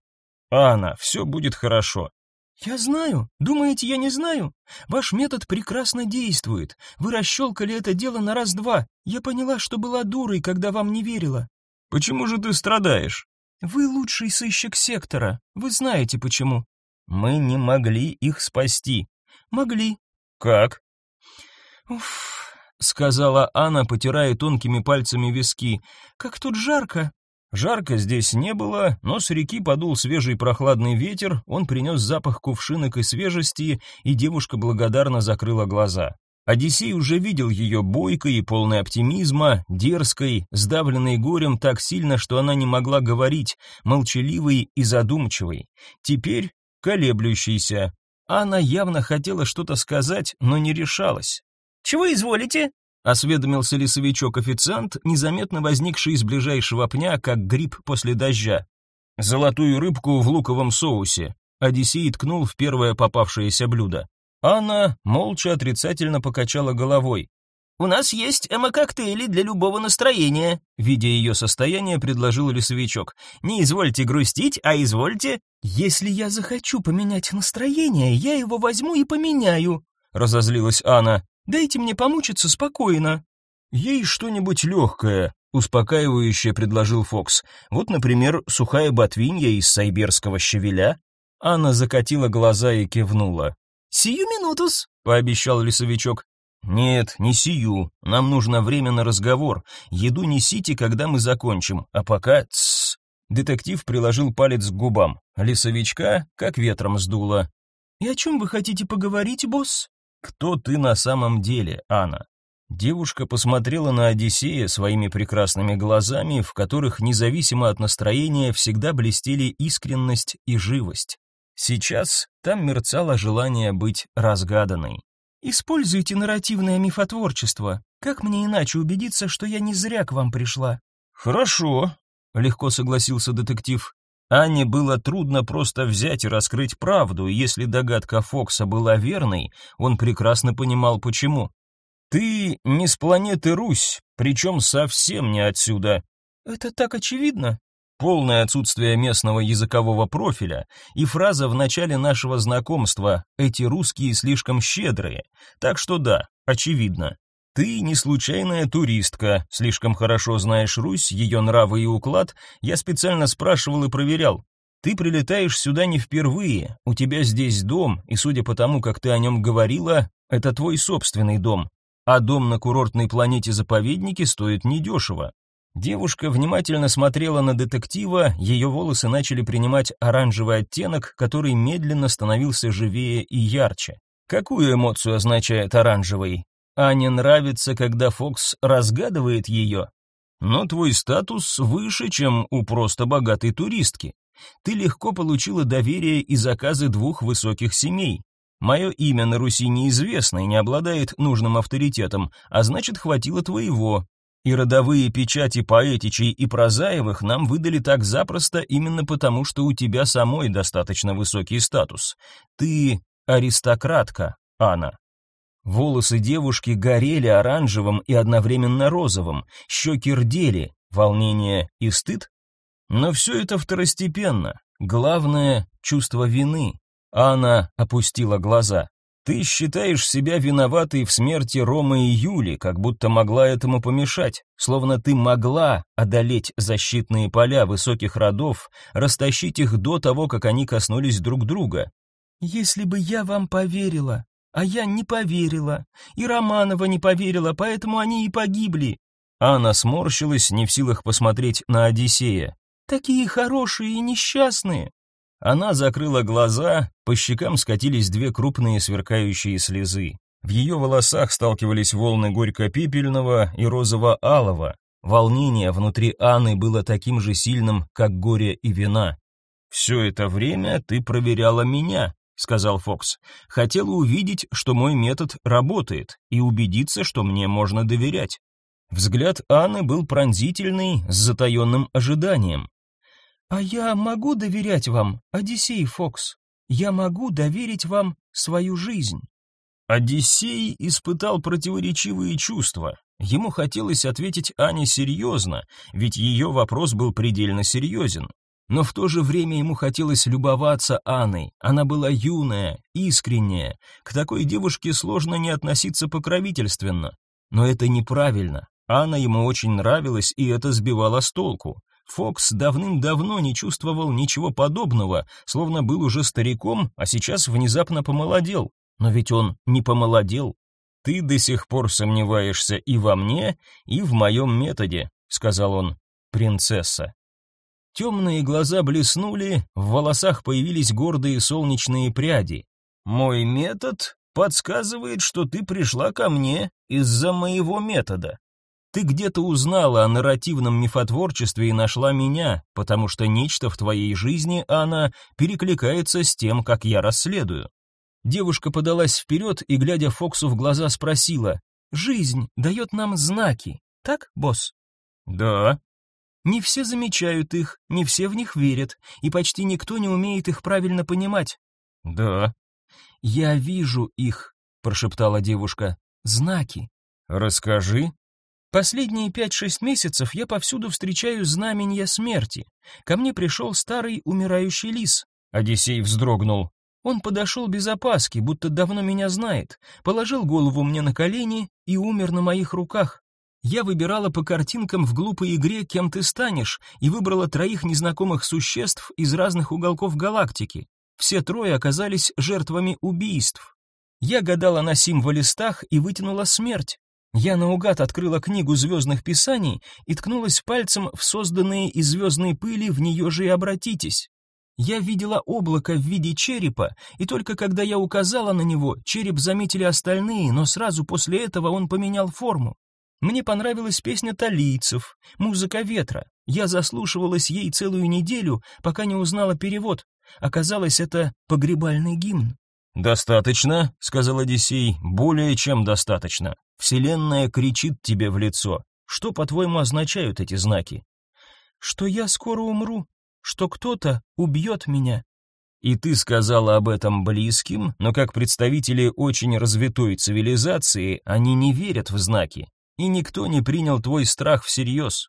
«Анна, все будет хорошо». «Я знаю. Думаете, я не знаю? Ваш метод прекрасно действует. Вы расщелкали это дело на раз-два. Я поняла, что была дурой, когда вам не верила». «Почему же ты страдаешь?» «Вы лучший сыщик сектора. Вы знаете почему». Мы не могли их спасти. Могли. Как? Уф, сказала Анна, потирая тонкими пальцами виски. Как тут жарко. Жарко здесь не было, но с реки подул свежий прохладный ветер, он принес запах кувшинок и свежести, и девушка благодарно закрыла глаза. Одиссей уже видел ее бойкой и полной оптимизма, дерзкой, сдавленной горем так сильно, что она не могла говорить, молчаливой и задумчивой. Теперь колеблющийся. Она явно хотела что-то сказать, но не решалась. «Чего изволите?» — осведомился лесовичок-официант, незаметно возникший из ближайшего пня, как гриб после дождя. «Золотую рыбку в луковом соусе». Одиссей ткнул в первое попавшееся блюдо. Анна молча отрицательно покачала головой. «У нас есть эмо-коктейли для любого настроения», — видя ее состояние, предложил лесовичок. «Не извольте грустить, а извольте...» «Если я захочу поменять настроение, я его возьму и поменяю», — разозлилась Анна. «Дайте мне помучиться спокойно». «Ей что-нибудь легкое», — успокаивающе предложил Фокс. «Вот, например, сухая ботвинья из сайберского щавеля». Анна закатила глаза и кивнула. «Сию минутус», — пообещал лесовичок. «Нет, не сию. Нам нужно время на разговор. Еду несите, когда мы закончим. А пока... Тссс!» Детектив приложил палец к губам. Лесовичка как ветром сдуло. «И о чем вы хотите поговорить, босс?» «Кто ты на самом деле, Анна?» Девушка посмотрела на Одиссея своими прекрасными глазами, в которых, независимо от настроения, всегда блестели искренность и живость. Сейчас там мерцало желание быть разгаданной. Используйте нарративное мифотворчество. Как мне иначе убедиться, что я не зря к вам пришла? Хорошо, легко согласился детектив. Анне было трудно просто взять и раскрыть правду, если догадка Фокса была верной, он прекрасно понимал почему. Ты не с планеты Русь, причем совсем не отсюда. Это так очевидно полное отсутствие местного языкового профиля и фраза в начале нашего знакомства «эти русские слишком щедрые». Так что да, очевидно. Ты не случайная туристка, слишком хорошо знаешь Русь, ее нравы и уклад. Я специально спрашивал и проверял. Ты прилетаешь сюда не впервые, у тебя здесь дом, и судя по тому, как ты о нем говорила, это твой собственный дом. А дом на курортной планете-заповеднике стоит недешево. Девушка внимательно смотрела на детектива, ее волосы начали принимать оранжевый оттенок, который медленно становился живее и ярче. Какую эмоцию означает оранжевый? Ане нравится, когда Фокс разгадывает ее. Но твой статус выше, чем у просто богатой туристки. Ты легко получила доверие и заказы двух высоких семей. Мое имя на Руси неизвестно и не обладает нужным авторитетом, а значит, хватило твоего. И родовые печати поэтичей и прозаевых нам выдали так запросто именно потому, что у тебя самой достаточно высокий статус. Ты аристократка, Анна. Волосы девушки горели оранжевым и одновременно розовым, щеки рдели, волнение и стыд. Но все это второстепенно. Главное — чувство вины. Анна опустила глаза. Ты считаешь себя виноватой в смерти Ромы и Юли, как будто могла этому помешать, словно ты могла одолеть защитные поля высоких родов, растащить их до того, как они коснулись друг друга. Если бы я вам поверила, а я не поверила, и Романова не поверила, поэтому они и погибли. Анна сморщилась, не в силах посмотреть на Одиссея. Такие хорошие и несчастные. Она закрыла глаза, по щекам скатились две крупные сверкающие слезы. В ее волосах сталкивались волны горько-пепельного и розово-алого. Волнение внутри Анны было таким же сильным, как горе и вина. «Все это время ты проверяла меня», — сказал Фокс. «Хотела увидеть, что мой метод работает, и убедиться, что мне можно доверять». Взгляд Анны был пронзительный, с затаенным ожиданием. А я могу доверять вам, Одиссей Фокс. Я могу доверить вам свою жизнь. Одиссей испытал противоречивые чувства. Ему хотелось ответить Ане серьезно, ведь ее вопрос был предельно серьезен. Но в то же время ему хотелось любоваться Анной. Она была юная, искренняя. К такой девушке сложно не относиться покровительственно. Но это неправильно. Анна ему очень нравилась, и это сбивало с толку. Фокс давным-давно не чувствовал ничего подобного, словно был уже стариком, а сейчас внезапно помолодел. Но ведь он не помолодел. Ты до сих пор сомневаешься и во мне, и в моем методе, сказал он. Принцесса. Темные глаза блеснули, в волосах появились гордые солнечные пряди. Мой метод подсказывает, что ты пришла ко мне из-за моего метода. Ты где-то узнала о нарративном мифотворчестве и нашла меня, потому что нечто в твоей жизни, Анна, перекликается с тем, как я расследую. Девушка подалась вперед и, глядя Фоксу в глаза, спросила: "Жизнь дает нам знаки, так, босс?" "Да". Не все замечают их, не все в них верят, и почти никто не умеет их правильно понимать. "Да". "Я вижу их", прошептала девушка. "Знаки". "Расскажи", Последние пять-шесть месяцев я повсюду встречаю знамения смерти. Ко мне пришел старый умирающий лис. Одиссей вздрогнул. Он подошел без опаски, будто давно меня знает, положил голову мне на колени и умер на моих руках. Я выбирала по картинкам в глупой игре «Кем ты станешь» и выбрала троих незнакомых существ из разных уголков галактики. Все трое оказались жертвами убийств. Я гадала на символистах и вытянула смерть. Я наугад открыла книгу звездных писаний и ткнулась пальцем в созданные из звездной пыли в нее же и обратитесь. Я видела облако в виде черепа, и только когда я указала на него, череп заметили остальные, но сразу после этого он поменял форму. Мне понравилась песня талийцев, музыка ветра. Я заслушивалась ей целую неделю, пока не узнала перевод. Оказалось, это погребальный гимн. «Достаточно», — сказал Одиссей, — «более чем достаточно. Вселенная кричит тебе в лицо. Что, по-твоему, означают эти знаки?» «Что я скоро умру, что кто-то убьет меня». И ты сказала об этом близким, но как представители очень развитой цивилизации, они не верят в знаки, и никто не принял твой страх всерьез.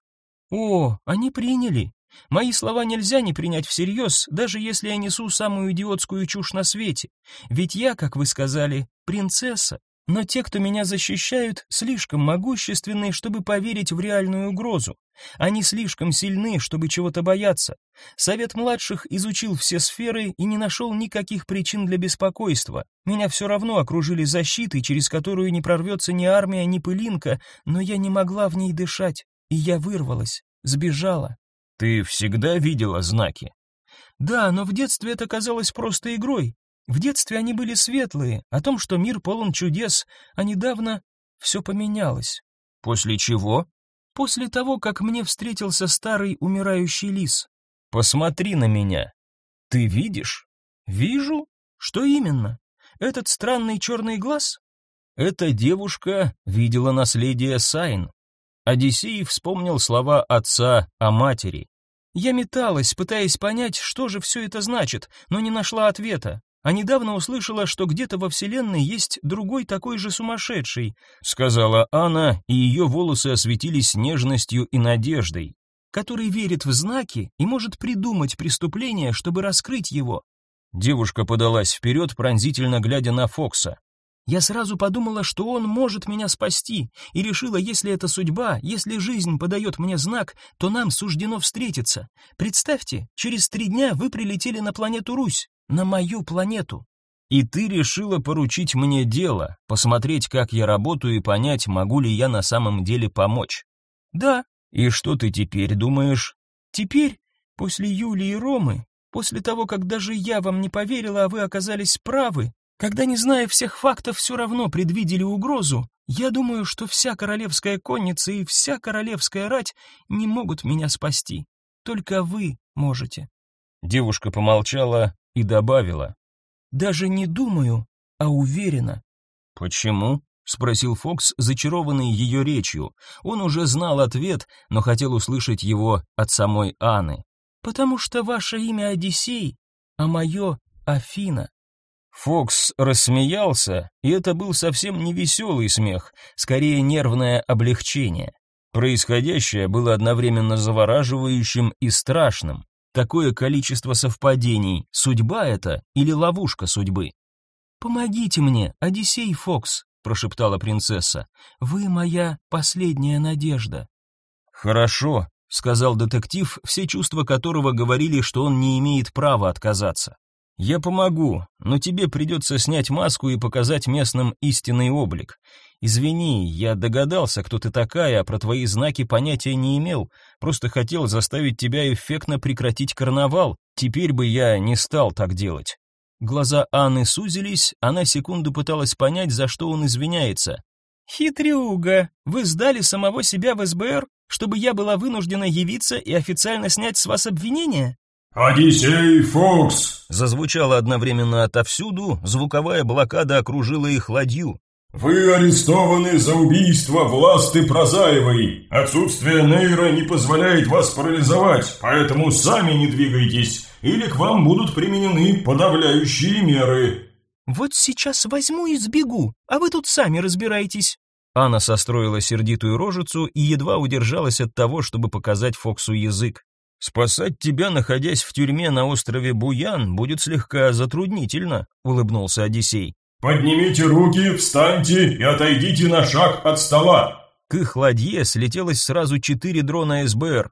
О, они приняли. Мои слова нельзя не принять всерьез, даже если я несу самую идиотскую чушь на свете. Ведь я, как вы сказали, принцесса. Но те, кто меня защищают, слишком могущественны, чтобы поверить в реальную угрозу. Они слишком сильны, чтобы чего-то бояться. Совет младших изучил все сферы и не нашел никаких причин для беспокойства. Меня все равно окружили защитой, через которую не прорвется ни армия, ни пылинка, но я не могла в ней дышать, и я вырвалась, сбежала. Ты всегда видела знаки? Да, но в детстве это казалось просто игрой. В детстве они были светлые, о том, что мир полон чудес, а недавно все поменялось. После чего? После того, как мне встретился старый умирающий лис. Посмотри на меня. Ты видишь? Вижу. Что именно? Этот странный черный глаз? Эта девушка видела наследие Сайн. Одиссей вспомнил слова отца о матери. Я металась, пытаясь понять, что же все это значит, но не нашла ответа. А недавно услышала, что где-то во Вселенной есть другой такой же сумасшедший, сказала Анна, и ее волосы осветились нежностью и надеждой, который верит в знаки и может придумать преступление, чтобы раскрыть его. Девушка подалась вперед, пронзительно глядя на Фокса. Я сразу подумала, что он может меня спасти, и решила, если это судьба, если жизнь подает мне знак, то нам суждено встретиться. Представьте, через три дня вы прилетели на планету Русь, на мою планету. И ты решила поручить мне дело, посмотреть, как я работаю и понять, могу ли я на самом деле помочь. Да. И что ты теперь думаешь? Теперь, после Юлии и Ромы, после того, как даже я вам не поверила, а вы оказались правы, когда, не зная всех фактов, все равно предвидели угрозу, я думаю, что вся королевская конница и вся королевская рать не могут меня спасти. Только вы можете. Девушка помолчала и добавила. Даже не думаю, а уверена. Почему? спросил Фокс, зачарованный ее речью. Он уже знал ответ, но хотел услышать его от самой Анны. Потому что ваше имя Одиссей, а мое Афина. Фокс рассмеялся, и это был совсем не веселый смех, скорее нервное облегчение. Происходящее было одновременно завораживающим и страшным. Такое количество совпадений, судьба это или ловушка судьбы? «Помогите мне, Одиссей Фокс», — прошептала принцесса. «Вы моя последняя надежда». «Хорошо», — сказал детектив, все чувства которого говорили, что он не имеет права отказаться. Я помогу, но тебе придется снять маску и показать местным истинный облик. Извини, я догадался, кто ты такая, а про твои знаки понятия не имел. Просто хотел заставить тебя эффектно прекратить карнавал. Теперь бы я не стал так делать. Глаза Анны сузились, она секунду пыталась понять, за что он извиняется. Хитрюга, вы сдали самого себя в СБР, чтобы я была вынуждена явиться и официально снять с вас обвинение? «Одиссей Фокс!» Зазвучало одновременно отовсюду, звуковая блокада окружила их ладью. «Вы арестованы за убийство Власты Прозаевой. Отсутствие нейра не позволяет вас парализовать, поэтому сами не двигайтесь, или к вам будут применены подавляющие меры». «Вот сейчас возьму и сбегу, а вы тут сами разбирайтесь». Анна состроила сердитую рожицу и едва удержалась от того, чтобы показать Фоксу язык. Спасать тебя, находясь в тюрьме на острове Буян, будет слегка затруднительно, улыбнулся Одиссей. Поднимите руки, встаньте и отойдите на шаг от стола. К их ладье слетелось сразу четыре дрона СБР.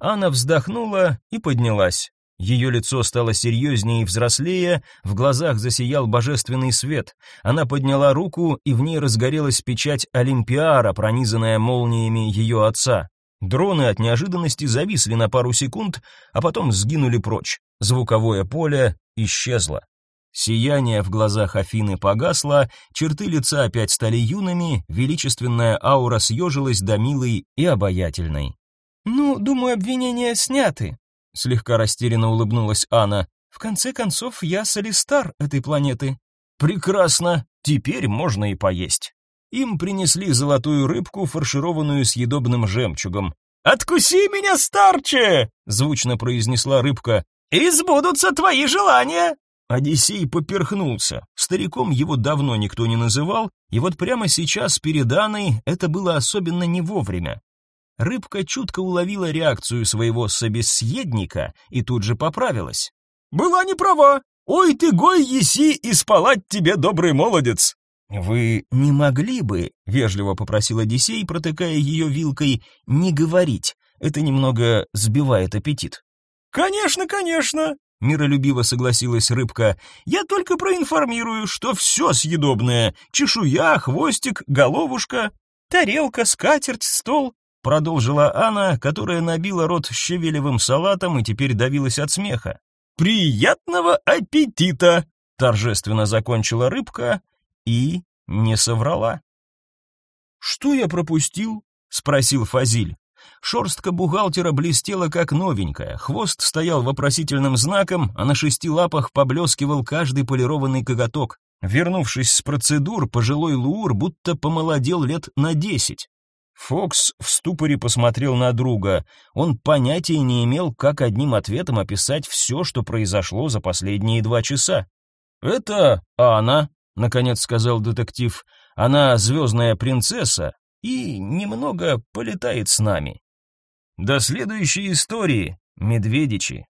Анна вздохнула и поднялась. Ее лицо стало серьезнее и взрослее, в глазах засиял божественный свет. Она подняла руку, и в ней разгорелась печать Олимпиара, пронизанная молниями ее отца. Дроны от неожиданности зависли на пару секунд, а потом сгинули прочь. Звуковое поле исчезло. Сияние в глазах Афины погасло, черты лица опять стали юными, величественная аура съежилась до милой и обаятельной. «Ну, думаю, обвинения сняты», — слегка растерянно улыбнулась Анна. «В конце концов, я солистар этой планеты». «Прекрасно, теперь можно и поесть». Им принесли золотую рыбку, фаршированную съедобным жемчугом. «Откуси меня, старче!» — звучно произнесла рыбка. «И сбудутся твои желания!» Одиссей поперхнулся. Стариком его давно никто не называл, и вот прямо сейчас перед Анной это было особенно не вовремя. Рыбка чутко уловила реакцию своего собеседника и тут же поправилась. «Была не права! Ой ты, гой еси, и спалать тебе, добрый молодец!» «Вы не могли бы, — вежливо попросил Одиссей, протыкая ее вилкой, — не говорить. Это немного сбивает аппетит». «Конечно, конечно!» — миролюбиво согласилась рыбка. «Я только проинформирую, что все съедобное. Чешуя, хвостик, головушка, тарелка, скатерть, стол». Продолжила Анна, которая набила рот щавелевым салатом и теперь давилась от смеха. «Приятного аппетита!» Торжественно закончила рыбка и не соврала. «Что я пропустил?» — спросил Фазиль. Шорстка бухгалтера блестела как новенькая, хвост стоял вопросительным знаком, а на шести лапах поблескивал каждый полированный коготок. Вернувшись с процедур, пожилой Луур будто помолодел лет на десять. Фокс в ступоре посмотрел на друга. Он понятия не имел, как одним ответом описать все, что произошло за последние два часа. «Это Анна», — наконец сказал детектив. «Она звездная принцесса и немного полетает с нами». «До следующей истории, медведичи».